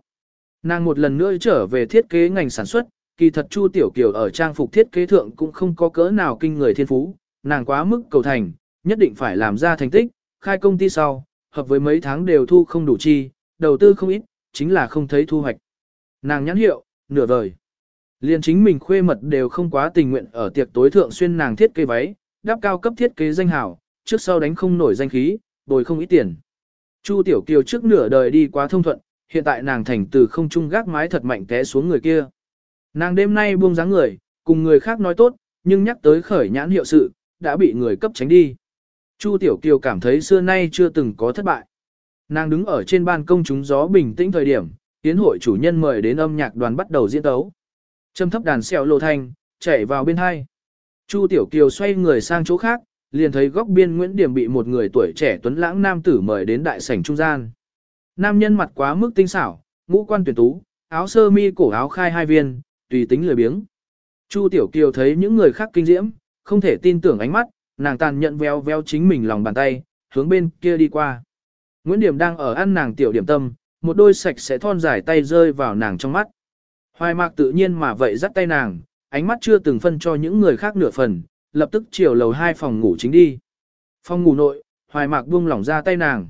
Nàng một lần nữa trở về thiết kế ngành sản xuất, kỳ thật Chu Tiểu Kiều ở trang phục thiết kế thượng cũng không có cỡ nào kinh người thiên phú, nàng quá mức cầu thành, nhất định phải làm ra thành tích, khai công ty sau, hợp với mấy tháng đều thu không đủ chi, đầu tư không ít, chính là không thấy thu hoạch. Nàng nhãn hiệu, nửa vời. Liên chính mình khuê mật đều không quá tình nguyện ở tiệc tối thượng xuyên nàng thiết kế váy, đáp cao cấp thiết kế danh hảo, trước sau đánh không nổi danh khí, bồi không ít tiền. Chu Tiểu Kiều trước nửa đời đi quá thông thuận, hiện tại nàng thành từ không trung gác mái thật mạnh té xuống người kia. Nàng đêm nay buông dáng người, cùng người khác nói tốt, nhưng nhắc tới khởi nhãn hiệu sự, đã bị người cấp tránh đi. Chu Tiểu Kiều cảm thấy xưa nay chưa từng có thất bại. Nàng đứng ở trên ban công chúng gió bình tĩnh thời điểm, tiến hội chủ nhân mời đến âm nhạc đoàn bắt đầu diễn tấu. Châm thấp đàn xèo lộ thanh, chạy vào bên hai. Chu Tiểu Kiều xoay người sang chỗ khác, liền thấy góc biên Nguyễn Điểm bị một người tuổi trẻ tuấn lãng nam tử mời đến đại sảnh trung gian. Nam nhân mặt quá mức tinh xảo, ngũ quan tuyển tú, áo sơ mi cổ áo khai hai viên, tùy tính lười biếng. Chu Tiểu Kiều thấy những người khác kinh diễm, không thể tin tưởng ánh mắt, nàng tàn nhận veo veo chính mình lòng bàn tay, hướng bên kia đi qua. Nguyễn Điểm đang ở ăn nàng tiểu điểm tâm, một đôi sạch sẽ thon dài tay rơi vào nàng trong mắt. Hoài mạc tự nhiên mà vậy dắt tay nàng, ánh mắt chưa từng phân cho những người khác nửa phần, lập tức chiều lầu hai phòng ngủ chính đi. Phòng ngủ nội, hoài mạc buông lỏng ra tay nàng.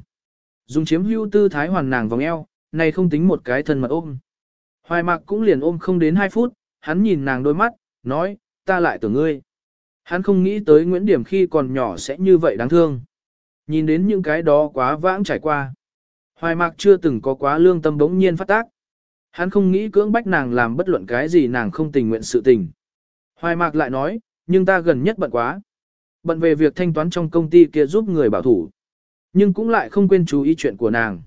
Dùng chiếm hưu tư thái hoàn nàng vòng eo, này không tính một cái thân mật ôm. Hoài mạc cũng liền ôm không đến 2 phút, hắn nhìn nàng đôi mắt, nói, ta lại tưởng ngươi. Hắn không nghĩ tới Nguyễn Điểm khi còn nhỏ sẽ như vậy đáng thương. Nhìn đến những cái đó quá vãng trải qua. Hoài mạc chưa từng có quá lương tâm bỗng nhiên phát tác. Hắn không nghĩ cưỡng bách nàng làm bất luận cái gì nàng không tình nguyện sự tình. Hoài mạc lại nói, nhưng ta gần nhất bận quá. Bận về việc thanh toán trong công ty kia giúp người bảo thủ. Nhưng cũng lại không quên chú ý chuyện của nàng.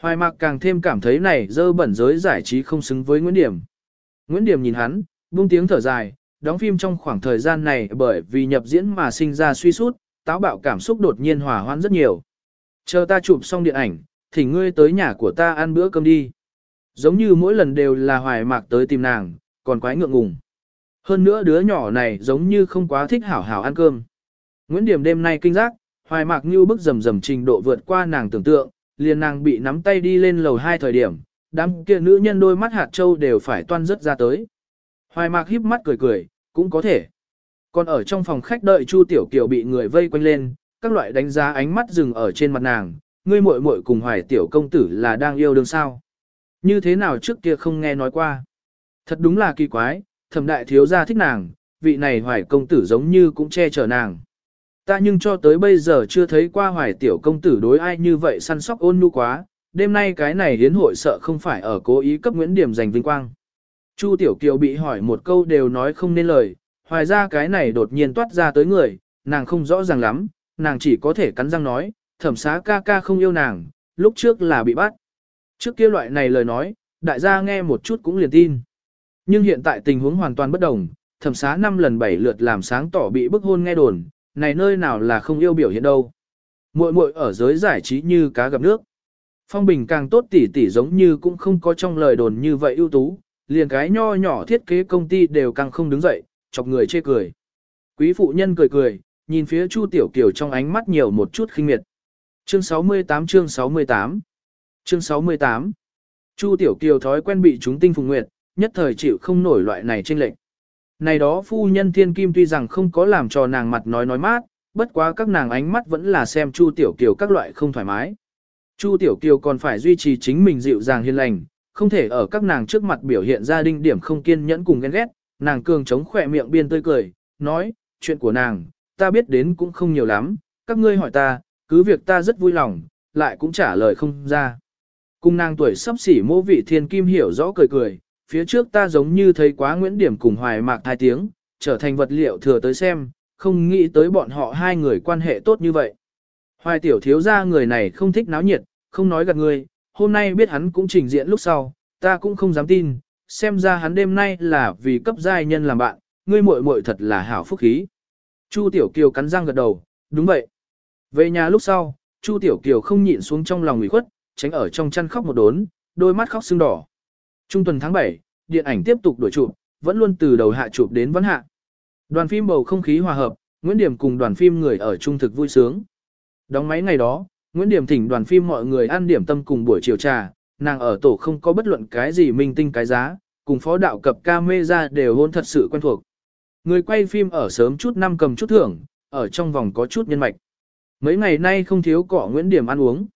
Hoài mạc càng thêm cảm thấy này dơ bẩn giới giải trí không xứng với Nguyễn Điểm. Nguyễn Điểm nhìn hắn, buông tiếng thở dài, đóng phim trong khoảng thời gian này bởi vì nhập diễn mà sinh ra suy sút, táo bạo cảm xúc đột nhiên hòa hoãn rất nhiều. Chờ ta chụp xong điện ảnh, thì ngươi tới nhà của ta ăn bữa cơm đi. Giống như mỗi lần đều là hoài mạc tới tìm nàng, còn quái ngượng ngùng. Hơn nữa đứa nhỏ này giống như không quá thích hảo hảo ăn cơm. Nguyễn Điểm đêm nay kinh giác, hoài mạc như bức rầm rầm trình độ vượt qua nàng tưởng tượng, liền nàng bị nắm tay đi lên lầu hai thời điểm, đám kia nữ nhân đôi mắt hạt châu đều phải toan rất ra tới. Hoài mạc híp mắt cười cười, cũng có thể. Còn ở trong phòng khách đợi Chu Tiểu Kiều bị người vây quanh lên, các loại đánh giá ánh mắt dừng ở trên mặt nàng, ngươi muội muội cùng Hoài tiểu công tử là đang yêu đương sao? Như thế nào trước kia không nghe nói qua? Thật đúng là kỳ quái, thẩm đại thiếu gia thích nàng, vị này Hoài công tử giống như cũng che chở nàng. Ta nhưng cho tới bây giờ chưa thấy qua Hoài tiểu công tử đối ai như vậy săn sóc ôn nhu quá, đêm nay cái này hiến hội sợ không phải ở cố ý cấp Nguyễn Điểm giành vinh quang. Chu Tiểu Kiều bị hỏi một câu đều nói không nên lời, hoài ra cái này đột nhiên toát ra tới người, nàng không rõ ràng lắm, nàng chỉ có thể cắn răng nói, thẩm xá ca ca không yêu nàng, lúc trước là bị bắt. Trước kia loại này lời nói, đại gia nghe một chút cũng liền tin. Nhưng hiện tại tình huống hoàn toàn bất đồng, thẩm xá năm lần bảy lượt làm sáng tỏ bị bức hôn nghe đồn, này nơi nào là không yêu biểu hiện đâu. Muội muội ở giới giải trí như cá gặp nước. Phong bình càng tốt tỉ tỉ giống như cũng không có trong lời đồn như vậy ưu tú, liền cái nho nhỏ thiết kế công ty đều càng không đứng dậy, chọc người chê cười. Quý phụ nhân cười cười, nhìn phía Chu Tiểu Kiều trong ánh mắt nhiều một chút khinh miệt. Chương 68 chương 68 Chương 68 Chu Tiểu Kiều thói quen bị chúng tinh phùng nguyệt, nhất thời chịu không nổi loại này trên lệnh. Này đó phu nhân thiên kim tuy rằng không có làm cho nàng mặt nói nói mát, bất quá các nàng ánh mắt vẫn là xem Chu Tiểu Kiều các loại không thoải mái. Chu Tiểu Kiều còn phải duy trì chính mình dịu dàng hiền lành, không thể ở các nàng trước mặt biểu hiện ra đinh điểm không kiên nhẫn cùng ghen ghét, nàng cường chống khỏe miệng biên tươi cười, nói, chuyện của nàng, ta biết đến cũng không nhiều lắm, các ngươi hỏi ta, cứ việc ta rất vui lòng, lại cũng trả lời không ra. Cùng nàng tuổi sắp xỉ mô vị thiên kim hiểu rõ cười cười, phía trước ta giống như thấy quá Nguyễn Điểm cùng hoài mạc hai tiếng, trở thành vật liệu thừa tới xem, không nghĩ tới bọn họ hai người quan hệ tốt như vậy. Hoài tiểu thiếu ra người này không thích náo nhiệt, không nói gạt người, hôm nay biết hắn cũng trình diện lúc sau, ta cũng không dám tin, xem ra hắn đêm nay là vì cấp giai nhân làm bạn, ngươi muội muội thật là hảo phúc khí. Chu Tiểu Kiều cắn răng gật đầu, đúng vậy. Về nhà lúc sau, Chu Tiểu Kiều không nhịn xuống trong lòng ủy khuất, tránh ở trong chăn khóc một đốn, đôi mắt khóc sưng đỏ. Trung tuần tháng 7, điện ảnh tiếp tục đổi chụp, vẫn luôn từ đầu hạ chụp đến vẫn hạ. Đoàn phim bầu không khí hòa hợp, Nguyễn Điểm cùng đoàn phim người ở trung thực vui sướng. Đóng máy ngày đó, Nguyễn Điểm thỉnh đoàn phim mọi người ăn điểm tâm cùng buổi chiều trà, nàng ở tổ không có bất luận cái gì minh tinh cái giá, cùng phó đạo cập ca mê ra đều hôn thật sự quen thuộc. Người quay phim ở sớm chút năm cầm chút thưởng, ở trong vòng có chút nhân mạch. Mấy ngày nay không thiếu cỏ Nguyễn Điểm ăn uống.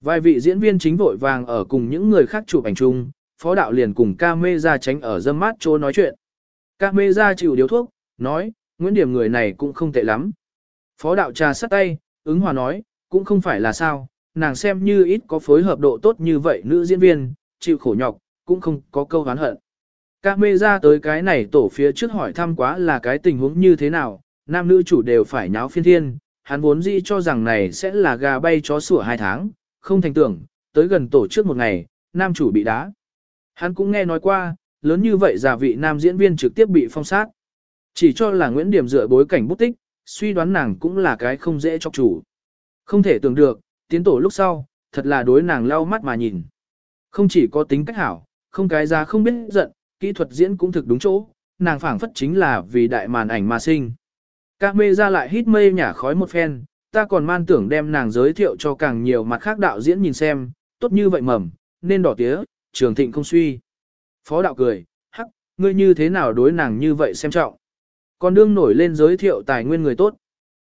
Vài vị diễn viên chính vội vàng ở cùng những người khác chụp ảnh chung, phó đạo liền cùng ca mê ra tránh ở dâm mát chỗ nói chuyện. Ca mê ra chịu điếu thuốc, nói, Nguyễn Điểm người này cũng không tệ lắm. Phó đạo trà sắt tay, ứng hòa nói, cũng không phải là sao, nàng xem như ít có phối hợp độ tốt như vậy nữ diễn viên, chịu khổ nhọc, cũng không có câu hán hận. Các mê ra tới cái này tổ phía trước hỏi thăm quá là cái tình huống như thế nào, nam nữ chủ đều phải nháo phiên thiên, hắn vốn dĩ cho rằng này sẽ là gà bay chó sủa hai tháng, không thành tưởng, tới gần tổ trước một ngày, nam chủ bị đá. Hắn cũng nghe nói qua, lớn như vậy giả vị nam diễn viên trực tiếp bị phong sát. Chỉ cho là Nguyễn Điểm dựa bối cảnh bút tích, suy đoán nàng cũng là cái không dễ cho chủ. Không thể tưởng được, tiến tổ lúc sau, thật là đối nàng lau mắt mà nhìn. Không chỉ có tính cách hảo, không cái ra không biết giận, kỹ thuật diễn cũng thực đúng chỗ, nàng phảng phất chính là vì đại màn ảnh mà sinh. Các mê ra lại hít mây nhả khói một phen, ta còn man tưởng đem nàng giới thiệu cho càng nhiều mặt khác đạo diễn nhìn xem, tốt như vậy mầm, nên đỏ tía, trường thịnh không suy. Phó đạo cười, hắc, ngươi như thế nào đối nàng như vậy xem trọng. Còn đương nổi lên giới thiệu tài nguyên người tốt.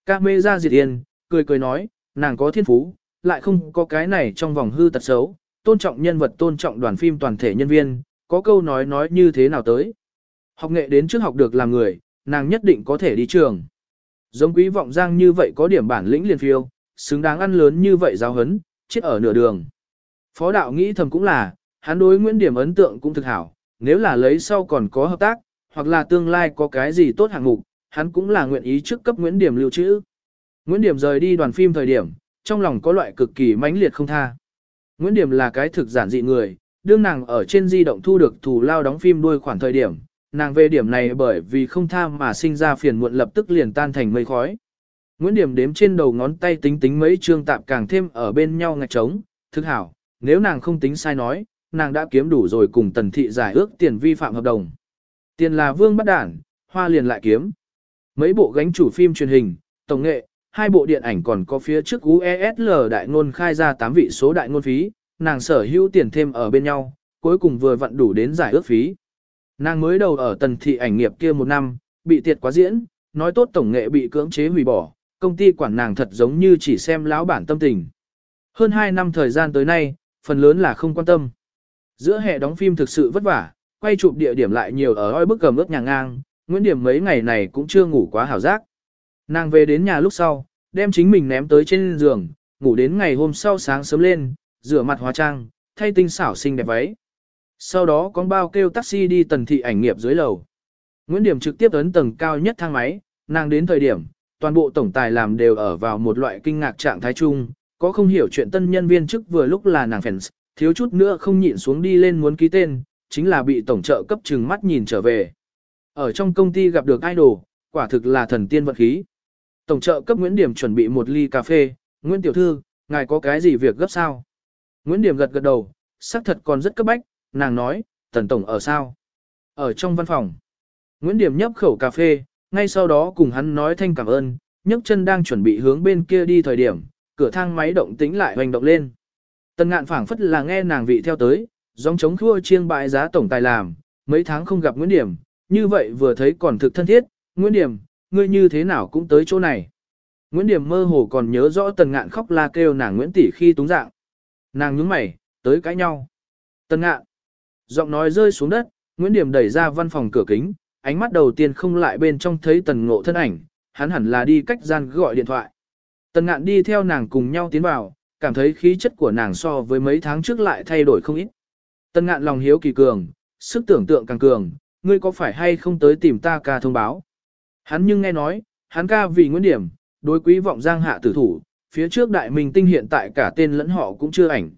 Các mê ra diệt yên, cười cười nói, nàng có thiên phú, lại không có cái này trong vòng hư tật xấu, tôn trọng nhân vật tôn trọng đoàn phim toàn thể nhân viên, có câu nói nói như thế nào tới. Học nghệ đến trước học được làm người, nàng nhất định có thể đi trường. Giống quý vọng giang như vậy có điểm bản lĩnh liền phiêu, xứng đáng ăn lớn như vậy giáo hấn, chết ở nửa đường. Phó đạo nghĩ thầm cũng là, hắn đối Nguyễn Điểm ấn tượng cũng thực hảo, nếu là lấy sau còn có hợp tác, hoặc là tương lai có cái gì tốt hạng mục, hắn cũng là nguyện ý trước cấp Nguyễn Điểm lưu trữ. Nguyễn Điểm rời đi đoàn phim thời điểm, trong lòng có loại cực kỳ mãnh liệt không tha. Nguyễn Điểm là cái thực giản dị người, đương nàng ở trên di động thu được thù lao đóng phim đuôi khoản thời điểm, nàng về điểm này bởi vì không tha mà sinh ra phiền muộn lập tức liền tan thành mây khói. Nguyễn Điểm đếm trên đầu ngón tay tính tính mấy chương tạm càng thêm ở bên nhau ngạch trống, thực hảo, nếu nàng không tính sai nói, nàng đã kiếm đủ rồi cùng tần thị giải ước tiền vi phạm hợp đồng. Tiền là vương bắt đản, hoa liền lại kiếm. Mấy bộ gánh chủ phim truyền hình, tổng nghệ, hai bộ điện ảnh còn có phía trước UESL đại ngôn khai ra 8 vị số đại ngôn phí, nàng sở hữu tiền thêm ở bên nhau, cuối cùng vừa vặn đủ đến giải ước phí. Nàng mới đầu ở tần thị ảnh nghiệp kia một năm, bị tiệt quá diễn, nói tốt tổng nghệ bị cưỡng chế hủy bỏ, công ty quản nàng thật giống như chỉ xem lão bản tâm tình. Hơn 2 năm thời gian tới nay, phần lớn là không quan tâm. Giữa hè đóng phim thực sự vất vả, quay chụp địa điểm lại nhiều ở oi bức cầm ướt nhà ngang, Nguyễn Điểm mấy ngày này cũng chưa ngủ quá hảo giác. Nàng về đến nhà lúc sau, đem chính mình ném tới trên giường, ngủ đến ngày hôm sau sáng sớm lên, rửa mặt hóa trang, thay tinh xảo xinh đẹp váy. Sau đó con bao kêu taxi đi tần thị ảnh nghiệp dưới lầu. Nguyễn Điểm trực tiếp ấn tầng cao nhất thang máy, nàng đến thời điểm, toàn bộ tổng tài làm đều ở vào một loại kinh ngạc trạng thái chung, có không hiểu chuyện tân nhân viên chức vừa lúc là nàng fans, thiếu chút nữa không nhịn xuống đi lên muốn ký tên, chính là bị tổng trợ cấp trừng mắt nhìn trở về. Ở trong công ty gặp được idol, quả thực là thần tiên vận khí. Tổng trợ cấp Nguyễn Điểm chuẩn bị một ly cà phê, Nguyễn Tiểu Thư, ngài có cái gì việc gấp sao? Nguyễn Điểm gật gật đầu, xác thật còn rất cấp bách, nàng nói, tần tổng ở sao? Ở trong văn phòng. Nguyễn Điểm nhấp khẩu cà phê, ngay sau đó cùng hắn nói thanh cảm ơn, nhấc chân đang chuẩn bị hướng bên kia đi thời điểm, cửa thang máy động tĩnh lại hoành động lên. Tần ngạn phảng phất là nghe nàng vị theo tới, dòng chống khua chiêng bại giá tổng tài làm, mấy tháng không gặp Nguyễn Điểm, như vậy vừa thấy còn thực thân thiết, Nguyễn Điểm, ngươi như thế nào cũng tới chỗ này. Nguyễn Điểm mơ hồ còn nhớ rõ tần ngạn khóc la kêu nàng Nguyễn Tỷ khi túng dạng. Nàng nhướng mày, tới cãi nhau. Tần ngạn, giọng nói rơi xuống đất, Nguyễn Điểm đẩy ra văn phòng cửa kính, ánh mắt đầu tiên không lại bên trong thấy tần ngộ thân ảnh, hắn hẳn là đi cách gian gọi điện thoại. Tần ngạn đi theo nàng cùng nhau tiến vào, cảm thấy khí chất của nàng so với mấy tháng trước lại thay đổi không ít. Tần ngạn lòng hiếu kỳ cường, sức tưởng tượng càng cường, ngươi có phải hay không tới tìm ta ca thông báo. Hắn nhưng nghe nói, hắn ca vì nguyên điểm, đối quý vọng giang hạ tử thủ, phía trước đại minh tinh hiện tại cả tên lẫn họ cũng chưa ảnh.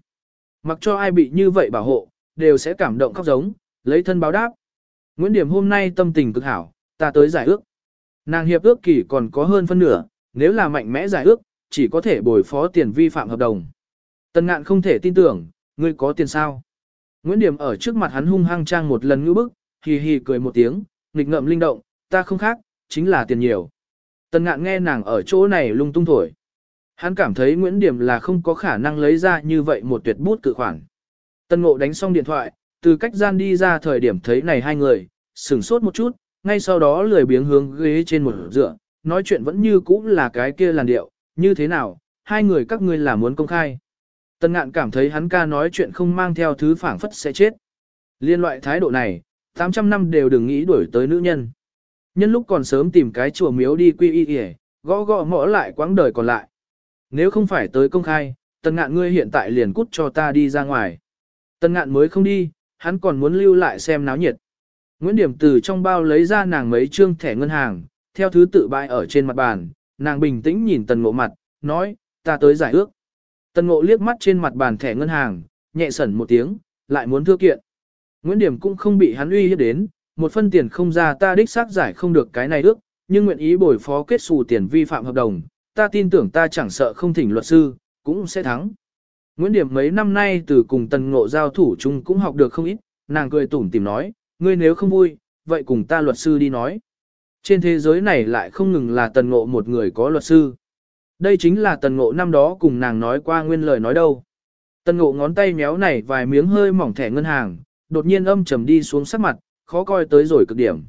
Mặc cho ai bị như vậy bảo hộ, đều sẽ cảm động khóc giống, lấy thân báo đáp. Nguyễn Điểm hôm nay tâm tình cực hảo, ta tới giải ước. Nàng hiệp ước kỳ còn có hơn phân nửa, nếu là mạnh mẽ giải ước, chỉ có thể bồi phó tiền vi phạm hợp đồng. Tân ngạn không thể tin tưởng, ngươi có tiền sao? Nguyễn Điểm ở trước mặt hắn hung hăng trang một lần ngữ bức, hì hì cười một tiếng, nghịch ngợm linh động, ta không khác, chính là tiền nhiều. Tần ngạn nghe nàng ở chỗ này lung tung thổi. Hắn cảm thấy Nguyễn Điểm là không có khả năng lấy ra như vậy một tuyệt bút cự khoản. Tần ngộ đánh xong điện thoại, từ cách gian đi ra thời điểm thấy này hai người, sửng sốt một chút, ngay sau đó lười biếng hướng ghế trên một dựa, nói chuyện vẫn như cũ là cái kia làn điệu, như thế nào, hai người các ngươi là muốn công khai. Tần ngạn cảm thấy hắn ca nói chuyện không mang theo thứ phảng phất sẽ chết. Liên loại thái độ này, 800 năm đều đừng nghĩ đuổi tới nữ nhân. Nhân lúc còn sớm tìm cái chùa miếu đi quy y y, gõ gõ mõ lại quãng đời còn lại. Nếu không phải tới công khai, tần ngạn ngươi hiện tại liền cút cho ta đi ra ngoài. Tần ngạn mới không đi, hắn còn muốn lưu lại xem náo nhiệt. Nguyễn Điểm từ trong bao lấy ra nàng mấy trương thẻ ngân hàng, theo thứ tự bãi ở trên mặt bàn, nàng bình tĩnh nhìn tần ngộ mặt, nói, ta tới giải ước. Tần ngộ liếc mắt trên mặt bàn thẻ ngân hàng, nhẹ sẩn một tiếng, lại muốn thưa kiện. Nguyễn Điểm cũng không bị hắn uy hiếp đến, một phân tiền không ra ta đích xác giải không được cái này ước, nhưng nguyện ý bồi phó kết xù tiền vi phạm hợp đồng, ta tin tưởng ta chẳng sợ không thỉnh luật sư, cũng sẽ thắng. Nguyễn Điểm mấy năm nay từ cùng tần ngộ giao thủ chung cũng học được không ít, nàng cười tủm tìm nói, ngươi nếu không vui, vậy cùng ta luật sư đi nói. Trên thế giới này lại không ngừng là tần ngộ một người có luật sư. Đây chính là tần ngộ năm đó cùng nàng nói qua nguyên lời nói đâu. Tần ngộ ngón tay méo này vài miếng hơi mỏng thẻ ngân hàng, đột nhiên âm trầm đi xuống sắc mặt, khó coi tới rồi cực điểm.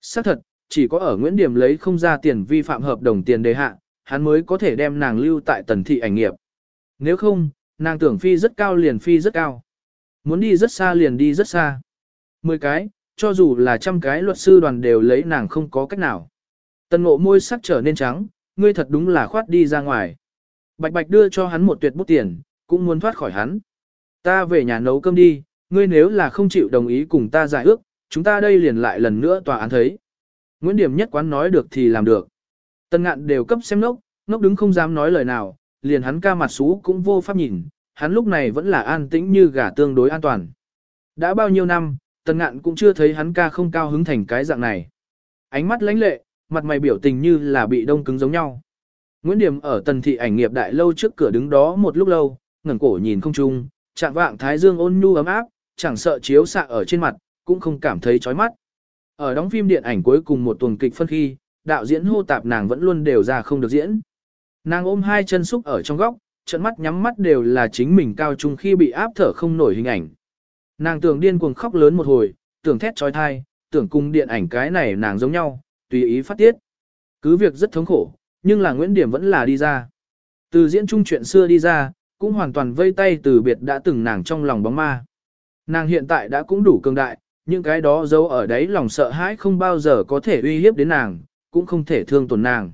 Xác thật, chỉ có ở Nguyễn Điểm lấy không ra tiền vi phạm hợp đồng tiền đề hạ, hắn mới có thể đem nàng lưu tại tần thị ảnh nghiệp. Nếu không, nàng tưởng phi rất cao liền phi rất cao. Muốn đi rất xa liền đi rất xa. Mười cái, cho dù là trăm cái luật sư đoàn đều lấy nàng không có cách nào. Tần ngộ môi sắc trở nên trắng, ngươi thật đúng là khoát đi ra ngoài. Bạch bạch đưa cho hắn một tuyệt bút tiền, cũng muốn thoát khỏi hắn. Ta về nhà nấu cơm đi, ngươi nếu là không chịu đồng ý cùng ta giải ước, chúng ta đây liền lại lần nữa tòa án thấy. Nguyễn Điểm nhất quán nói được thì làm được. Tân ngạn đều cấp xem nốc, nốc đứng không dám nói lời nào, liền hắn ca mặt xú cũng vô pháp nhìn, hắn lúc này vẫn là an tĩnh như gà tương đối an toàn. Đã bao nhiêu năm, tân ngạn cũng chưa thấy hắn ca không cao hứng thành cái dạng này. Ánh mắt lãnh lệ, mặt mày biểu tình như là bị đông cứng giống nhau. Nguyễn Điểm ở tần thị ảnh nghiệp đại lâu trước cửa đứng đó một lúc lâu, ngẩng cổ nhìn không trung, chạm vạng thái dương ôn nhu ấm áp, chẳng sợ chiếu xạ ở trên mặt, cũng không cảm thấy chói mắt. Ở đóng phim điện ảnh cuối cùng một tuần kịch phân khi, đạo diễn hô tạp nàng vẫn luôn đều ra không được diễn. Nàng ôm hai chân xúc ở trong góc, trận mắt nhắm mắt đều là chính mình cao trung khi bị áp thở không nổi hình ảnh. Nàng tưởng điên cuồng khóc lớn một hồi, tưởng thét trói thai, tưởng cùng điện ảnh cái này nàng giống nhau, tùy ý phát tiết. Cứ việc rất thống khổ, nhưng là Nguyễn Điểm vẫn là đi ra. Từ diễn trung chuyện xưa đi ra, cũng hoàn toàn vây tay từ biệt đã từng nàng trong lòng bóng ma. Nàng hiện tại đã cũng đủ cường đại, những cái đó giấu ở đấy lòng sợ hãi không bao giờ có thể uy hiếp đến nàng, cũng không thể thương tổn nàng.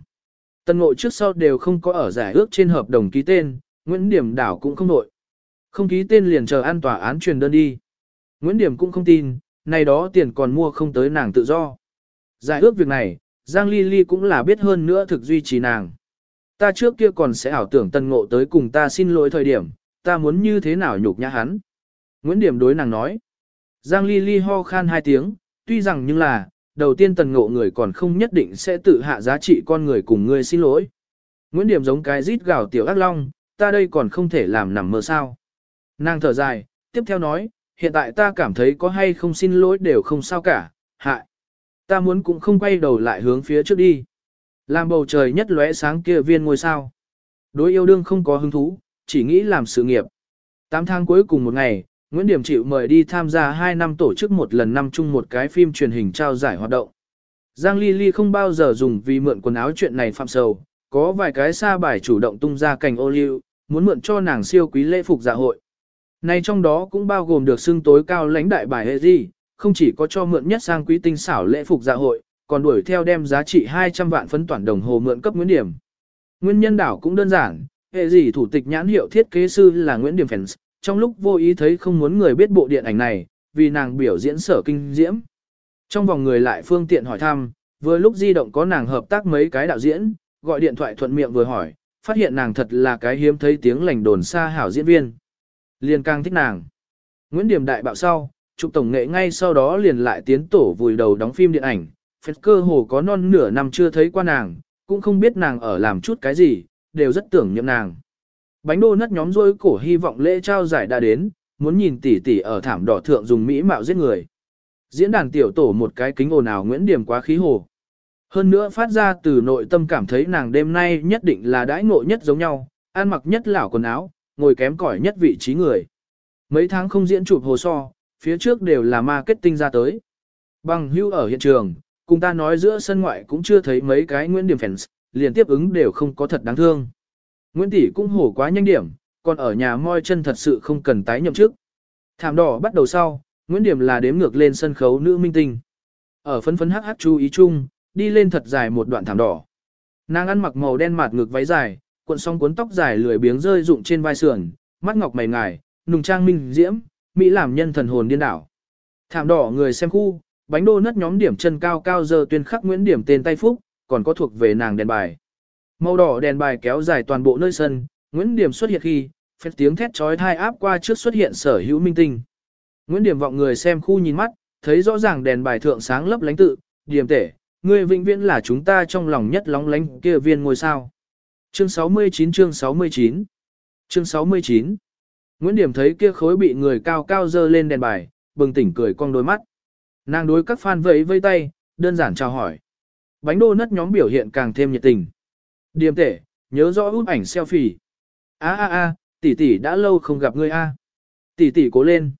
Tân ngộ trước sau đều không có ở giải ước trên hợp đồng ký tên, Nguyễn Điểm đảo cũng không nội. Không ký tên liền chờ an tòa án truyền đơn đi. Nguyễn Điểm cũng không tin, này đó tiền còn mua không tới nàng tự do. Giải ước việc này, Giang Ly Ly cũng là biết hơn nữa thực duy trì nàng. Ta trước kia còn sẽ ảo tưởng tân ngộ tới cùng ta xin lỗi thời điểm, ta muốn như thế nào nhục nhã hắn. Nguyễn Điểm đối nàng nói. Giang Ly Ly ho khan hai tiếng, tuy rằng nhưng là, đầu tiên tần ngộ người còn không nhất định sẽ tự hạ giá trị con người cùng ngươi xin lỗi. Nguyễn Điểm giống cái rít gào tiểu ác long, ta đây còn không thể làm nằm mơ sao. Nàng thở dài, tiếp theo nói, hiện tại ta cảm thấy có hay không xin lỗi đều không sao cả, hại. Ta muốn cũng không quay đầu lại hướng phía trước đi. Làm bầu trời nhất lóe sáng kia viên ngôi sao. Đối yêu đương không có hứng thú, chỉ nghĩ làm sự nghiệp. Tám tháng cuối cùng một ngày, Nguyễn Điểm chịu mời đi tham gia 2 năm tổ chức một lần năm chung một cái phim truyền hình trao giải hoạt động. Giang Ly Ly không bao giờ dùng vì mượn quần áo chuyện này phạm sầu, có vài cái xa bài chủ động tung ra cành ô liu, muốn mượn cho nàng siêu quý lễ phục dạ hội. Này trong đó cũng bao gồm được xưng tối cao lãnh đại bài hệ gì, không chỉ có cho mượn nhất sang quý tinh xảo lễ phục dạ hội, còn đuổi theo đem giá trị 200 vạn phấn toàn đồng hồ mượn cấp Nguyễn Điểm. Nguyên nhân đảo cũng đơn giản, hệ gì thủ tịch nhãn hiệu thiết kế sư là Nguyễn Điểm Fans, trong lúc vô ý thấy không muốn người biết bộ điện ảnh này, vì nàng biểu diễn sở kinh diễm. Trong vòng người lại phương tiện hỏi thăm, vừa lúc di động có nàng hợp tác mấy cái đạo diễn, gọi điện thoại thuận miệng vừa hỏi, phát hiện nàng thật là cái hiếm thấy tiếng lành đồn xa hảo diễn viên. Liền càng thích nàng. Nguyễn Điểm đại bạo sau, trục tổng nghệ ngay sau đó liền lại tiến tổ vùi đầu đóng phim điện ảnh, phết cơ hồ có non nửa năm chưa thấy qua nàng, cũng không biết nàng ở làm chút cái gì, đều rất tưởng nhậm nàng. Bánh đô nất nhóm rôi cổ hy vọng lễ trao giải đã đến, muốn nhìn tỷ tỷ ở thảm đỏ thượng dùng mỹ mạo giết người. Diễn đàn tiểu tổ một cái kính ồn ào Nguyễn Điểm quá khí hồ. Hơn nữa phát ra từ nội tâm cảm thấy nàng đêm nay nhất định là đãi ngộ nhất giống nhau, ăn mặc nhất lão quần áo, ngồi kém cỏi nhất vị trí người. Mấy tháng không diễn chụp hồ so, phía trước đều là marketing ra tới. Bằng hưu ở hiện trường, cùng ta nói giữa sân ngoại cũng chưa thấy mấy cái Nguyễn Điểm fans, liền tiếp ứng đều không có thật đáng thương. Nguyễn Tỷ cũng hổ quá nhanh điểm, còn ở nhà moi chân thật sự không cần tái nhậm chức. Thảm đỏ bắt đầu sau, Nguyễn Điểm là đếm ngược lên sân khấu nữ minh tinh. Ở phấn phấn hắc hắc chú ý chung, đi lên thật dài một đoạn thảm đỏ. Nàng ăn mặc màu đen mạt ngực váy dài, cuộn song cuốn tóc dài lười biếng rơi rụng trên vai sườn, mắt ngọc mày ngài, nùng trang minh diễm, mỹ làm nhân thần hồn điên đảo. Thảm đỏ người xem khu, bánh đô nất nhóm điểm chân cao cao giờ tuyên khắc Nguyễn Điểm tên tay phúc, còn có thuộc về nàng đèn bài. Màu đỏ đèn bài kéo dài toàn bộ nơi sân, Nguyễn Điểm xuất hiện khi, phép tiếng thét chói tai áp qua trước xuất hiện sở hữu minh tinh. Nguyễn Điểm vọng người xem khu nhìn mắt, thấy rõ ràng đèn bài thượng sáng lấp lánh tự, điểm tể, người vĩnh viễn là chúng ta trong lòng nhất lóng lánh kia viên ngôi sao. Chương 69 chương 69 Chương 69 Nguyễn Điểm thấy kia khối bị người cao cao dơ lên đèn bài, bừng tỉnh cười cong đôi mắt. Nàng đối các fan vẫy vây tay, đơn giản chào hỏi. Bánh đô nất nhóm biểu hiện càng thêm nhiệt tình. Điềm tể, nhớ rõ út ảnh selfie. A a a, tỷ tỷ đã lâu không gặp ngươi a. Tỷ tỷ cố lên.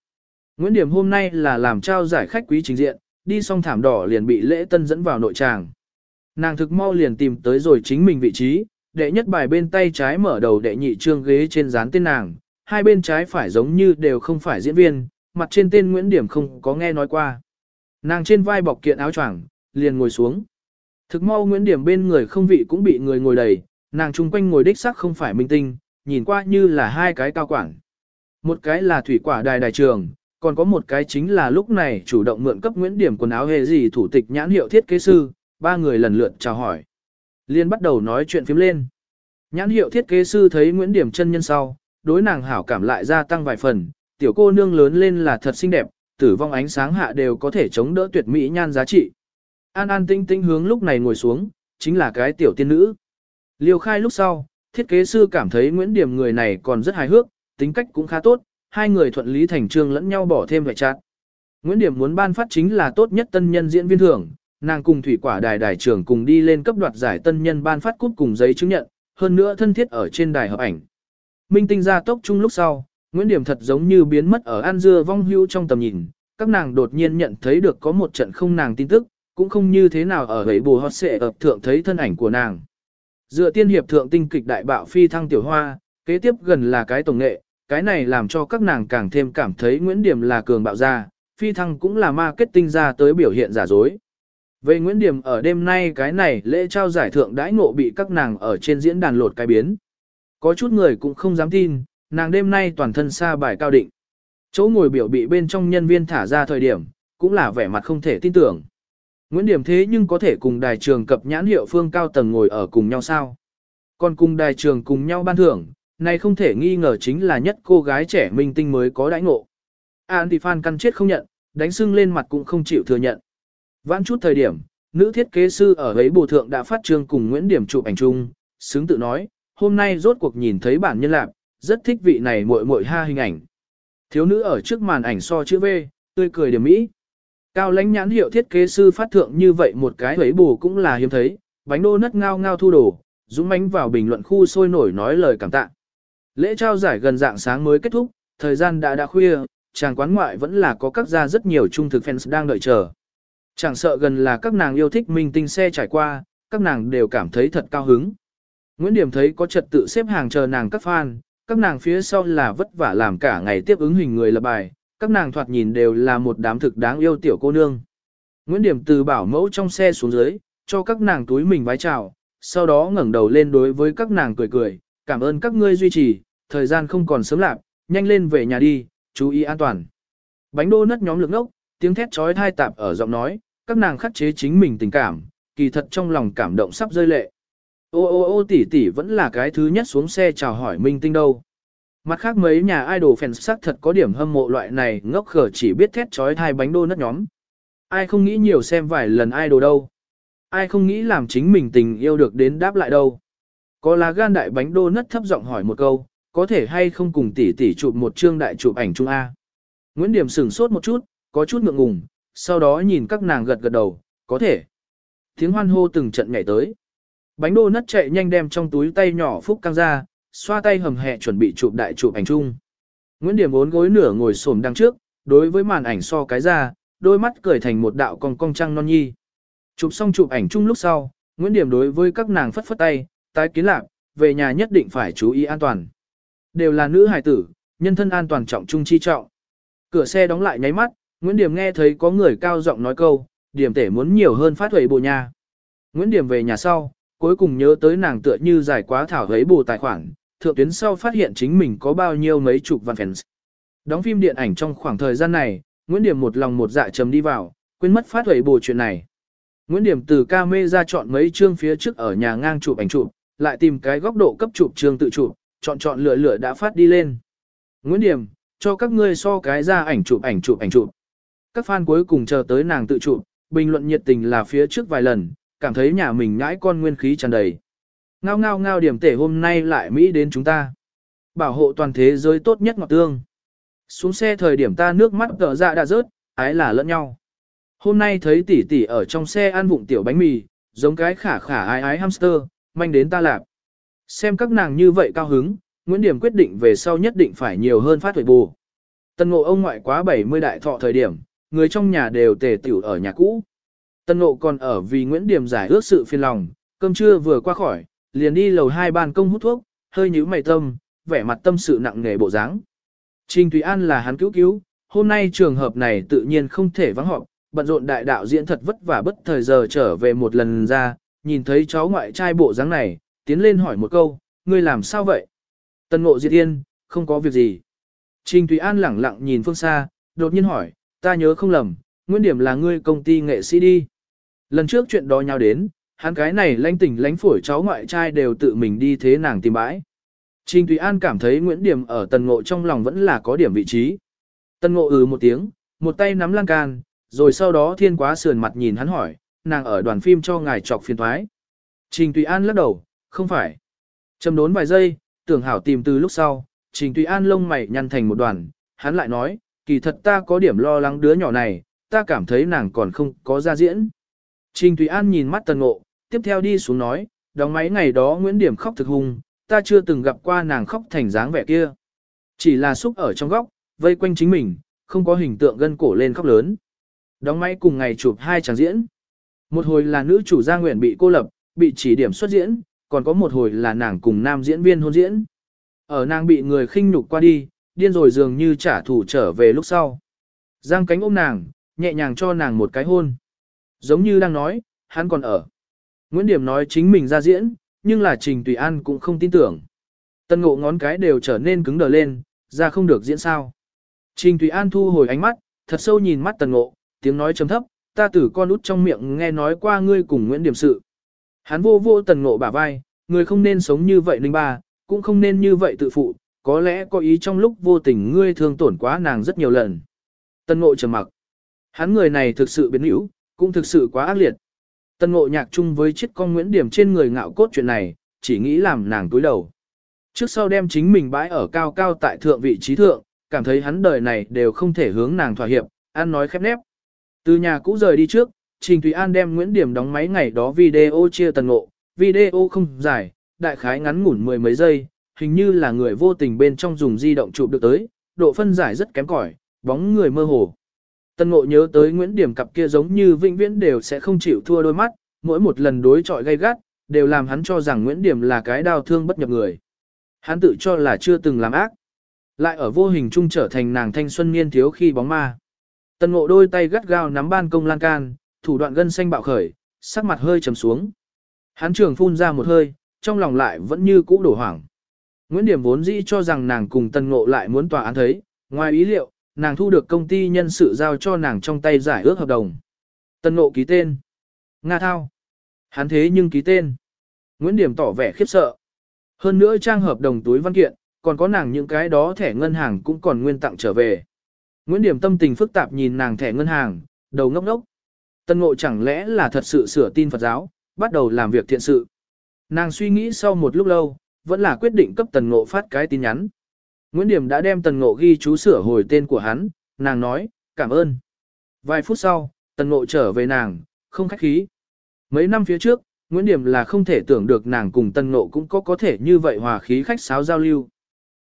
Nguyễn Điểm hôm nay là làm trao giải khách quý trình diện, đi xong thảm đỏ liền bị lễ tân dẫn vào nội tràng. Nàng thực mau liền tìm tới rồi chính mình vị trí, đệ nhất bài bên tay trái mở đầu đệ nhị trương ghế trên dán tên nàng, hai bên trái phải giống như đều không phải diễn viên, mặt trên tên Nguyễn Điểm không có nghe nói qua. Nàng trên vai bọc kiện áo choàng, liền ngồi xuống. Thực mau Nguyễn Điểm bên người không vị cũng bị người ngồi đầy, nàng chung quanh ngồi đích sắc không phải minh tinh, nhìn qua như là hai cái cao quản. Một cái là thủy quả đài đài trường, còn có một cái chính là lúc này chủ động mượn cấp Nguyễn Điểm quần áo hề gì thủ tịch nhãn hiệu thiết kế sư, ba người lần lượt chào hỏi. Liên bắt đầu nói chuyện phím lên. Nhãn hiệu thiết kế sư thấy Nguyễn Điểm chân nhân sau, đối nàng hảo cảm lại gia tăng vài phần, tiểu cô nương lớn lên là thật xinh đẹp, tử vong ánh sáng hạ đều có thể chống đỡ tuyệt mỹ nhan giá trị. An an tinh tinh hướng lúc này ngồi xuống, chính là cái tiểu tiên nữ. Liêu khai lúc sau, thiết kế sư cảm thấy Nguyễn Điểm người này còn rất hài hước, tính cách cũng khá tốt, hai người thuận lý thành trương lẫn nhau bỏ thêm vài chát. Nguyễn Điểm muốn ban phát chính là tốt nhất tân nhân diễn viên thưởng, nàng cùng thủy quả đài đài trưởng cùng đi lên cấp đoạt giải tân nhân ban phát cúp cùng giấy chứng nhận, hơn nữa thân thiết ở trên đài hợp ảnh. Minh tinh ra tốc chung lúc sau, Nguyễn Điểm thật giống như biến mất ở An Dưa vong hưu trong tầm nhìn, các nàng đột nhiên nhận thấy được có một trận không nàng tin tức, cũng không như thế nào ở ấy bù hót xệ ập thượng thấy thân ảnh của nàng. Dựa tiên hiệp thượng tinh kịch đại bạo phi thăng tiểu hoa, kế tiếp gần là cái tổng nghệ, cái này làm cho các nàng càng thêm cảm thấy Nguyễn Điểm là cường bạo gia, phi thăng cũng là marketing ra tới biểu hiện giả dối. Về Nguyễn Điểm ở đêm nay cái này lễ trao giải thượng đãi ngộ bị các nàng ở trên diễn đàn lột cái biến. Có chút người cũng không dám tin, nàng đêm nay toàn thân xa bài cao định. Chỗ ngồi biểu bị bên trong nhân viên thả ra thời điểm, cũng là vẻ mặt không thể tin tưởng. Nguyễn Điểm thế nhưng có thể cùng đài trường cập nhãn hiệu phương cao tầng ngồi ở cùng nhau sao? Còn cùng đài trường cùng nhau ban thưởng, này không thể nghi ngờ chính là nhất cô gái trẻ minh tinh mới có đãi ngộ. An thì Phan căn chết không nhận, đánh sưng lên mặt cũng không chịu thừa nhận. Vãn chút thời điểm, nữ thiết kế sư ở ấy bồ thượng đã phát trương cùng Nguyễn Điểm chụp ảnh chung, xứng tự nói, hôm nay rốt cuộc nhìn thấy bản nhân lạc, rất thích vị này muội muội ha hình ảnh. Thiếu nữ ở trước màn ảnh so chữ V, tươi cười điểm mỹ. Cao lãnh nhãn hiệu thiết kế sư phát thượng như vậy một cái ấy bù cũng là hiếm thấy, bánh đô nất ngao ngao thu đồ, dũng mánh vào bình luận khu sôi nổi nói lời cảm tạ. Lễ trao giải gần dạng sáng mới kết thúc, thời gian đã đã khuya, chàng quán ngoại vẫn là có các gia rất nhiều trung thực fans đang đợi chờ. Chẳng sợ gần là các nàng yêu thích minh tinh xe trải qua, các nàng đều cảm thấy thật cao hứng. Nguyễn Điểm thấy có trật tự xếp hàng chờ nàng các fan, các nàng phía sau là vất vả làm cả ngày tiếp ứng hình người lập bài, các nàng thoạt nhìn đều là một đám thực đáng yêu tiểu cô nương. Nguyễn Điểm từ bảo mẫu trong xe xuống dưới, cho các nàng túi mình vái chào, sau đó ngẩng đầu lên đối với các nàng cười cười, cảm ơn các ngươi duy trì, thời gian không còn sớm lạc, nhanh lên về nhà đi, chú ý an toàn. Bánh đô nất nhóm lực ngốc, tiếng thét trói thai tạp ở giọng nói, các nàng khắc chế chính mình tình cảm, kỳ thật trong lòng cảm động sắp rơi lệ. Ô ô ô tỷ tỷ vẫn là cái thứ nhất xuống xe chào hỏi minh tinh đâu. Mặt khác mấy nhà idol fans sắc thật có điểm hâm mộ loại này ngốc khở chỉ biết thét trói thai bánh đô nất nhóm. Ai không nghĩ nhiều xem vài lần idol đâu. Ai không nghĩ làm chính mình tình yêu được đến đáp lại đâu. Có lá gan đại bánh đô nất thấp giọng hỏi một câu, có thể hay không cùng tỷ tỷ chụp một chương đại chụp ảnh chung A. Nguyễn Điểm sửng sốt một chút, có chút ngượng ngùng, sau đó nhìn các nàng gật gật đầu, có thể. Tiếng hoan hô từng trận nhảy tới. Bánh đô nất chạy nhanh đem trong túi tay nhỏ phúc căng ra, xoa tay hầm hẹ chuẩn bị chụp đại chụp ảnh chung. Nguyễn Điểm bốn gối nửa ngồi xổm đằng trước, đối với màn ảnh so cái ra, đôi mắt cười thành một đạo cong cong trăng non nhi. Chụp xong chụp ảnh chung lúc sau, Nguyễn Điểm đối với các nàng phất phất tay, tái kiến lạc, về nhà nhất định phải chú ý an toàn. Đều là nữ hài tử, nhân thân an toàn trọng trung chi trọng. Cửa xe đóng lại nháy mắt, Nguyễn Điểm nghe thấy có người cao giọng nói câu, Điểm tể muốn nhiều hơn phát huệ bộ nhà. Nguyễn Điểm về nhà sau, cuối cùng nhớ tới nàng tựa như giải quá thảo huế bù tài khoản, thượng tuyến sau phát hiện chính mình có bao nhiêu mấy chục vạn fans. Đóng phim điện ảnh trong khoảng thời gian này, Nguyễn Điểm một lòng một dạ trầm đi vào, quên mất phát huẩy bù chuyện này. Nguyễn Điểm từ ca mê ra chọn mấy chương phía trước ở nhà ngang chụp ảnh chụp, lại tìm cái góc độ cấp chụp chương tự chụp, chọn chọn lựa lựa đã phát đi lên. Nguyễn Điểm, cho các ngươi so cái ra ảnh chụp ảnh chụp ảnh chụp. Các fan cuối cùng chờ tới nàng tự chụp, bình luận nhiệt tình là phía trước vài lần, cảm thấy nhà mình nhãi con nguyên khí tràn đầy. Ngao ngao ngao điểm tể hôm nay lại Mỹ đến chúng ta. Bảo hộ toàn thế giới tốt nhất ngọt tương. Xuống xe thời điểm ta nước mắt tở dạ đã rớt, ái là lẫn nhau. Hôm nay thấy tỷ tỷ ở trong xe ăn vụng tiểu bánh mì, giống cái khả khả ái ái hamster, manh đến ta lạp. Xem các nàng như vậy cao hứng, Nguyễn Điểm quyết định về sau nhất định phải nhiều hơn phát huệ bù. Tân ngộ ông ngoại quá 70 đại thọ thời điểm, người trong nhà đều tề tiểu ở nhà cũ. Tân ngộ còn ở vì Nguyễn Điểm giải ước sự phiền lòng, cơm trưa vừa qua khỏi, liền đi lầu hai ban công hút thuốc, hơi nhíu mày tâm, vẻ mặt tâm sự nặng nề bộ dáng. Trình Thủy An là hắn cứu cứu, hôm nay trường hợp này tự nhiên không thể vắng họp, bận rộn đại đạo diễn thật vất vả bất thời giờ trở về một lần ra, nhìn thấy cháu ngoại trai bộ dáng này, tiến lên hỏi một câu, ngươi làm sao vậy? Tân ngộ diệt yên, không có việc gì. Trình Thủy An lẳng lặng nhìn phương xa, đột nhiên hỏi, ta nhớ không lầm, nguyên điểm là ngươi công ty nghệ sĩ đi. Lần trước chuyện đó nhau đến, hắn cái này lãnh tỉnh lãnh phổi cháu ngoại trai đều tự mình đi thế nàng tìm bãi. Trình Thúy An cảm thấy Nguyễn Điểm ở tần ngộ trong lòng vẫn là có điểm vị trí. Tần ngộ ừ một tiếng, một tay nắm lan can, rồi sau đó thiên quá sườn mặt nhìn hắn hỏi, nàng ở đoàn phim cho ngài chọc phiền thoái. Trình Tùy An lắc đầu, không phải. Chầm đốn vài giây, tưởng hảo tìm từ lúc sau, Trình Tùy An lông mày nhăn thành một đoàn, hắn lại nói, kỳ thật ta có điểm lo lắng đứa nhỏ này, ta cảm thấy nàng còn không có ra diễn. Trình Tùy An nhìn mắt tần ngộ, tiếp theo đi xuống nói, đóng máy ngày đó Nguyễn Điểm khóc thực hung, ta chưa từng gặp qua nàng khóc thành dáng vẻ kia. Chỉ là xúc ở trong góc, vây quanh chính mình, không có hình tượng gân cổ lên khóc lớn. Đóng máy cùng ngày chụp hai tràng diễn. Một hồi là nữ chủ gia nguyện bị cô lập, bị chỉ điểm xuất diễn, còn có một hồi là nàng cùng nam diễn viên hôn diễn. Ở nàng bị người khinh nhục qua đi, điên rồi dường như trả thù trở về lúc sau. Giang cánh ôm nàng, nhẹ nhàng cho nàng một cái hôn. Giống như đang nói, hắn còn ở. Nguyễn Điểm nói chính mình ra diễn, nhưng là Trình Tùy An cũng không tin tưởng. Tân ngộ ngón cái đều trở nên cứng đờ lên, ra không được diễn sao. Trình Tùy An thu hồi ánh mắt, thật sâu nhìn mắt tần ngộ, tiếng nói trầm thấp, ta tử con út trong miệng nghe nói qua ngươi cùng Nguyễn Điểm sự. Hắn vô vô tần ngộ bả vai, người không nên sống như vậy linh ba, cũng không nên như vậy tự phụ, có lẽ có ý trong lúc vô tình ngươi thương tổn quá nàng rất nhiều lần. Tần ngộ trầm mặc. Hắn người này thực sự biến hữu, cũng thực sự quá ác liệt. Tân ngộ nhạc chung với chiếc con Nguyễn Điểm trên người ngạo cốt chuyện này, chỉ nghĩ làm nàng túi đầu. Trước sau đem chính mình bãi ở cao cao tại thượng vị trí thượng, cảm thấy hắn đời này đều không thể hướng nàng thỏa hiệp, ăn nói khép nép. Từ nhà cũ rời đi trước, Trình thủy An đem Nguyễn Điểm đóng máy ngày đó video chia tần ngộ, video không dài, đại khái ngắn ngủn mười mấy giây, hình như là người vô tình bên trong dùng di động chụp được tới, độ phân giải rất kém cỏi, bóng người mơ hồ. Tân ngộ nhớ tới Nguyễn Điểm cặp kia giống như vĩnh viễn đều sẽ không chịu thua đôi mắt, mỗi một lần đối chọi gay gắt, đều làm hắn cho rằng Nguyễn Điểm là cái đau thương bất nhập người. Hắn tự cho là chưa từng làm ác, lại ở vô hình trung trở thành nàng thanh xuân niên thiếu khi bóng ma. Tân ngộ đôi tay gắt gao nắm ban công lan can, thủ đoạn gân xanh bạo khởi, sắc mặt hơi trầm xuống. Hắn trường phun ra một hơi, trong lòng lại vẫn như cũ đổ hoảng. Nguyễn Điểm vốn dĩ cho rằng nàng cùng Tân Ngộ lại muốn tòa án thấy, ngoài ý liệu, nàng thu được công ty nhân sự giao cho nàng trong tay giải ước hợp đồng. Tân Ngộ ký tên. Nga Thao. Hắn thế nhưng ký tên. Nguyễn Điểm tỏ vẻ khiếp sợ. Hơn nữa trang hợp đồng túi văn kiện, còn có nàng những cái đó thẻ ngân hàng cũng còn nguyên tặng trở về. Nguyễn Điểm tâm tình phức tạp nhìn nàng thẻ ngân hàng, đầu ngốc ngốc. Tân ngộ chẳng lẽ là thật sự sửa tin Phật giáo, bắt đầu làm việc thiện sự. Nàng suy nghĩ sau một lúc lâu, vẫn là quyết định cấp tần ngộ phát cái tin nhắn. Nguyễn Điểm đã đem tần ngộ ghi chú sửa hồi tên của hắn, nàng nói, cảm ơn. Vài phút sau, tần ngộ trở về nàng, không khách khí. Mấy năm phía trước, Nguyễn Điểm là không thể tưởng được nàng cùng tần ngộ cũng có có thể như vậy hòa khí khách sáo giao lưu.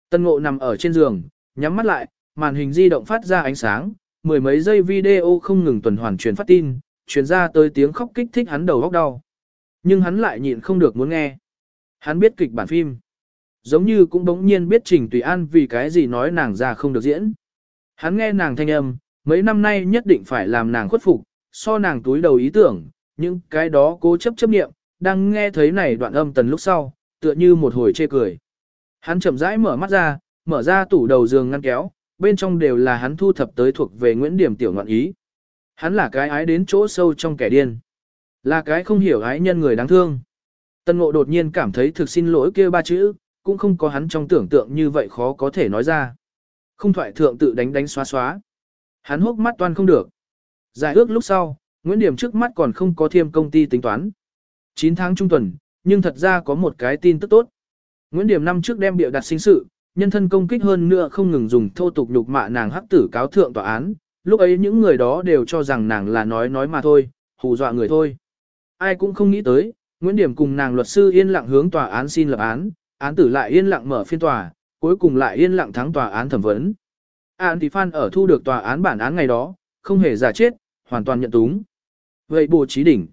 Tần ngộ nằm ở trên giường, nhắm mắt lại, màn hình di động phát ra ánh sáng, mười mấy giây video không ngừng tuần hoàn truyền phát tin, truyền ra tới tiếng khóc kích thích hắn đầu góc đau. Nhưng hắn lại nhịn không được muốn nghe. Hắn biết kịch bản phim. Giống như cũng bỗng nhiên biết Trình Tùy An vì cái gì nói nàng ra không được diễn. Hắn nghe nàng thanh âm, mấy năm nay nhất định phải làm nàng khuất phục, so nàng túi đầu ý tưởng, những cái đó cố chấp chấp nghiệm, đang nghe thấy này đoạn âm tần lúc sau, tựa như một hồi chê cười. Hắn chậm rãi mở mắt ra, mở ra tủ đầu giường ngăn kéo, bên trong đều là hắn thu thập tới thuộc về Nguyễn Điểm tiểu ngọn ý. Hắn là cái ái đến chỗ sâu trong kẻ điên. Là cái không hiểu ái nhân người đáng thương. Tân ngộ đột nhiên cảm thấy thực xin lỗi kia ba chữ, cũng không có hắn trong tưởng tượng như vậy khó có thể nói ra. Không thoại thượng tự đánh đánh xóa xóa. Hắn hốc mắt toan không được. Giải ước lúc sau, Nguyễn Điểm trước mắt còn không có thêm công ty tính toán. 9 tháng trung tuần, nhưng thật ra có một cái tin tức tốt. Nguyễn Điểm năm trước đem biểu đặt sinh sự, nhân thân công kích hơn nữa không ngừng dùng thô tục nhục mạ nàng hắc tử cáo thượng tòa án, lúc ấy những người đó đều cho rằng nàng là nói nói mà thôi, hù dọa người thôi. Ai cũng không nghĩ tới, Nguyễn Điểm cùng nàng luật sư yên lặng hướng tòa án xin lập án, án tử lại yên lặng mở phiên tòa, cuối cùng lại yên lặng thắng tòa án thẩm vấn. Án thì Phan ở thu được tòa án bản án ngày đó, không hề giả chết, hoàn toàn nhận túng. Vậy bổ trí đỉnh.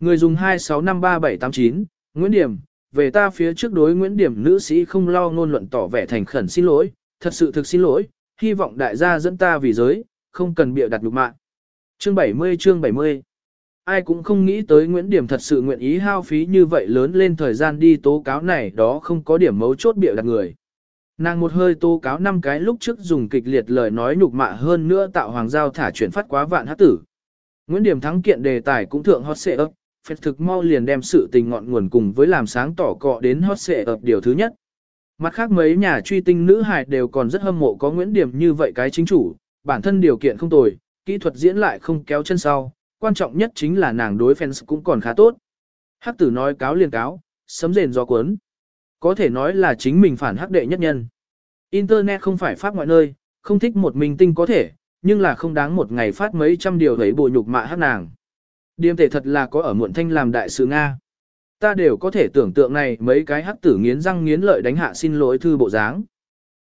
Người dùng 2653789, Nguyễn Điểm, về ta phía trước đối Nguyễn Điểm nữ sĩ không lo ngôn luận tỏ vẻ thành khẩn xin lỗi, thật sự thực xin lỗi, hy vọng đại gia dẫn ta vì giới, không cần bịa đặt nhục mạng. Chương 70 chương 70 Ai cũng không nghĩ tới Nguyễn Điểm thật sự nguyện ý hao phí như vậy lớn lên thời gian đi tố cáo này đó không có điểm mấu chốt bịa đặt người. Nàng một hơi tố cáo năm cái lúc trước dùng kịch liệt lời nói nhục mạ hơn nữa tạo hoàng giao thả chuyển phát quá vạn hát tử. Nguyễn Điểm thắng kiện đề tài cũng thượng hot xệ ấp, phép thực mau liền đem sự tình ngọn nguồn cùng với làm sáng tỏ cọ đến hot xệ ấp điều thứ nhất. Mặt khác mấy nhà truy tinh nữ hài đều còn rất hâm mộ có Nguyễn Điểm như vậy cái chính chủ, bản thân điều kiện không tồi, kỹ thuật diễn lại không kéo chân sau, quan trọng nhất chính là nàng đối fans cũng còn khá tốt. Hắc tử nói cáo liền cáo, sấm rền gió cuốn. Có thể nói là chính mình phản hắc đệ nhất nhân. Internet không phải phát ngoại nơi, không thích một mình tinh có thể, nhưng là không đáng một ngày phát mấy trăm điều thấy bộ nhục mạ hắc nàng. Điềm thể thật là có ở muộn thanh làm đại sứ Nga. Ta đều có thể tưởng tượng này mấy cái hắc tử nghiến răng nghiến lợi đánh hạ xin lỗi thư bộ dáng.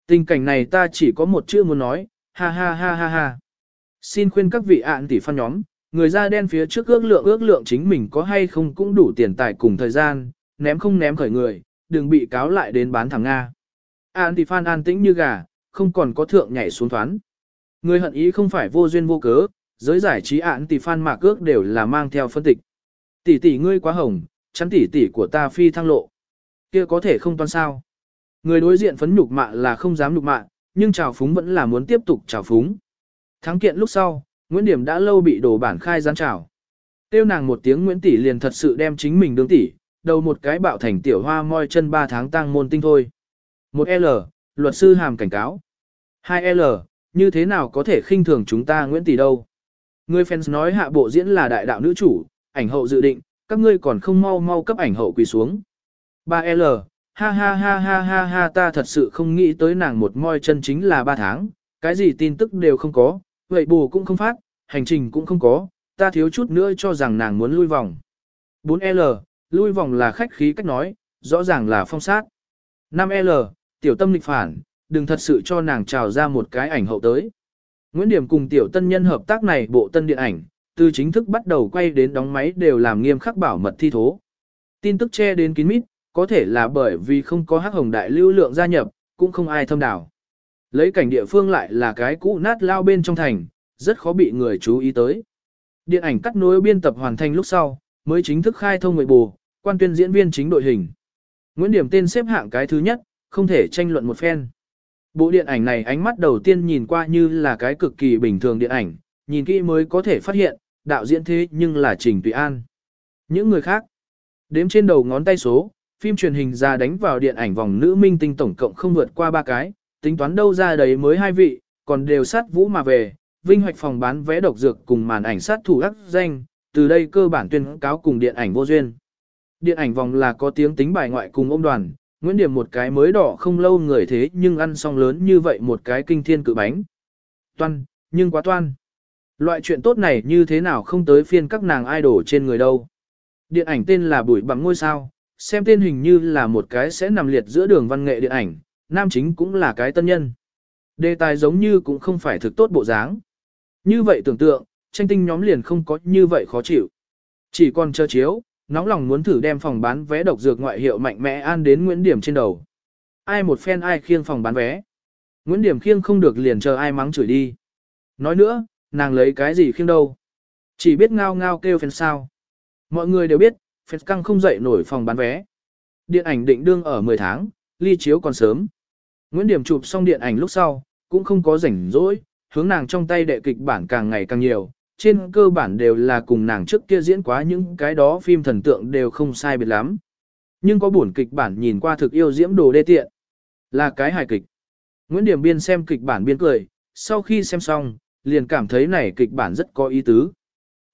Tình cảnh này ta chỉ có một chữ muốn nói, ha ha ha ha ha. Xin khuyên các vị ạn tỷ phan nhóm, người da đen phía trước ước lượng ước lượng chính mình có hay không cũng đủ tiền tài cùng thời gian, ném không ném khởi người, đừng bị cáo lại đến bán thằng Nga. an thì phan an tĩnh như gà, không còn có thượng nhảy xuống thoán. Người hận ý không phải vô duyên vô cớ, giới giải trí án tỷ phan mạc ước đều là mang theo phân tịch. Tỷ tỷ ngươi quá hồng, chắn tỷ tỷ của ta phi thăng lộ. kia có thể không toan sao. Người đối diện phấn nhục mạ là không dám nhục mạ, nhưng trào phúng vẫn là muốn tiếp tục trào phúng. Thắng kiện lúc sau, Nguyễn Điểm đã lâu bị đổ bản khai gián trào. Tiêu nàng một tiếng Nguyễn Tỷ liền thật sự đem chính mình đương tỷ, đầu một cái bạo thành tiểu hoa moi chân 3 tháng tăng môn tinh thôi. Một L, luật sư hàm cảnh cáo. 2 L, như thế nào có thể khinh thường chúng ta Nguyễn Tỷ đâu. Người fans nói hạ bộ diễn là đại đạo nữ chủ, ảnh hậu dự định, các ngươi còn không mau mau cấp ảnh hậu quỳ xuống. 3 L, ha ha ha ha ha ha ta thật sự không nghĩ tới nàng một moi chân chính là 3 tháng, cái gì tin tức đều không có, vậy bù cũng không phát, hành trình cũng không có, ta thiếu chút nữa cho rằng nàng muốn lui vòng. 4L, lui vòng là khách khí cách nói, rõ ràng là phong sát. 5L, tiểu tâm lịch phản, đừng thật sự cho nàng trào ra một cái ảnh hậu tới. Nguyễn Điểm cùng tiểu tân nhân hợp tác này bộ tân điện ảnh, từ chính thức bắt đầu quay đến đóng máy đều làm nghiêm khắc bảo mật thi thố. Tin tức che đến kín mít, có thể là bởi vì không có hắc hồng đại lưu lượng gia nhập, cũng không ai thâm đảo. Lấy cảnh địa phương lại là cái cũ nát lao bên trong thành, rất khó bị người chú ý tới. Điện ảnh cắt nối biên tập hoàn thành lúc sau, mới chính thức khai thông người bù, quan tuyên diễn viên chính đội hình. Nguyễn Điểm tên xếp hạng cái thứ nhất, không thể tranh luận một phen. Bộ điện ảnh này ánh mắt đầu tiên nhìn qua như là cái cực kỳ bình thường điện ảnh, nhìn kỹ mới có thể phát hiện, đạo diễn thế nhưng là Trình Tùy An. Những người khác, đếm trên đầu ngón tay số, phim truyền hình ra đánh vào điện ảnh vòng nữ minh tinh tổng cộng không vượt qua ba cái, tính toán đâu ra đấy mới hai vị, còn đều sát vũ mà về, vinh hoạch phòng bán vé độc dược cùng màn ảnh sát thủ ác danh, từ đây cơ bản tuyên cáo cùng điện ảnh vô duyên. Điện ảnh vòng là có tiếng tính bài ngoại cùng ông đoàn, Nguyễn Điểm một cái mới đỏ không lâu người thế nhưng ăn xong lớn như vậy một cái kinh thiên cự bánh. Toan, nhưng quá toan. Loại chuyện tốt này như thế nào không tới phiên các nàng idol trên người đâu. Điện ảnh tên là Bụi bằng ngôi sao, xem tên hình như là một cái sẽ nằm liệt giữa đường văn nghệ điện ảnh, nam chính cũng là cái tân nhân. Đề tài giống như cũng không phải thực tốt bộ dáng. Như vậy tưởng tượng, tranh tinh nhóm liền không có như vậy khó chịu. Chỉ còn chờ chiếu, nóng lòng muốn thử đem phòng bán vé độc dược ngoại hiệu mạnh mẽ an đến Nguyễn Điểm trên đầu. Ai một phen ai khiêng phòng bán vé. Nguyễn Điểm khiêng không được liền chờ ai mắng chửi đi. Nói nữa, nàng lấy cái gì khiêng đâu. Chỉ biết ngao ngao kêu phèn sao. Mọi người đều biết, phèn căng không dậy nổi phòng bán vé. Điện ảnh định đương ở 10 tháng, ly chiếu còn sớm. Nguyễn Điểm chụp xong điện ảnh lúc sau, cũng không có rảnh rỗi, hướng nàng trong tay đệ kịch bản càng ngày càng nhiều, trên cơ bản đều là cùng nàng trước kia diễn quá những cái đó phim thần tượng đều không sai biệt lắm. Nhưng có buồn kịch bản nhìn qua thực yêu diễm đồ đê tiện. Là cái hài kịch. Nguyễn Điểm Biên xem kịch bản biên cười, sau khi xem xong, liền cảm thấy này kịch bản rất có ý tứ.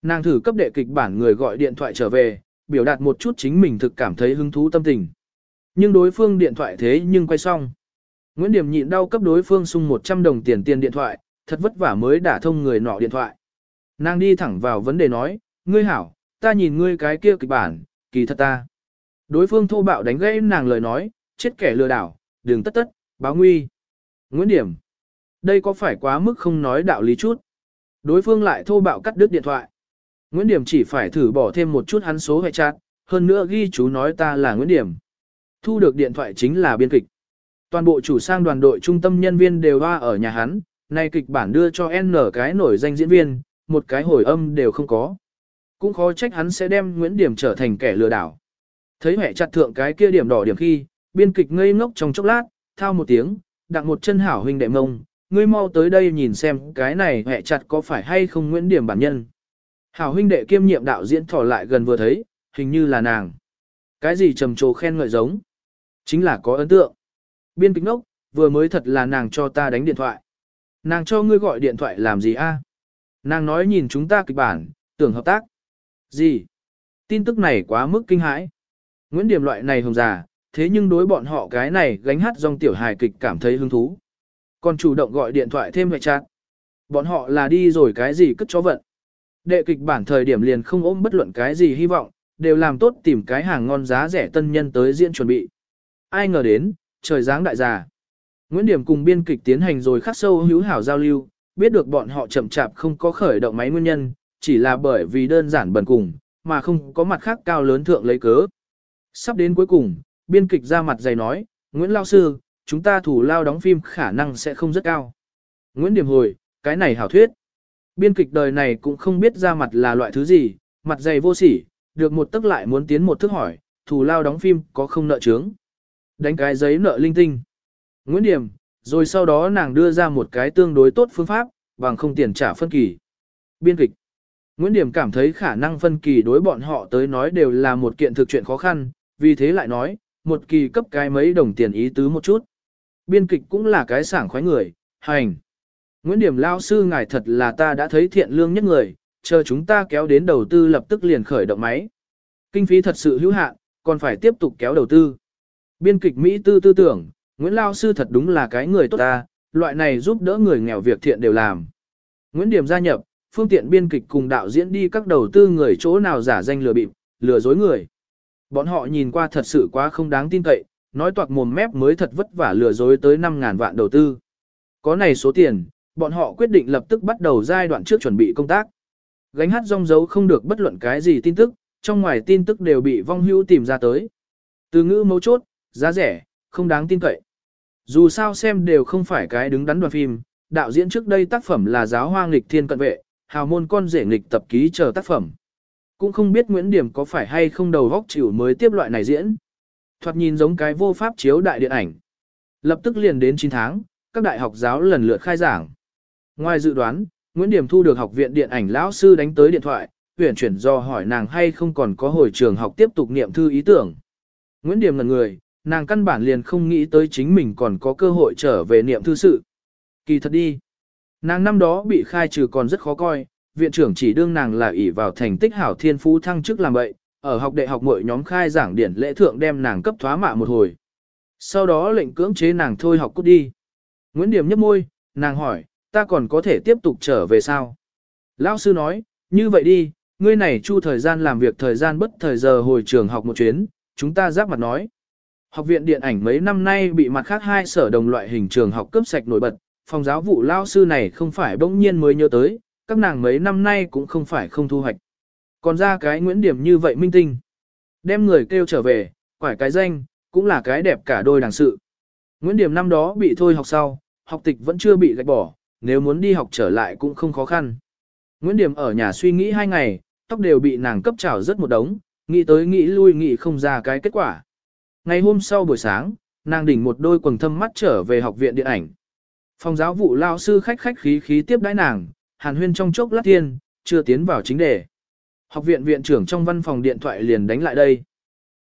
Nàng thử cấp đệ kịch bản người gọi điện thoại trở về, biểu đạt một chút chính mình thực cảm thấy hứng thú tâm tình. Nhưng đối phương điện thoại thế nhưng quay xong. Nguyễn Điểm nhịn đau cấp đối phương sung 100 đồng tiền tiền điện thoại, thật vất vả mới đả thông người nọ điện thoại. Nàng đi thẳng vào vấn đề nói, ngươi hảo, ta nhìn ngươi cái kia kịch bản, kỳ thật ta. Đối phương thô bạo đánh gãy nàng lời nói, chết kẻ lừa đảo, đừng tất tất, báo nguy. Nguyễn Điểm, đây có phải quá mức không nói đạo lý chút. Đối phương lại thô bạo cắt đứt điện thoại. Nguyễn Điểm chỉ phải thử bỏ thêm một chút hắn số hệ chặt, hơn nữa ghi chú nói ta là Nguyễn Điểm. Thu được điện thoại chính là biên kịch. Toàn bộ chủ sang đoàn đội trung tâm nhân viên đều hoa ở nhà hắn, nay kịch bản đưa cho N cái nổi danh diễn viên, một cái hồi âm đều không có. Cũng khó trách hắn sẽ đem Nguyễn Điểm trở thành kẻ lừa đảo. Thấy mẹ chặt thượng cái kia điểm đỏ điểm khi, biên kịch ngây ngốc trong chốc lát, thao một tiếng, đặng một chân hảo huynh đệ mông, ngươi mau tới đây nhìn xem cái này mẹ chặt có phải hay không Nguyễn Điểm bản nhân. Hảo huynh đệ kiêm nhiệm đạo diễn thỏ lại gần vừa thấy, hình như là nàng. Cái gì trầm trồ khen ngợi giống? Chính là có ấn tượng. Biên kịch ngốc, vừa mới thật là nàng cho ta đánh điện thoại. Nàng cho ngươi gọi điện thoại làm gì a? Nàng nói nhìn chúng ta kịch bản, tưởng hợp tác. Gì? Tin tức này quá mức kinh hãi. Nguyễn Điểm loại này hồng già, thế nhưng đối bọn họ cái này gánh hát dòng tiểu hài kịch cảm thấy hứng thú. Còn chủ động gọi điện thoại thêm hệ chat. Bọn họ là đi rồi cái gì cất cho vận. Đệ kịch bản thời điểm liền không ôm bất luận cái gì hy vọng, đều làm tốt tìm cái hàng ngon giá rẻ tân nhân tới diễn chuẩn bị. Ai ngờ đến, trời dáng đại già. Nguyễn Điểm cùng biên kịch tiến hành rồi khắc sâu hữu hảo giao lưu, biết được bọn họ chậm chạp không có khởi động máy nguyên nhân, chỉ là bởi vì đơn giản bần cùng, mà không có mặt khác cao lớn thượng lấy cớ. Sắp đến cuối cùng, biên kịch ra mặt dày nói, Nguyễn Lao Sư, chúng ta thủ lao đóng phim khả năng sẽ không rất cao. Nguyễn Điểm hồi, cái này hảo thuyết. Biên kịch đời này cũng không biết ra mặt là loại thứ gì, mặt dày vô sỉ, được một tức lại muốn tiến một thức hỏi, thủ lao đóng phim có không nợ trướng. Đánh cái giấy nợ linh tinh. Nguyễn Điểm, rồi sau đó nàng đưa ra một cái tương đối tốt phương pháp, bằng không tiền trả phân kỳ. Biên kịch. Nguyễn Điểm cảm thấy khả năng phân kỳ đối bọn họ tới nói đều là một kiện thực chuyện khó khăn, vì thế lại nói, một kỳ cấp cái mấy đồng tiền ý tứ một chút. Biên kịch cũng là cái sảng khoái người, hành. Nguyễn Điểm lao sư ngài thật là ta đã thấy thiện lương nhất người, chờ chúng ta kéo đến đầu tư lập tức liền khởi động máy. Kinh phí thật sự hữu hạn, còn phải tiếp tục kéo đầu tư. Biên kịch Mỹ tư tư tưởng, Nguyễn Lao Sư thật đúng là cái người tốt ta, loại này giúp đỡ người nghèo việc thiện đều làm. Nguyễn Điểm gia nhập, phương tiện biên kịch cùng đạo diễn đi các đầu tư người chỗ nào giả danh lừa bịp, lừa dối người. Bọn họ nhìn qua thật sự quá không đáng tin cậy, nói toạc mồm mép mới thật vất vả lừa dối tới 5.000 vạn đầu tư. Có này số tiền, bọn họ quyết định lập tức bắt đầu giai đoạn trước chuẩn bị công tác. Gánh hát rong dấu không được bất luận cái gì tin tức, trong ngoài tin tức đều bị vong hữu tìm ra tới. Từ ngữ mấu chốt, giá rẻ, không đáng tin cậy. Dù sao xem đều không phải cái đứng đắn đoàn phim, đạo diễn trước đây tác phẩm là giáo hoa nghịch thiên cận vệ, hào môn con rể nghịch tập ký chờ tác phẩm. Cũng không biết Nguyễn Điểm có phải hay không đầu góc chịu mới tiếp loại này diễn. Thoạt nhìn giống cái vô pháp chiếu đại điện ảnh. Lập tức liền đến 9 tháng, các đại học giáo lần lượt khai giảng. Ngoài dự đoán, Nguyễn Điểm thu được học viện điện ảnh lão sư đánh tới điện thoại, tuyển chuyển do hỏi nàng hay không còn có hồi trường học tiếp tục niệm thư ý tưởng. Nguyễn Điểm là người, nàng căn bản liền không nghĩ tới chính mình còn có cơ hội trở về niệm thư sự. Kỳ thật đi. Nàng năm đó bị khai trừ còn rất khó coi, viện trưởng chỉ đương nàng là ỷ vào thành tích hảo thiên phú thăng chức làm vậy, ở học đại học mỗi nhóm khai giảng điển lễ thượng đem nàng cấp thoá mạ một hồi. Sau đó lệnh cưỡng chế nàng thôi học cút đi. Nguyễn Điểm nhấp môi, nàng hỏi, ta còn có thể tiếp tục trở về sao? Lão sư nói, như vậy đi, ngươi này chu thời gian làm việc thời gian bất thời giờ hồi trường học một chuyến, chúng ta giáp mặt nói. Học viện điện ảnh mấy năm nay bị mặt khác hai sở đồng loại hình trường học cấp sạch nổi bật, phòng giáo vụ lao sư này không phải bỗng nhiên mới nhớ tới, các nàng mấy năm nay cũng không phải không thu hoạch. Còn ra cái Nguyễn Điểm như vậy minh tinh. Đem người kêu trở về, quải cái danh, cũng là cái đẹp cả đôi đảng sự. Nguyễn Điểm năm đó bị thôi học sau, học tịch vẫn chưa bị gạch bỏ, nếu muốn đi học trở lại cũng không khó khăn. Nguyễn Điểm ở nhà suy nghĩ hai ngày, tóc đều bị nàng cấp trào rất một đống, nghĩ tới nghĩ lui nghĩ không ra cái kết quả. Ngày hôm sau buổi sáng, nàng đỉnh một đôi quần thâm mắt trở về học viện điện ảnh. Phòng giáo vụ lao sư khách khách khí khí tiếp đãi nàng, hàn huyên trong chốc lát tiên, chưa tiến vào chính đề. Học viện viện trưởng trong văn phòng điện thoại liền đánh lại đây.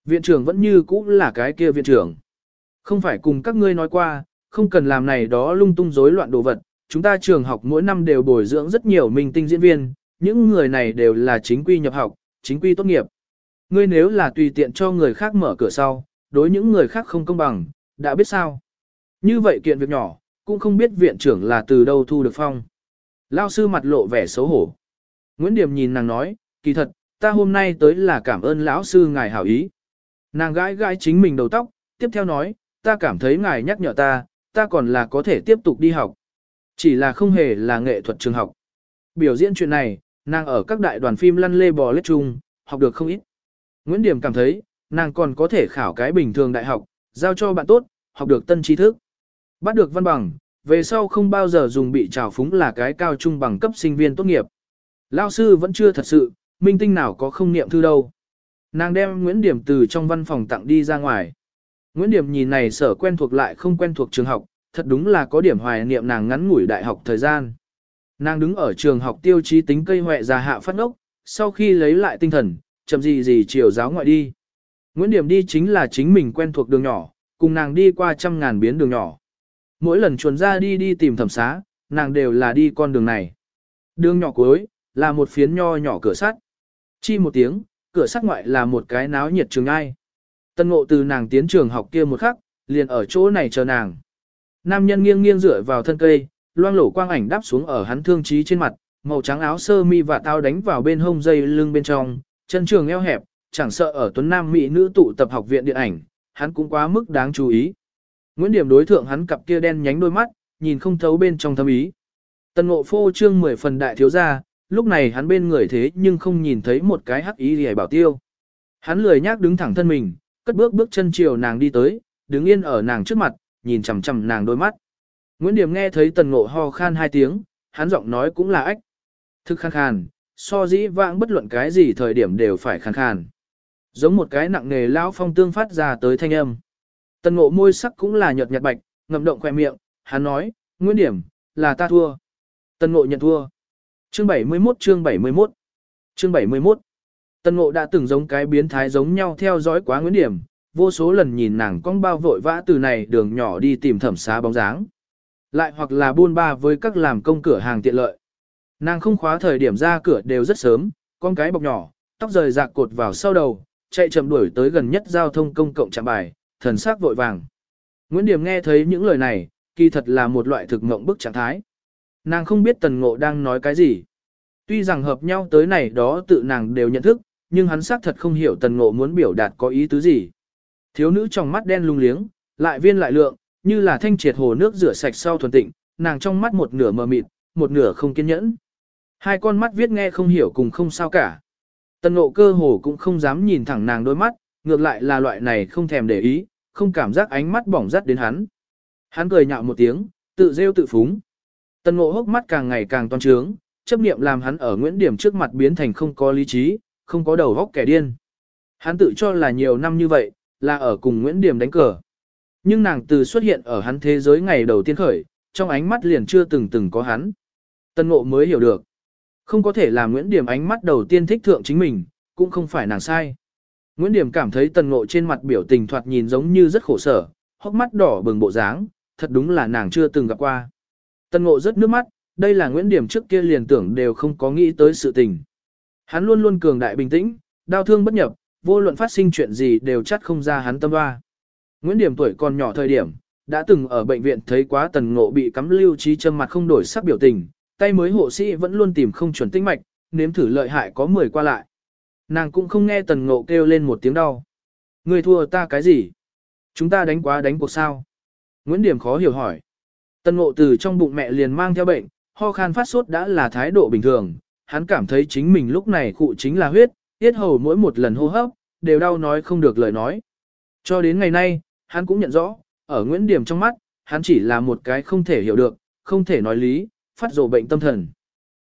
Viện trưởng vẫn như cũ là cái kia viện trưởng. Không phải cùng các ngươi nói qua, không cần làm này đó lung tung rối loạn đồ vật. Chúng ta trường học mỗi năm đều bồi dưỡng rất nhiều minh tinh diễn viên, những người này đều là chính quy nhập học, chính quy tốt nghiệp. Ngươi nếu là tùy tiện cho người khác mở cửa sau, đối những người khác không công bằng, đã biết sao. Như vậy kiện việc nhỏ, cũng không biết viện trưởng là từ đâu thu được phong. Lao sư mặt lộ vẻ xấu hổ. Nguyễn Điểm nhìn nàng nói, kỳ thật, ta hôm nay tới là cảm ơn lão sư ngài hảo ý. Nàng gãi gãi chính mình đầu tóc, tiếp theo nói, ta cảm thấy ngài nhắc nhở ta, ta còn là có thể tiếp tục đi học. Chỉ là không hề là nghệ thuật trường học. Biểu diễn chuyện này, nàng ở các đại đoàn phim lăn lê bò lết chung, học được không ít. Nguyễn Điểm cảm thấy, nàng còn có thể khảo cái bình thường đại học, giao cho bạn tốt, học được tân tri thức. Bắt được văn bằng, về sau không bao giờ dùng bị trào phúng là cái cao trung bằng cấp sinh viên tốt nghiệp. Lao sư vẫn chưa thật sự, minh tinh nào có không niệm thư đâu. Nàng đem Nguyễn Điểm từ trong văn phòng tặng đi ra ngoài. Nguyễn Điểm nhìn này sở quen thuộc lại không quen thuộc trường học, thật đúng là có điểm hoài niệm nàng ngắn ngủi đại học thời gian. Nàng đứng ở trường học tiêu chí tính cây hoẹ già hạ phát ốc, sau khi lấy lại tinh thần, chậm gì gì chiều giáo ngoại đi. Nguyễn Điểm đi chính là chính mình quen thuộc đường nhỏ, cùng nàng đi qua trăm ngàn biến đường nhỏ. Mỗi lần chuồn ra đi đi tìm thẩm xá, nàng đều là đi con đường này. Đường nhỏ cuối, là một phiến nho nhỏ cửa sắt. Chi một tiếng, cửa sắt ngoại là một cái náo nhiệt trường ai. Tân ngộ từ nàng tiến trường học kia một khắc, liền ở chỗ này chờ nàng. Nam nhân nghiêng nghiêng dựa vào thân cây, loang lổ quang ảnh đáp xuống ở hắn thương trí trên mặt, màu trắng áo sơ mi và tao đánh vào bên hông dây lưng bên trong, chân trường eo hẹp, chẳng sợ ở tuấn nam mỹ nữ tụ tập học viện điện ảnh, hắn cũng quá mức đáng chú ý. Nguyễn Điểm đối thượng hắn cặp kia đen nhánh đôi mắt, nhìn không thấu bên trong thâm ý. Tần ngộ phô trương mười phần đại thiếu gia, lúc này hắn bên người thế nhưng không nhìn thấy một cái hắc ý hề bảo tiêu. Hắn lười nhác đứng thẳng thân mình, cất bước bước chân chiều nàng đi tới, đứng yên ở nàng trước mặt, nhìn chằm chằm nàng đôi mắt. Nguyễn Điểm nghe thấy tần ngộ ho khan hai tiếng, hắn giọng nói cũng là ách. Thức khan khan, so dĩ vãng bất luận cái gì thời điểm đều phải khan khan. Giống một cái nặng nề lão phong tương phát ra tới thanh âm. Tần ngộ môi sắc cũng là nhợt nhạt bạch, ngậm động khoe miệng, hắn nói, Nguyễn Điểm, là ta thua. Tần ngộ nhận thua. Chương 71 chương 71 Chương 71 Tần ngộ đã từng giống cái biến thái giống nhau theo dõi quá Nguyễn Điểm, vô số lần nhìn nàng con bao vội vã từ này đường nhỏ đi tìm thẩm xá bóng dáng. Lại hoặc là buôn ba với các làm công cửa hàng tiện lợi. Nàng không khóa thời điểm ra cửa đều rất sớm, con cái bọc nhỏ, tóc rời rạc cột vào sau đầu, chạy chậm đuổi tới gần nhất giao thông công cộng trạm bài, thần sắc vội vàng. Nguyễn Điểm nghe thấy những lời này, kỳ thật là một loại thực ngộng bức trạng thái. Nàng không biết tần ngộ đang nói cái gì. Tuy rằng hợp nhau tới này đó tự nàng đều nhận thức, nhưng hắn xác thật không hiểu tần ngộ muốn biểu đạt có ý tứ gì. Thiếu nữ trong mắt đen lung liếng, lại viên lại lượng, như là thanh triệt hồ nước rửa sạch sau thuần tịnh, nàng trong mắt một nửa mờ mịt, một nửa không kiên nhẫn. Hai con mắt viết nghe không hiểu cùng không sao cả. Tần ngộ cơ hồ cũng không dám nhìn thẳng nàng đôi mắt, ngược lại là loại này không thèm để ý, không cảm giác ánh mắt bỏng rắt đến hắn. Hắn cười nhạo một tiếng, tự rêu tự phúng. Tần ngộ hốc mắt càng ngày càng toan trướng, chấp niệm làm hắn ở Nguyễn Điểm trước mặt biến thành không có lý trí, không có đầu góc kẻ điên. Hắn tự cho là nhiều năm như vậy, là ở cùng Nguyễn Điểm đánh cờ. Nhưng nàng từ xuất hiện ở hắn thế giới ngày đầu tiên khởi, trong ánh mắt liền chưa từng từng có hắn. Tân ngộ mới hiểu được. Không có thể làm Nguyễn Điểm ánh mắt đầu tiên thích thượng chính mình, cũng không phải nàng sai. Nguyễn Điểm cảm thấy tần ngộ trên mặt biểu tình thoạt nhìn giống như rất khổ sở, hốc mắt đỏ bừng bộ dáng, thật đúng là nàng chưa từng gặp qua. Tần ngộ rất nước mắt, đây là Nguyễn Điểm trước kia liền tưởng đều không có nghĩ tới sự tình. Hắn luôn luôn cường đại bình tĩnh, đau thương bất nhập, vô luận phát sinh chuyện gì đều chắc không ra hắn tâm hoa. Nguyễn Điểm tuổi còn nhỏ thời điểm, đã từng ở bệnh viện thấy quá tần ngộ bị cắm lưu trí châm mặt không đổi sắc biểu tình, tay mới hộ sĩ vẫn luôn tìm không chuẩn tinh mạch, nếm thử lợi hại có 10 qua lại. Nàng cũng không nghe tần ngộ kêu lên một tiếng đau. Người thua ta cái gì? Chúng ta đánh quá đánh cuộc sao? Nguyễn Điểm khó hiểu hỏi. Tần ngộ từ trong bụng mẹ liền mang theo bệnh, ho khan phát sốt đã là thái độ bình thường. Hắn cảm thấy chính mình lúc này cụ chính là huyết, tiết hầu mỗi một lần hô hấp, đều đau nói không được lời nói. Cho đến ngày nay, hắn cũng nhận rõ, ở Nguyễn Điểm trong mắt, hắn chỉ là một cái không thể hiểu được, không thể nói lý, phát rồ bệnh tâm thần.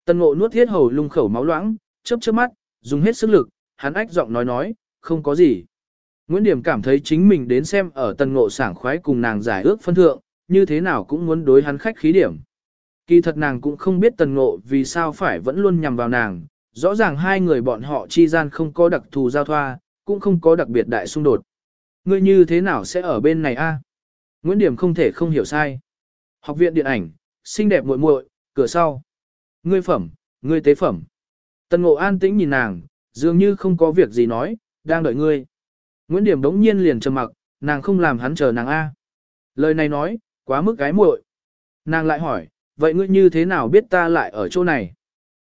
Tần ngộ nuốt thiết hầu lung khẩu máu loãng, chớp chớp mắt, dùng hết sức lực, hắn ách giọng nói nói, không có gì. Nguyễn Điểm cảm thấy chính mình đến xem ở tần ngộ sảng khoái cùng nàng giải ước phân thượng, như thế nào cũng muốn đối hắn khách khí điểm. Kỳ thật nàng cũng không biết tần ngộ vì sao phải vẫn luôn nhằm vào nàng, rõ ràng hai người bọn họ chi gian không có đặc thù giao thoa, cũng không có đặc biệt đại xung đột. Ngươi như thế nào sẽ ở bên này a? Nguyễn Điểm không thể không hiểu sai. Học viện điện ảnh, xinh đẹp muội muội, cửa sau. Ngươi phẩm, ngươi tế phẩm. Tần Ngộ an tĩnh nhìn nàng, dường như không có việc gì nói, đang đợi ngươi. Nguyễn Điểm đống nhiên liền trầm mặc, nàng không làm hắn chờ nàng a. Lời này nói, quá mức gái muội. Nàng lại hỏi, vậy ngươi như thế nào biết ta lại ở chỗ này?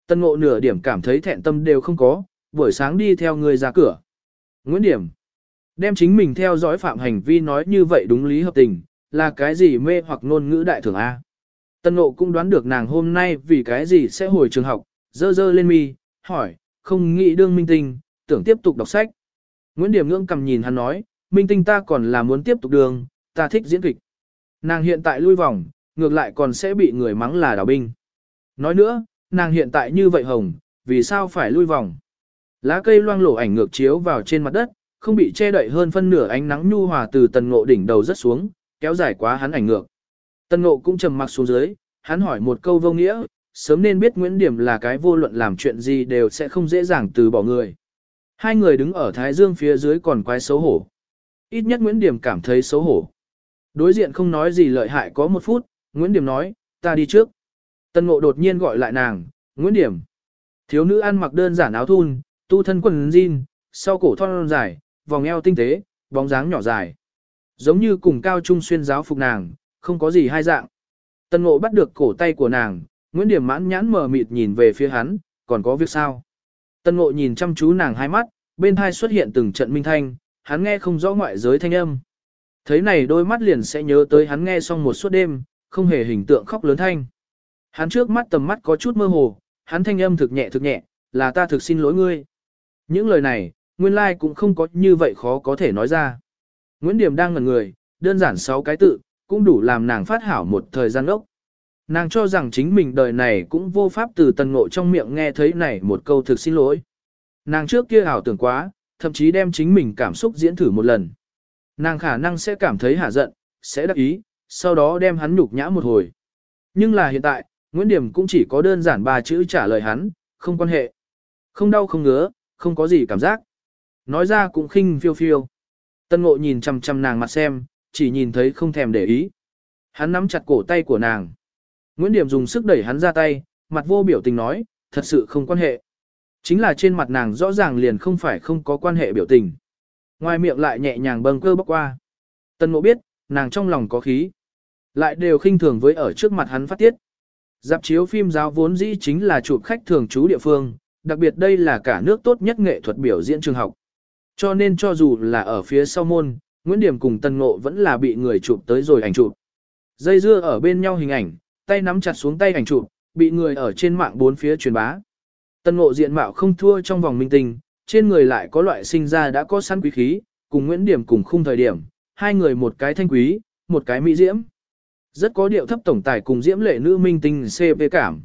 Tân ngộ nửa điểm cảm thấy thẹn tâm đều không có, buổi sáng đi theo ngươi ra cửa. Nguyễn Điểm. Đem chính mình theo dõi phạm hành vi nói như vậy đúng lý hợp tình, là cái gì mê hoặc ngôn ngữ đại thưởng A. Tân Nộ cũng đoán được nàng hôm nay vì cái gì sẽ hồi trường học, dơ dơ lên mi, hỏi, không nghĩ đương minh tinh, tưởng tiếp tục đọc sách. Nguyễn Điểm ngưỡng cầm nhìn hắn nói, minh tinh ta còn là muốn tiếp tục đường, ta thích diễn kịch. Nàng hiện tại lui vòng, ngược lại còn sẽ bị người mắng là đào binh. Nói nữa, nàng hiện tại như vậy hồng, vì sao phải lui vòng? Lá cây loang lổ ảnh ngược chiếu vào trên mặt đất, không bị che đậy hơn phân nửa ánh nắng nhu hòa từ tần ngộ đỉnh đầu rất xuống, kéo dài quá hắn ảnh ngược. Tân ngộ cũng trầm mặc xuống dưới, hắn hỏi một câu vô nghĩa, sớm nên biết Nguyễn Điểm là cái vô luận làm chuyện gì đều sẽ không dễ dàng từ bỏ người. Hai người đứng ở Thái Dương phía dưới còn quái xấu hổ. Ít nhất Nguyễn Điểm cảm thấy xấu hổ. Đối diện không nói gì lợi hại có một phút, Nguyễn Điểm nói, ta đi trước. Tân ngộ đột nhiên gọi lại nàng, Nguyễn Điểm. Thiếu nữ ăn mặc đơn giản áo thun, tu thân quần jean, sau cổ thon dài, vòng eo tinh tế, bóng dáng nhỏ dài. Giống như cùng cao trung xuyên giáo phục nàng, không có gì hai dạng. Tân ngộ bắt được cổ tay của nàng, Nguyễn Điểm mãn nhãn mờ mịt nhìn về phía hắn, còn có việc sao? Tân ngộ nhìn chăm chú nàng hai mắt, bên hai xuất hiện từng trận minh thanh, hắn nghe không rõ ngoại giới thanh âm. Thấy này đôi mắt liền sẽ nhớ tới hắn nghe xong một suốt đêm, không hề hình tượng khóc lớn thanh. Hắn trước mắt tầm mắt có chút mơ hồ, hắn thanh âm thực nhẹ thực nhẹ, là ta thực xin lỗi ngươi. Những lời này, nguyên lai like cũng không có như vậy khó có thể nói ra. Nguyễn Điểm đang ngẩn người, đơn giản 6 cái tự, cũng đủ làm nàng phát hảo một thời gian ốc. Nàng cho rằng chính mình đời này cũng vô pháp từ tần ngộ trong miệng nghe thấy này một câu thực xin lỗi. Nàng trước kia ảo tưởng quá, thậm chí đem chính mình cảm xúc diễn thử một lần. Nàng khả năng sẽ cảm thấy hả giận, sẽ đắc ý, sau đó đem hắn nhục nhã một hồi. Nhưng là hiện tại, Nguyễn Điểm cũng chỉ có đơn giản ba chữ trả lời hắn, không quan hệ. Không đau không ngứa, không có gì cảm giác. Nói ra cũng khinh phiêu phiêu. Tân ngộ nhìn chằm chằm nàng mặt xem, chỉ nhìn thấy không thèm để ý. Hắn nắm chặt cổ tay của nàng. Nguyễn Điểm dùng sức đẩy hắn ra tay, mặt vô biểu tình nói, thật sự không quan hệ. Chính là trên mặt nàng rõ ràng liền không phải không có quan hệ biểu tình. Ngoài miệng lại nhẹ nhàng bâng cơ bóc qua. Tân ngộ biết, nàng trong lòng có khí. Lại đều khinh thường với ở trước mặt hắn phát tiết. Dạp chiếu phim giáo vốn dĩ chính là chụp khách thường trú địa phương, đặc biệt đây là cả nước tốt nhất nghệ thuật biểu diễn trường học. Cho nên cho dù là ở phía sau môn, Nguyễn Điểm cùng Tân Ngộ vẫn là bị người chụp tới rồi ảnh chụp. Dây dưa ở bên nhau hình ảnh, tay nắm chặt xuống tay ảnh chụp, bị người ở trên mạng bốn phía truyền bá. Tân Ngộ diện mạo không thua trong vòng minh tinh, trên người lại có loại sinh ra đã có sẵn quý khí, cùng Nguyễn Điểm cùng khung thời điểm, hai người một cái thanh quý, một cái mỹ diễm. Rất có điệu thấp tổng tài cùng diễm lệ nữ minh tinh CP cảm.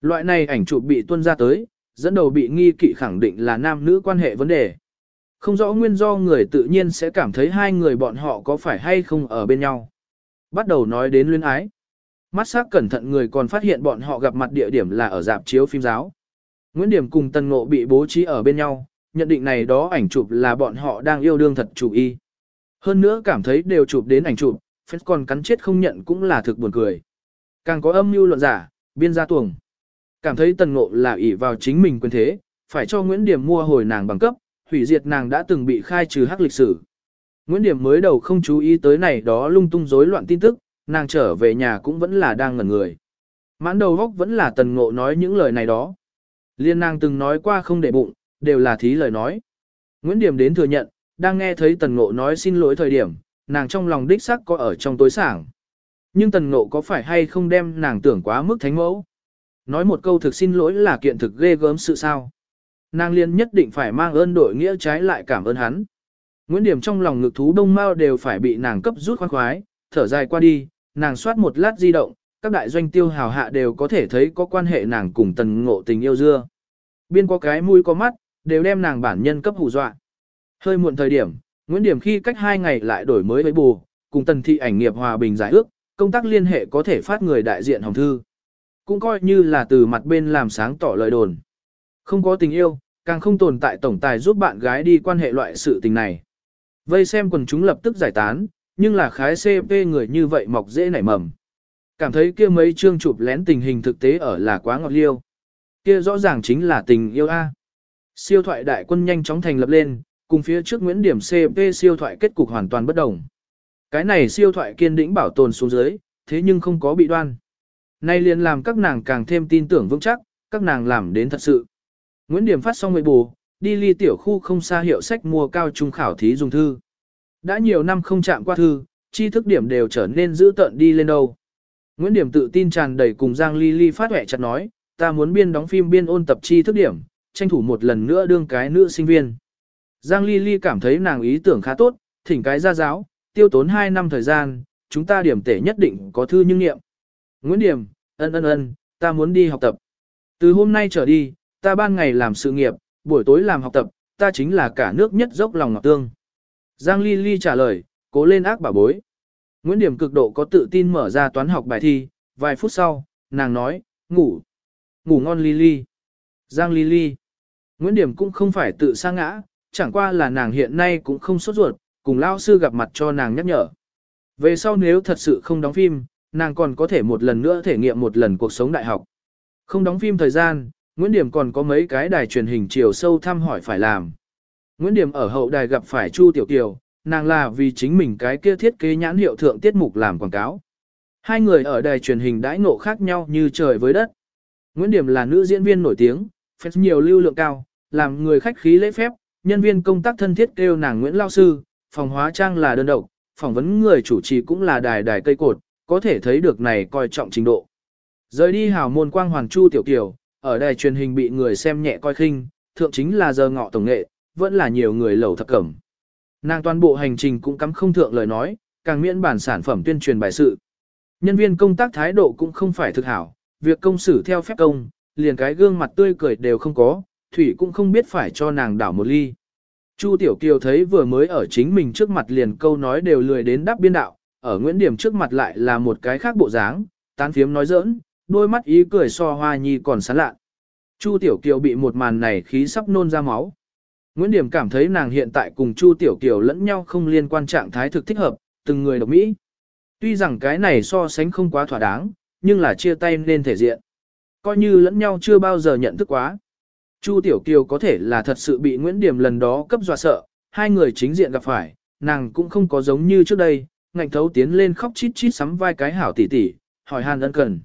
Loại này ảnh chụp bị tuân ra tới, dẫn đầu bị nghi kỵ khẳng định là nam nữ quan hệ vấn đề. Không rõ nguyên do người tự nhiên sẽ cảm thấy hai người bọn họ có phải hay không ở bên nhau. Bắt đầu nói đến luyến ái. Mắt sắc cẩn thận người còn phát hiện bọn họ gặp mặt địa điểm là ở dạp chiếu phim giáo. Nguyễn Điểm cùng Tần Ngộ bị bố trí ở bên nhau, nhận định này đó ảnh chụp là bọn họ đang yêu đương thật chủ y. Hơn nữa cảm thấy đều chụp đến ảnh chụp, phép còn cắn chết không nhận cũng là thực buồn cười. Càng có âm mưu luận giả, biên gia tuồng. Cảm thấy Tần Ngộ là ỷ vào chính mình quyền thế, phải cho Nguyễn Điểm mua hồi nàng bằng cấp, hủy diệt nàng đã từng bị khai trừ hắc lịch sử. Nguyễn Điểm mới đầu không chú ý tới này đó lung tung rối loạn tin tức, nàng trở về nhà cũng vẫn là đang ngẩn người. Mãn đầu góc vẫn là Tần Ngộ nói những lời này đó. Liên nàng từng nói qua không để bụng, đều là thí lời nói. Nguyễn Điểm đến thừa nhận, đang nghe thấy Tần Ngộ nói xin lỗi thời điểm, nàng trong lòng đích sắc có ở trong tối sảng. Nhưng Tần Ngộ có phải hay không đem nàng tưởng quá mức thánh mẫu? Nói một câu thực xin lỗi là kiện thực ghê gớm sự sao. Nàng liên nhất định phải mang ơn đội nghĩa trái lại cảm ơn hắn. Nguyễn Điểm trong lòng ngực thú đông mau đều phải bị nàng cấp rút khoan khoái, thở dài qua đi, nàng soát một lát di động, các đại doanh tiêu hào hạ đều có thể thấy có quan hệ nàng cùng tần ngộ tình yêu dưa. Biên có cái mũi có mắt, đều đem nàng bản nhân cấp hù dọa. Hơi muộn thời điểm, Nguyễn Điểm khi cách hai ngày lại đổi mới với bù, cùng tần thị ảnh nghiệp hòa bình giải ước, công tác liên hệ có thể phát người đại diện hồng thư. Cũng coi như là từ mặt bên làm sáng tỏ lời đồn. Không có tình yêu, càng không tồn tại tổng tài giúp bạn gái đi quan hệ loại sự tình này. Vây xem quần chúng lập tức giải tán, nhưng là khái CP người như vậy mọc dễ nảy mầm. Cảm thấy kia mấy chương chụp lén tình hình thực tế ở là quá ngọt liêu. Kia rõ ràng chính là tình yêu A. Siêu thoại đại quân nhanh chóng thành lập lên, cùng phía trước Nguyễn Điểm CP siêu thoại kết cục hoàn toàn bất đồng. Cái này siêu thoại kiên đĩnh bảo tồn xuống dưới, thế nhưng không có bị đoan. Nay liền làm các nàng càng thêm tin tưởng vững chắc, các nàng làm đến thật sự. Nguyễn Điểm phát xong người bù, đi ly tiểu khu không xa hiệu sách mua cao trung khảo thí dùng thư. Đã nhiều năm không chạm qua thư, tri thức điểm đều trở nên dữ tợn đi lên đâu. Nguyễn Điểm tự tin tràn đầy cùng Giang Ly Ly phát vẻ chặt nói, ta muốn biên đóng phim biên ôn tập tri thức điểm, tranh thủ một lần nữa đương cái nữ sinh viên. Giang Ly Ly cảm thấy nàng ý tưởng khá tốt, thỉnh cái ra giáo, tiêu tốn 2 năm thời gian, chúng ta điểm tể nhất định có thư nhưng nghiệm. Nguyễn Điểm, ân ân ân, ta muốn đi học tập. Từ hôm nay trở đi, ta ban ngày làm sự nghiệp, buổi tối làm học tập, ta chính là cả nước nhất dốc lòng ngọc tương. Giang Ly Ly trả lời, cố lên ác bà bối. Nguyễn Điểm cực độ có tự tin mở ra toán học bài thi, vài phút sau, nàng nói, ngủ, ngủ ngon Ly Ly. Giang Ly Ly. Nguyễn Điểm cũng không phải tự sa ngã, chẳng qua là nàng hiện nay cũng không sốt ruột, cùng lao sư gặp mặt cho nàng nhắc nhở. Về sau nếu thật sự không đóng phim, nàng còn có thể một lần nữa thể nghiệm một lần cuộc sống đại học. Không đóng phim thời gian, Nguyễn Điểm còn có mấy cái đài truyền hình chiều sâu thăm hỏi phải làm. Nguyễn Điểm ở hậu đài gặp phải Chu Tiểu Kiều, nàng là vì chính mình cái kia thiết kế nhãn hiệu thượng tiết mục làm quảng cáo. Hai người ở đài truyền hình đãi ngộ khác nhau như trời với đất. Nguyễn Điểm là nữ diễn viên nổi tiếng, phép nhiều lưu lượng cao, làm người khách khí lễ phép, nhân viên công tác thân thiết kêu nàng Nguyễn Lao Sư, phòng hóa trang là đơn độc, phỏng vấn người chủ trì cũng là đài đài cây cột, có thể thấy được này coi trọng trình độ. Rời đi hào môn quang hoàng chu tiểu kiều, ở đài truyền hình bị người xem nhẹ coi khinh, thượng chính là giờ ngọ tổng nghệ, vẫn là nhiều người lẩu thập cẩm. Nàng toàn bộ hành trình cũng cắm không thượng lời nói, càng miễn bản sản phẩm tuyên truyền bài sự. Nhân viên công tác thái độ cũng không phải thực hảo, việc công xử theo phép công, liền cái gương mặt tươi cười đều không có, Thủy cũng không biết phải cho nàng đảo một ly. Chu Tiểu Kiều thấy vừa mới ở chính mình trước mặt liền câu nói đều lười đến đáp biên đạo, ở Nguyễn Điểm trước mặt lại là một cái khác bộ dáng, tán phiếm nói giỡn, đôi mắt ý cười so hoa nhi còn sán lạ. Chu Tiểu Kiều bị một màn này khí sắp nôn ra máu. Nguyễn Điểm cảm thấy nàng hiện tại cùng Chu Tiểu Kiều lẫn nhau không liên quan trạng thái thực thích hợp, từng người độc mỹ. Tuy rằng cái này so sánh không quá thỏa đáng, nhưng là chia tay nên thể diện. Coi như lẫn nhau chưa bao giờ nhận thức quá. Chu Tiểu Kiều có thể là thật sự bị Nguyễn Điểm lần đó cấp dọa sợ, hai người chính diện gặp phải, nàng cũng không có giống như trước đây, ngạnh thấu tiến lên khóc chít chít sắm vai cái hảo tỷ tỷ, hỏi hàn ân cần.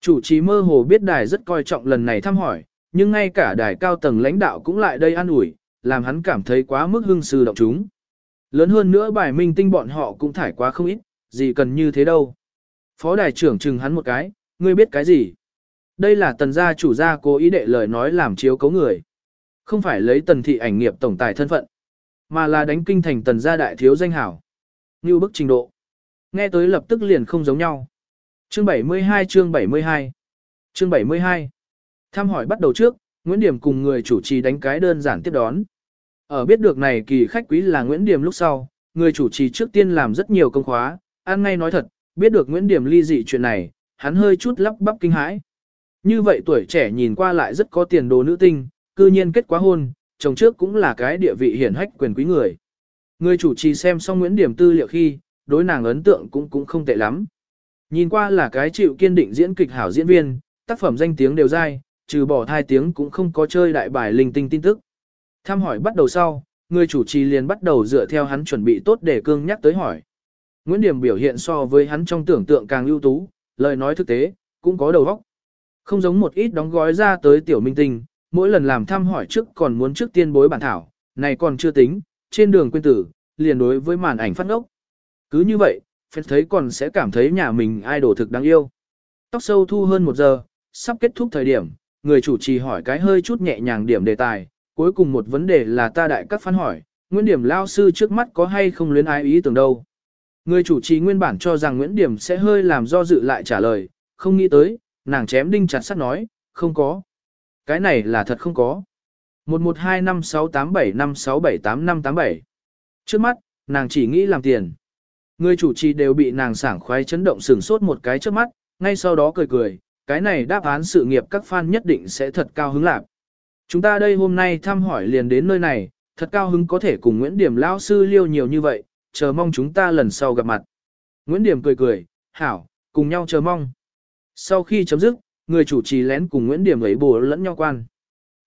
Chủ trì mơ hồ biết đài rất coi trọng lần này thăm hỏi, nhưng ngay cả đài cao tầng lãnh đạo cũng lại đây an ủi, làm hắn cảm thấy quá mức hưng sư động chúng. Lớn hơn nữa bài minh tinh bọn họ cũng thải quá không ít, gì cần như thế đâu. Phó đài trưởng chừng hắn một cái, ngươi biết cái gì? Đây là tần gia chủ gia cố ý đệ lời nói làm chiếu cấu người. Không phải lấy tần thị ảnh nghiệp tổng tài thân phận, mà là đánh kinh thành tần gia đại thiếu danh hảo. Như bức trình độ. Nghe tới lập tức liền không giống nhau. Chương 72 chương 72 Chương 72 Thăm hỏi bắt đầu trước, Nguyễn Điểm cùng người chủ trì đánh cái đơn giản tiếp đón. Ở biết được này kỳ khách quý là Nguyễn Điểm lúc sau, người chủ trì trước tiên làm rất nhiều công khóa, ăn ngay nói thật, biết được Nguyễn Điểm ly dị chuyện này, hắn hơi chút lắp bắp kinh hãi. Như vậy tuổi trẻ nhìn qua lại rất có tiền đồ nữ tinh, cư nhiên kết quá hôn, chồng trước cũng là cái địa vị hiển hách quyền quý người. Người chủ trì xem xong Nguyễn Điểm tư liệu khi, đối nàng ấn tượng cũng cũng không tệ lắm. Nhìn qua là cái chịu kiên định diễn kịch hảo diễn viên, tác phẩm danh tiếng đều dai, trừ bỏ thai tiếng cũng không có chơi đại bài linh tinh tin tức. Tham hỏi bắt đầu sau, người chủ trì liền bắt đầu dựa theo hắn chuẩn bị tốt để cương nhắc tới hỏi. Nguyễn Điểm biểu hiện so với hắn trong tưởng tượng càng ưu tú, lời nói thực tế, cũng có đầu óc. Không giống một ít đóng gói ra tới tiểu minh tinh, mỗi lần làm thăm hỏi trước còn muốn trước tiên bối bản thảo, này còn chưa tính, trên đường quên tử, liền đối với màn ảnh phát ngốc. Cứ như vậy, phép thấy còn sẽ cảm thấy nhà mình idol thực đáng yêu. Tóc sâu thu hơn một giờ, sắp kết thúc thời điểm, người chủ trì hỏi cái hơi chút nhẹ nhàng điểm đề tài, cuối cùng một vấn đề là ta đại các phán hỏi, Nguyễn Điểm lao sư trước mắt có hay không luyến ái ý tưởng đâu. Người chủ trì nguyên bản cho rằng Nguyễn Điểm sẽ hơi làm do dự lại trả lời, không nghĩ tới, nàng chém đinh chặt sắt nói, không có. Cái này là thật không có. 11256875678587. Trước mắt, nàng chỉ nghĩ làm tiền. Người chủ trì đều bị nàng sảng khoái chấn động sửng sốt một cái trước mắt, ngay sau đó cười cười, cái này đáp án sự nghiệp các fan nhất định sẽ thật cao hứng lạc. Chúng ta đây hôm nay thăm hỏi liền đến nơi này, thật cao hứng có thể cùng Nguyễn Điểm Lão sư liêu nhiều như vậy, chờ mong chúng ta lần sau gặp mặt. Nguyễn Điểm cười cười, hảo, cùng nhau chờ mong. Sau khi chấm dứt, người chủ trì lén cùng Nguyễn Điểm ấy bổ lẫn nhau quan.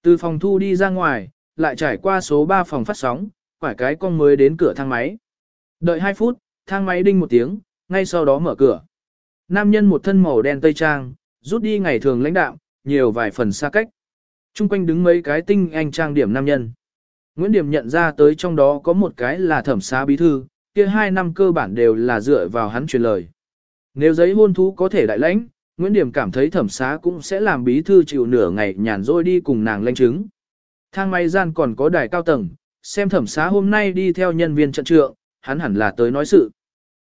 Từ phòng thu đi ra ngoài, lại trải qua số 3 phòng phát sóng, quải cái con mới đến cửa thang máy. Đợi 2 phút, thang máy đinh một tiếng, ngay sau đó mở cửa. Nam nhân một thân màu đen tây trang, rút đi ngày thường lãnh đạo, nhiều vài phần xa cách. Trung quanh đứng mấy cái tinh anh trang điểm nam nhân. Nguyễn Điểm nhận ra tới trong đó có một cái là thẩm xá bí thư, kia hai năm cơ bản đều là dựa vào hắn truyền lời. Nếu giấy hôn thú có thể đại lãnh, Nguyễn Điểm cảm thấy thẩm xá cũng sẽ làm bí thư chịu nửa ngày nhàn rỗi đi cùng nàng lãnh chứng. Thang máy gian còn có đài cao tầng, xem thẩm xá hôm nay đi theo nhân viên trận trượng, hắn hẳn là tới nói sự.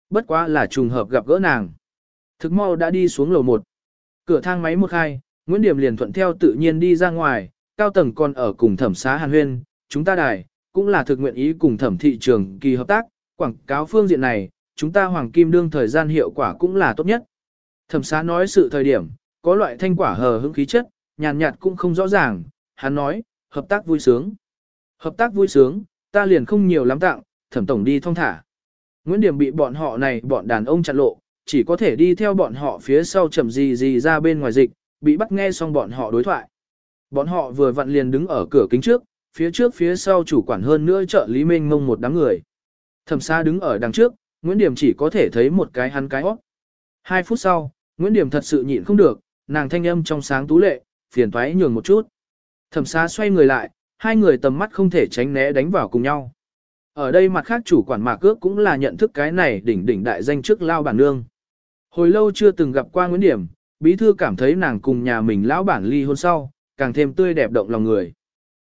Bất quá là trùng hợp gặp gỡ nàng. Thực mau đã đi xuống lầu 1. Cửa thang máy một khai, Nguyễn Điểm liền thuận theo tự nhiên đi ra ngoài, cao tầng còn ở cùng thẩm xá hàn huyên, chúng ta đài, cũng là thực nguyện ý cùng thẩm thị trường kỳ hợp tác, quảng cáo phương diện này, chúng ta hoàng kim đương thời gian hiệu quả cũng là tốt nhất. Thẩm xá nói sự thời điểm, có loại thanh quả hờ hững khí chất, nhàn nhạt cũng không rõ ràng, hắn nói, hợp tác vui sướng. Hợp tác vui sướng, ta liền không nhiều lắm tặng, thẩm tổng đi thong thả. Nguyễn Điểm bị bọn họ này bọn đàn ông chặn lộ, chỉ có thể đi theo bọn họ phía sau chậm gì gì ra bên ngoài dịch, bị bắt nghe xong bọn họ đối thoại. Bọn họ vừa vặn liền đứng ở cửa kính trước, phía trước phía sau chủ quản hơn nữa trợ lý Minh mông một đám người. Thẩm xa đứng ở đằng trước, Nguyễn Điểm chỉ có thể thấy một cái hắn cái hót. Hai phút sau, Nguyễn Điểm thật sự nhịn không được, nàng thanh âm trong sáng tú lệ, phiền toái nhường một chút. Thẩm xa xoay người lại, hai người tầm mắt không thể tránh né đánh vào cùng nhau. Ở đây mặt khác chủ quản mạc cước cũng là nhận thức cái này đỉnh đỉnh đại danh trước lao bản nương. Hồi lâu chưa từng gặp qua Nguyễn Điểm, bí thư cảm thấy nàng cùng nhà mình lão bản ly hôn sau, càng thêm tươi đẹp động lòng người.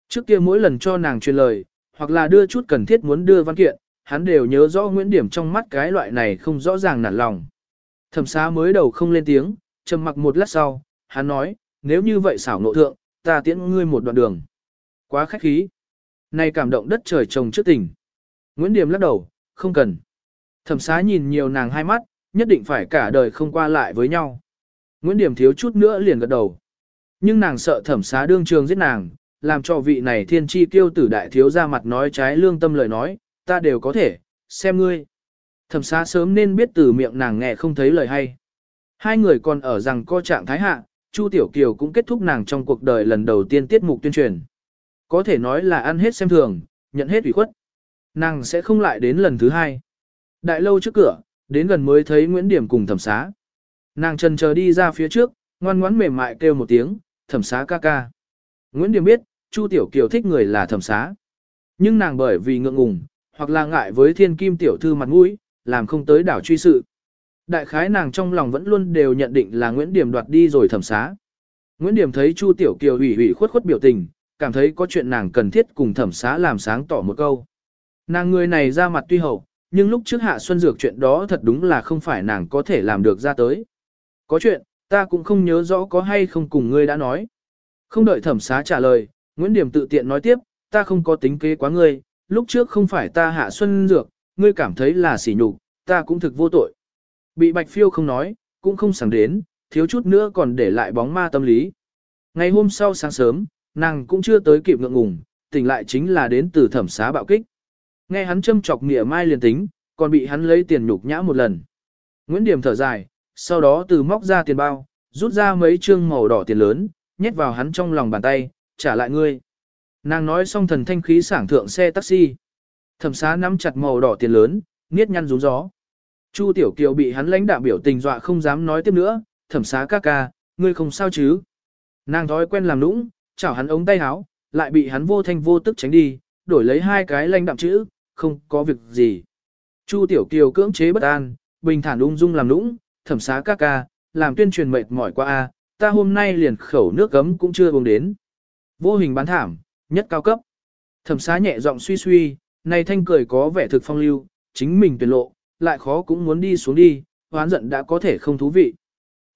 Trước kia mỗi lần cho nàng truyền lời, hoặc là đưa chút cần thiết muốn đưa văn kiện, hắn đều nhớ rõ Nguyễn Điểm trong mắt cái loại này không rõ ràng nản lòng. Thẩm xá mới đầu không lên tiếng, trầm mặc một lát sau, hắn nói, nếu như vậy xảo nộ thượng, ta tiễn ngươi một đoạn đường. Quá khách khí. Này cảm động đất trời trồng trước tình. Nguyễn Điểm lắc đầu, không cần. Thẩm xá nhìn nhiều nàng hai mắt, nhất định phải cả đời không qua lại với nhau. Nguyễn Điểm thiếu chút nữa liền gật đầu. Nhưng nàng sợ thẩm xá đương trường giết nàng, làm cho vị này thiên tri tiêu tử đại thiếu ra mặt nói trái lương tâm lời nói, ta đều có thể, xem ngươi. Thẩm xá sớm nên biết từ miệng nàng nghe không thấy lời hay. Hai người còn ở rằng co trạng thái hạ, Chu Tiểu Kiều cũng kết thúc nàng trong cuộc đời lần đầu tiên tiết mục tuyên truyền. Có thể nói là ăn hết xem thường, nhận hết ủy khuất. Nàng sẽ không lại đến lần thứ hai. Đại lâu trước cửa, đến gần mới thấy Nguyễn Điểm cùng thẩm xá. Nàng trần chờ đi ra phía trước, ngoan ngoãn mềm mại kêu một tiếng, thẩm xá ca ca. Nguyễn Điểm biết, Chu Tiểu Kiều thích người là thẩm xá. Nhưng nàng bởi vì ngượng ngùng, hoặc là ngại với thiên kim tiểu thư mặt mũi, làm không tới đảo truy sự. Đại khái nàng trong lòng vẫn luôn đều nhận định là Nguyễn Điểm đoạt đi rồi thẩm xá. Nguyễn Điểm thấy Chu Tiểu Kiều ủy ủy khuất khuất biểu tình, cảm thấy có chuyện nàng cần thiết cùng thẩm xá làm sáng tỏ một câu. Nàng người này ra mặt tuy hậu, nhưng lúc trước hạ xuân dược chuyện đó thật đúng là không phải nàng có thể làm được ra tới. Có chuyện, ta cũng không nhớ rõ có hay không cùng ngươi đã nói. Không đợi thẩm xá trả lời, Nguyễn Điểm tự tiện nói tiếp, ta không có tính kế quá ngươi, lúc trước không phải ta hạ xuân dược, ngươi cảm thấy là sỉ nhục, ta cũng thực vô tội. Bị bạch phiêu không nói, cũng không sẵn đến, thiếu chút nữa còn để lại bóng ma tâm lý. Ngày hôm sau sáng sớm, nàng cũng chưa tới kịp ngượng ngùng, tỉnh lại chính là đến từ thẩm xá bạo kích. Nghe hắn châm chọc nghĩa mai liền tính, còn bị hắn lấy tiền nhục nhã một lần. Nguyễn Điểm thở dài, sau đó từ móc ra tiền bao, rút ra mấy trương màu đỏ tiền lớn, nhét vào hắn trong lòng bàn tay, trả lại ngươi. Nàng nói xong thần thanh khí sảng thượng xe taxi. Thẩm xá nắm chặt màu đỏ tiền lớn, niết nhăn rúng gió. Chu Tiểu Kiều bị hắn lãnh đạo biểu tình dọa không dám nói tiếp nữa, thẩm xá ca ca, ngươi không sao chứ. Nàng thói quen làm nũng, chảo hắn ống tay áo, lại bị hắn vô thanh vô tức tránh đi, đổi lấy hai cái lãnh đạm chữ, không có việc gì. Chu Tiểu Kiều cưỡng chế bất an, bình thản ung dung làm nũng, thẩm xá ca ca, làm tuyên truyền mệt mỏi qua a, ta hôm nay liền khẩu nước gấm cũng chưa uống đến. Vô hình bán thảm, nhất cao cấp. Thẩm xá nhẹ giọng suy suy, này thanh cười có vẻ thực phong lưu, chính mình tuyệt lộ, lại khó cũng muốn đi xuống đi, hoán giận đã có thể không thú vị.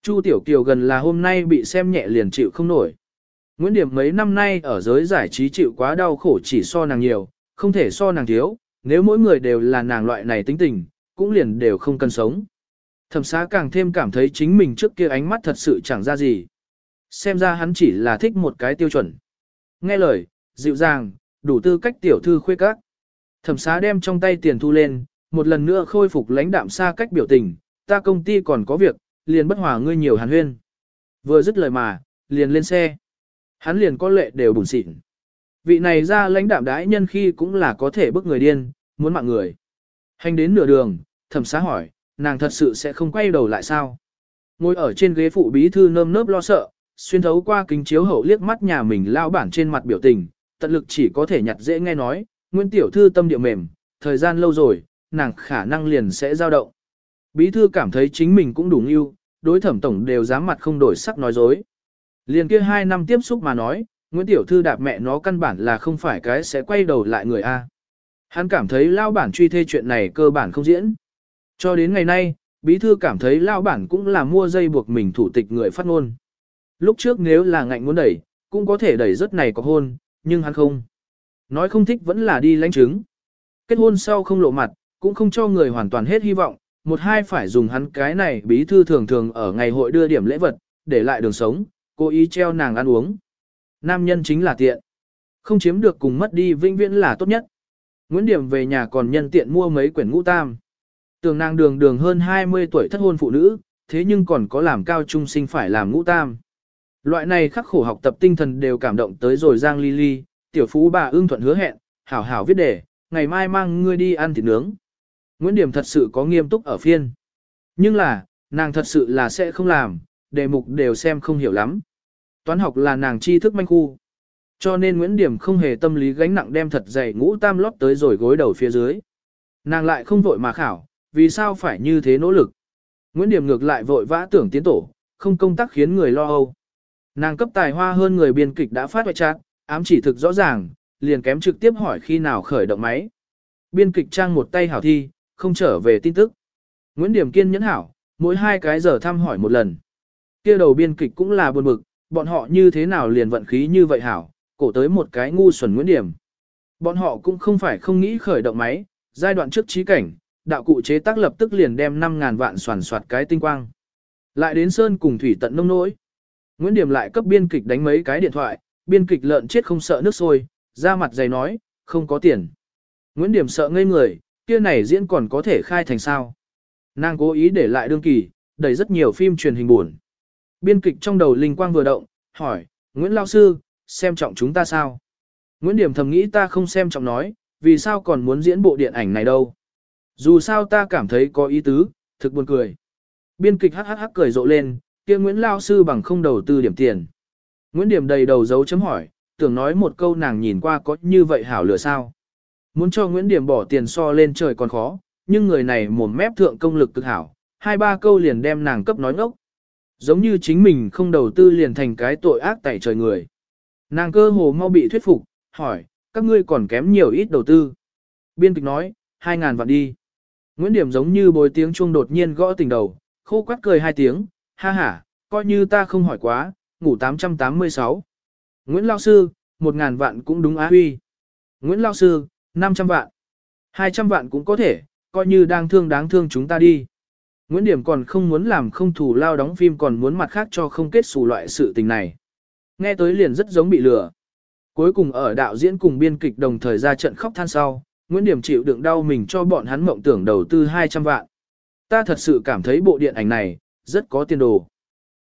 Chu Tiểu Kiều gần là hôm nay bị xem nhẹ liền chịu không nổi. Nguyễn Điểm mấy năm nay ở giới giải trí chịu quá đau khổ chỉ so nàng nhiều, không thể so nàng thiếu, nếu mỗi người đều là nàng loại này tính tình, cũng liền đều không cần sống. Thẩm xá càng thêm cảm thấy chính mình trước kia ánh mắt thật sự chẳng ra gì. Xem ra hắn chỉ là thích một cái tiêu chuẩn. Nghe lời, dịu dàng, đủ tư cách tiểu thư khuê các. Thẩm xá đem trong tay tiền thu lên, một lần nữa khôi phục lãnh đạm xa cách biểu tình, ta công ty còn có việc, liền bất hòa ngươi nhiều hàn huyên. Vừa dứt lời mà, liền lên xe. Hắn liền có lệ đều bùn xịn. Vị này ra lãnh đạm đái nhân khi cũng là có thể bức người điên, muốn mạng người. Hành đến nửa đường, thẩm xá hỏi, nàng thật sự sẽ không quay đầu lại sao? Ngồi ở trên ghế phụ bí thư nơm nớp lo sợ, xuyên thấu qua kính chiếu hậu liếc mắt nhà mình lao bản trên mặt biểu tình, tận lực chỉ có thể nhặt dễ nghe nói, nguyễn tiểu thư tâm địa mềm, thời gian lâu rồi, nàng khả năng liền sẽ dao động. Bí thư cảm thấy chính mình cũng đủ ưu, đối thẩm tổng đều dám mặt không đổi sắc nói dối. Liền kia hai năm tiếp xúc mà nói, Nguyễn Tiểu Thư đạp mẹ nó căn bản là không phải cái sẽ quay đầu lại người A. Hắn cảm thấy lao bản truy thê chuyện này cơ bản không diễn. Cho đến ngày nay, bí thư cảm thấy lao bản cũng là mua dây buộc mình thủ tịch người phát ngôn. Lúc trước nếu là ngạnh muốn đẩy, cũng có thể đẩy rất này có hôn, nhưng hắn không. Nói không thích vẫn là đi lãnh chứng. Kết hôn sau không lộ mặt, cũng không cho người hoàn toàn hết hy vọng, một hai phải dùng hắn cái này bí thư thường thường ở ngày hội đưa điểm lễ vật, để lại đường sống, cố ý treo nàng ăn uống. Nam nhân chính là tiện. Không chiếm được cùng mất đi vĩnh viễn là tốt nhất. Nguyễn Điểm về nhà còn nhân tiện mua mấy quyển ngũ tam. Tường nàng đường đường hơn 20 tuổi thất hôn phụ nữ, thế nhưng còn có làm cao trung sinh phải làm ngũ tam. Loại này khắc khổ học tập tinh thần đều cảm động tới rồi Giang Ly Ly, tiểu phú bà ưng thuận hứa hẹn, hảo hảo viết đề, ngày mai mang ngươi đi ăn thịt nướng. Nguyễn Điểm thật sự có nghiêm túc ở phiên. Nhưng là, nàng thật sự là sẽ không làm, đề mục đều xem không hiểu lắm. Toán học là nàng tri thức manh khu. Cho nên Nguyễn Điểm không hề tâm lý gánh nặng đem thật dày ngũ tam lót tới rồi gối đầu phía dưới. Nàng lại không vội mà khảo, vì sao phải như thế nỗ lực. Nguyễn Điểm ngược lại vội vã tưởng tiến tổ, không công tác khiến người lo âu. Nàng cấp tài hoa hơn người biên kịch đã phát hoại chát, ám chỉ thực rõ ràng, liền kém trực tiếp hỏi khi nào khởi động máy. Biên kịch trang một tay hảo thi, không trở về tin tức. Nguyễn Điểm kiên nhẫn hảo, mỗi hai cái giờ thăm hỏi một lần. kia đầu biên kịch cũng là buồn bực, bọn họ như thế nào liền vận khí như vậy hảo, cổ tới một cái ngu xuẩn Nguyễn Điểm. Bọn họ cũng không phải không nghĩ khởi động máy, giai đoạn trước trí cảnh, đạo cụ chế tác lập tức liền đem 5.000 vạn soàn soạt cái tinh quang. Lại đến Sơn cùng Thủy tận nông nỗi. Nguyễn Điểm lại cấp biên kịch đánh mấy cái điện thoại, biên kịch lợn chết không sợ nước sôi, ra mặt dày nói, không có tiền. Nguyễn Điểm sợ ngây người, kia này diễn còn có thể khai thành sao. Nàng cố ý để lại đương kỳ, đẩy rất nhiều phim truyền hình buồn. Biên kịch trong đầu linh quang vừa động, hỏi, Nguyễn Lao Sư, xem trọng chúng ta sao? Nguyễn Điểm thầm nghĩ ta không xem trọng nói, vì sao còn muốn diễn bộ điện ảnh này đâu? Dù sao ta cảm thấy có ý tứ, thực buồn cười. Biên kịch hắc hắc hắc cười rộ lên, kia Nguyễn Lao Sư bằng không đầu tư điểm tiền. Nguyễn Điểm đầy đầu dấu chấm hỏi, tưởng nói một câu nàng nhìn qua có như vậy hảo lửa sao. Muốn cho Nguyễn Điểm bỏ tiền so lên trời còn khó, nhưng người này mồm mép thượng công lực cực hảo, hai ba câu liền đem nàng cấp nói ngốc. Giống như chính mình không đầu tư liền thành cái tội ác tại trời người. Nàng cơ hồ mau bị thuyết phục, hỏi, các ngươi còn kém nhiều ít đầu tư. Biên kịch nói, hai ngàn vạn đi. Nguyễn Điểm giống như bồi tiếng chuông đột nhiên gõ tỉnh đầu, khô quát cười hai tiếng, ha ha, coi như ta không hỏi quá, ngủ 886. Nguyễn Lao Sư, một ngàn vạn cũng đúng á huy. Nguyễn Lao Sư, 500 vạn. 200 vạn cũng có thể, coi như đang thương đáng thương chúng ta đi. Nguyễn Điểm còn không muốn làm không thủ lao đóng phim còn muốn mặt khác cho không kết xù loại sự tình này. Nghe tới liền rất giống bị lừa. Cuối cùng ở đạo diễn cùng biên kịch đồng thời ra trận khóc than sau, Nguyễn Điểm chịu đựng đau mình cho bọn hắn mộng tưởng đầu tư 200 vạn. Ta thật sự cảm thấy bộ điện ảnh này, rất có tiền đồ.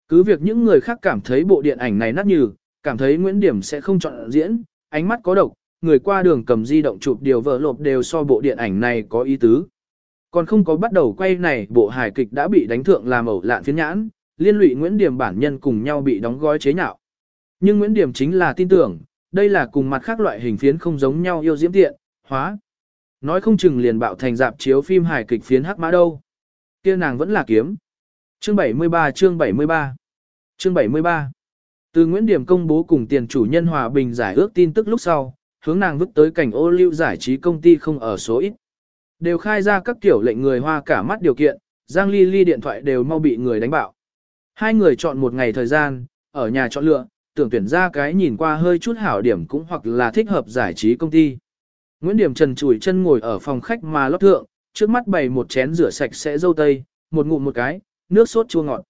Cứ việc những người khác cảm thấy bộ điện ảnh này nát nhừ, cảm thấy Nguyễn Điểm sẽ không chọn diễn, ánh mắt có độc, người qua đường cầm di động chụp điều vợ lộp đều so bộ điện ảnh này có ý tứ. Còn không có bắt đầu quay này, bộ hài kịch đã bị đánh thượng làm ẩu lạn phiến nhãn, liên lụy Nguyễn Điểm bản nhân cùng nhau bị đóng gói chế nhạo. Nhưng Nguyễn Điểm chính là tin tưởng, đây là cùng mặt khác loại hình phiến không giống nhau yêu diễm tiện, hóa. Nói không chừng liền bạo thành dạp chiếu phim hài kịch phiến hắc mã đâu. kia nàng vẫn là kiếm. Chương 73 chương 73 Chương 73 Từ Nguyễn Điểm công bố cùng tiền chủ nhân hòa bình giải ước tin tức lúc sau, hướng nàng vứt tới cảnh ô lưu giải trí công ty không ở số ít. Đều khai ra các kiểu lệnh người hoa cả mắt điều kiện, Giang Ly Ly điện thoại đều mau bị người đánh bạo. Hai người chọn một ngày thời gian, ở nhà chọn lựa, tưởng tuyển ra cái nhìn qua hơi chút hảo điểm cũng hoặc là thích hợp giải trí công ty. Nguyễn Điểm Trần chùi chân ngồi ở phòng khách mà lót thượng, trước mắt bày một chén rửa sạch sẽ dâu tây, một ngụm một cái, nước sốt chua ngọt.